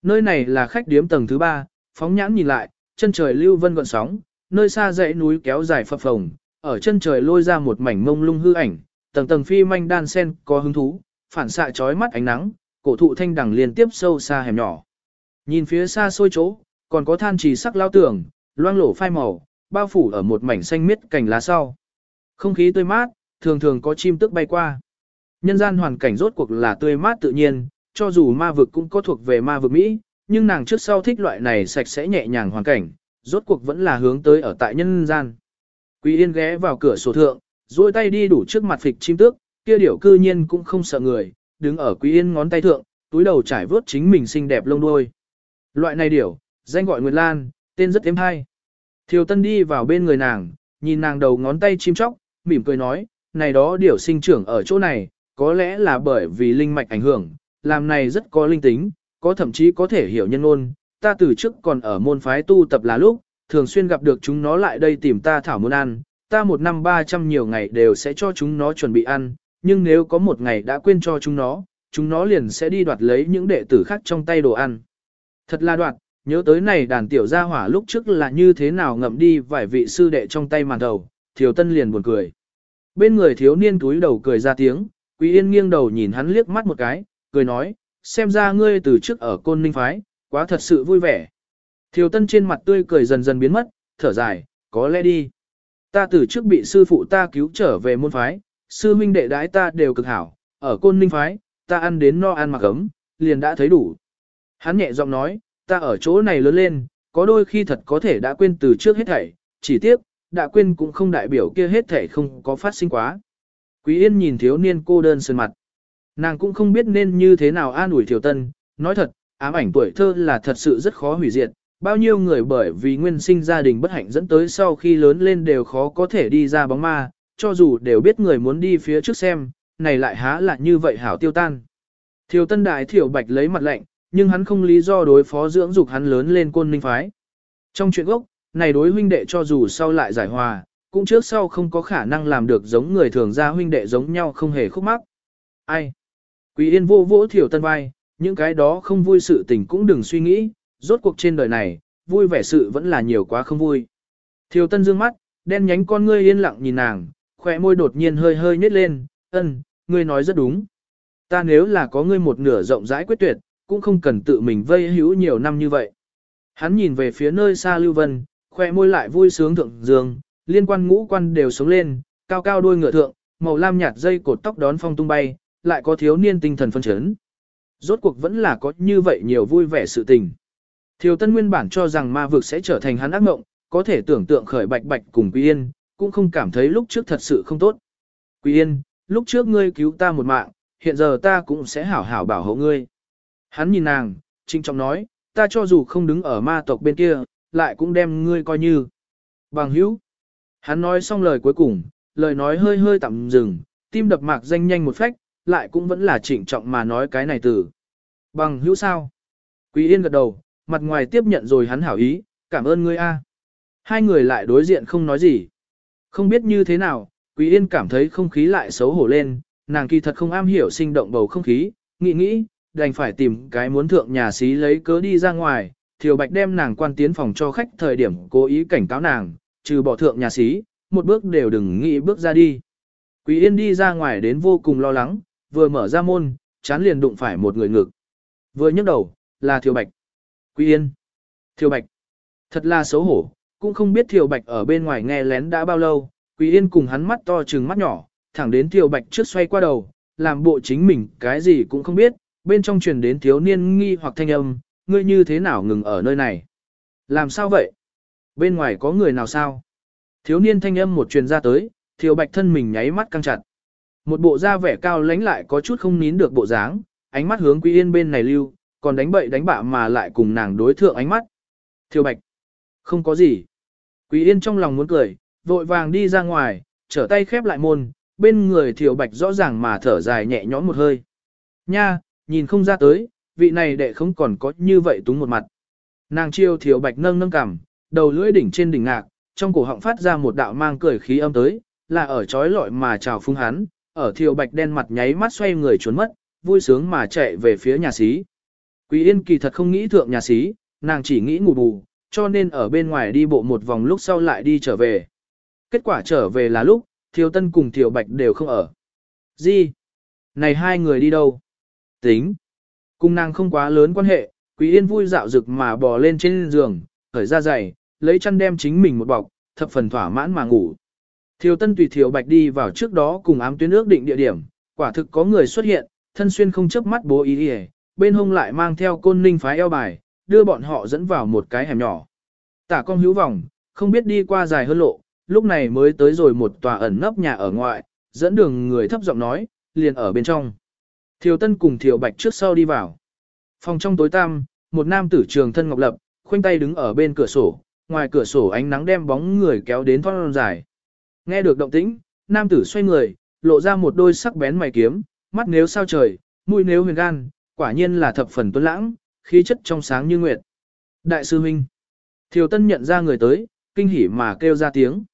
Nơi này là khách điếm tầng thứ ba phóng nhãn nhìn lại, chân trời lưu vân gọn sóng, nơi xa dãy núi kéo dài phập phồng, ở chân trời lôi ra một mảnh mông lung hư ảnh, tầng tầng phi manh đan sen có hứng thú, phản xạ chói mắt ánh nắng, cổ thụ thanh đằng liên tiếp sâu xa hẻm nhỏ. Nhìn phía xa xôi chỗ, còn có than trì sắc lao tường, loang lổ phai màu, bao phủ ở một mảnh xanh miết cành lá sau. Không khí tươi mát, thường thường có chim tức bay qua. Nhân gian hoàn cảnh rốt cuộc là tươi mát tự nhiên, cho dù ma vực cũng có thuộc về ma vực Mỹ, nhưng nàng trước sau thích loại này sạch sẽ nhẹ nhàng hoàn cảnh, rốt cuộc vẫn là hướng tới ở tại nhân gian. Quý Yên ghé vào cửa sổ thượng, duỗi tay đi đủ trước mặt phịch chim tước, kia điểu cư nhiên cũng không sợ người, đứng ở Quý Yên ngón tay thượng, túi đầu trải vớt chính mình xinh đẹp lông đuôi. Loại này điểu, danh gọi Nguyệt Lan, tên rất êm hay. Thiều Tân đi vào bên người nàng, nhìn nàng đầu ngón tay chim chóc, mỉm cười nói, này đó điểu sinh trưởng ở chỗ này, có lẽ là bởi vì linh mạch ảnh hưởng, làm này rất có linh tính, có thậm chí có thể hiểu nhân ngôn. Ta từ trước còn ở môn phái tu tập là lúc, thường xuyên gặp được chúng nó lại đây tìm ta thảo muốn ăn, ta một năm ba trăm nhiều ngày đều sẽ cho chúng nó chuẩn bị ăn, nhưng nếu có một ngày đã quên cho chúng nó, chúng nó liền sẽ đi đoạt lấy những đệ tử khác trong tay đồ ăn. Thật là đoạt, nhớ tới này đàn tiểu gia hỏa lúc trước là như thế nào ngậm đi vài vị sư đệ trong tay màn đầu, thiếu tân liền buồn cười. Bên người thiếu niên túi đầu cười ra tiếng, Quý Yên nghiêng đầu nhìn hắn liếc mắt một cái, cười nói, xem ra ngươi từ trước ở côn ninh phái, quá thật sự vui vẻ. Thiều tân trên mặt tươi cười dần dần biến mất, thở dài, có lẽ đi. Ta từ trước bị sư phụ ta cứu trở về môn phái, sư huynh đệ đái ta đều cực hảo, ở côn ninh phái, ta ăn đến no ăn mặc ấm, liền đã thấy đủ. Hắn nhẹ giọng nói, ta ở chỗ này lớn lên, có đôi khi thật có thể đã quên từ trước hết thảy, chỉ tiếc, đã quên cũng không đại biểu kia hết thảy không có phát sinh quá. Quý Yên nhìn thiếu niên cô đơn sơn mặt. Nàng cũng không biết nên như thế nào an ủi Thiều Tân, nói thật, ám ảnh tuổi thơ là thật sự rất khó hủy diệt, bao nhiêu người bởi vì nguyên sinh gia đình bất hạnh dẫn tới sau khi lớn lên đều khó có thể đi ra bóng ma, cho dù đều biết người muốn đi phía trước xem, này lại há là như vậy hảo tiêu tan. Thiều Tân Đại Thiểu Bạch lấy mặt lạnh, nhưng hắn không lý do đối phó dưỡng dục hắn lớn lên côn ninh phái. Trong chuyện gốc, này đối huynh đệ cho dù sau lại giải hòa, cũng trước sau không có khả năng làm được giống người thường ra huynh đệ giống nhau không hề khúc mắc. Ai? Quý yên vô vỗ thiểu tân vai, những cái đó không vui sự tình cũng đừng suy nghĩ, rốt cuộc trên đời này, vui vẻ sự vẫn là nhiều quá không vui. Thiểu tân dương mắt, đen nhánh con ngươi yên lặng nhìn nàng, khỏe môi đột nhiên hơi hơi nhếch lên, ân, ngươi nói rất đúng. Ta nếu là có ngươi một nửa rộng rãi quyết tuyệt, cũng không cần tự mình vây hữu nhiều năm như vậy. Hắn nhìn về phía nơi xa Lưu Vân, khỏe môi lại vui sướng thượng dương, liên quan ngũ quan đều sống lên, cao cao đuôi ngựa thượng, màu lam nhạt dây cột tóc đón phong tung bay, lại có thiếu niên tinh thần phân chấn. Rốt cuộc vẫn là có như vậy nhiều vui vẻ sự tình. Thiếu tân nguyên bản cho rằng ma vực sẽ trở thành hắn ác mộng, có thể tưởng tượng khởi bạch bạch cùng Quý Yên, cũng không cảm thấy lúc trước thật sự không tốt. Quý Yên, lúc trước ngươi cứu ta một mạng, hiện giờ ta cũng sẽ hảo hảo bảo hộ ngươi. Hắn nhìn nàng, trinh trọng nói, ta cho dù không đứng ở ma tộc bên kia, lại cũng đem ngươi coi như bằng hữu. Hắn nói xong lời cuối cùng, lời nói hơi hơi tạm dừng, tim đập mạc danh nhanh một phách, lại cũng vẫn là trịnh trọng mà nói cái này từ. Bằng hữu sao? Quý Yên gật đầu, mặt ngoài tiếp nhận rồi hắn hảo ý, cảm ơn ngươi a. Hai người lại đối diện không nói gì. Không biết như thế nào, Quý Yên cảm thấy không khí lại xấu hổ lên, nàng kỳ thật không am hiểu sinh động bầu không khí, nghĩ nghĩ, đành phải tìm cái muốn thượng nhà xí lấy cớ đi ra ngoài, Thiều Bạch đem nàng quan tiến phòng cho khách thời điểm cố ý cảnh cáo nàng, trừ bỏ thượng nhà xí, một bước đều đừng nghĩ bước ra đi. Quý Yên đi ra ngoài đến vô cùng lo lắng, vừa mở ra môn, chán liền đụng phải một người ngực. Vừa nhấc đầu, là Thiều Bạch. Quý Yên. Thiều Bạch. Thật là xấu hổ, cũng không biết Thiều Bạch ở bên ngoài nghe lén đã bao lâu. Quý Yên cùng hắn mắt to trừng mắt nhỏ, thẳng đến Thiều Bạch trước xoay qua đầu, làm bộ chính mình cái gì cũng không biết, bên trong truyền đến thiếu niên nghi hoặc thanh âm, ngươi như thế nào ngừng ở nơi này? Làm sao vậy? Bên ngoài có người nào sao? Thiếu niên thanh âm một truyền ra tới, Thiều Bạch thân mình nháy mắt căng chặt. Một bộ da vẻ cao lãnh lại có chút không nín được bộ dáng, ánh mắt hướng Quý Yên bên này lưu, còn đánh bậy đánh bạ mà lại cùng nàng đối thượng ánh mắt. Thiều Bạch, không có gì. Quý Yên trong lòng muốn cười, vội vàng đi ra ngoài, trở tay khép lại môn, bên người Thiều Bạch rõ ràng mà thở dài nhẹ nhõm một hơi. Nha, nhìn không ra tới, vị này đệ không còn có như vậy túng một mặt. Nàng chiêu Thiều Bạch nâng nâng cằm, đầu lưỡi đỉnh trên đỉnh ngạc, trong cổ họng phát ra một đạo mang cười khí âm tới, là ở chói lọi mà chào phung hắn, ở thiều bạch đen mặt nháy mắt xoay người trốn mất, vui sướng mà chạy về phía nhà xí. Quý Yên kỳ thật không nghĩ thượng nhà xí, nàng chỉ nghĩ ngủ bù, cho nên ở bên ngoài đi bộ một vòng lúc sau lại đi trở về. Kết quả trở về là lúc, Thiều Tân cùng Thiều Bạch đều không ở. Gì? Này hai người đi đâu? Tính. Cùng nàng không quá lớn quan hệ, Quý Yên vui dạo rực mà bò lên trên giường, khởi ra giày, lấy chăn đem chính mình một bọc, thập phần thỏa mãn mà ngủ. Thiều Tân tùy Thiều Bạch đi vào trước đó cùng ám tuyến ước định địa điểm, quả thực có người xuất hiện, thân xuyên không chớp mắt bố ý ý, bên hông lại mang theo côn ninh phái eo bài, đưa bọn họ dẫn vào một cái hẻm nhỏ. Tả con hữu vòng, không biết đi qua dài hơn lộ, lúc này mới tới rồi một tòa ẩn nấp nhà ở ngoại, dẫn đường người thấp giọng nói, liền ở bên trong. Thiều Tân cùng Thiều Bạch trước sau đi vào. Phòng trong tối tăm, một nam tử trường thân ngọc lập, khoanh tay đứng ở bên cửa sổ, ngoài cửa sổ ánh nắng đem bóng người kéo đến thoát dài. Nghe được động tĩnh, nam tử xoay người, lộ ra một đôi sắc bén mày kiếm, mắt nếu sao trời, mũi nếu huyền gan, quả nhiên là thập phần tuấn lãng, khí chất trong sáng như nguyệt. Đại sư huynh. Thiều Tân nhận ra người tới, kinh hỉ mà kêu ra tiếng.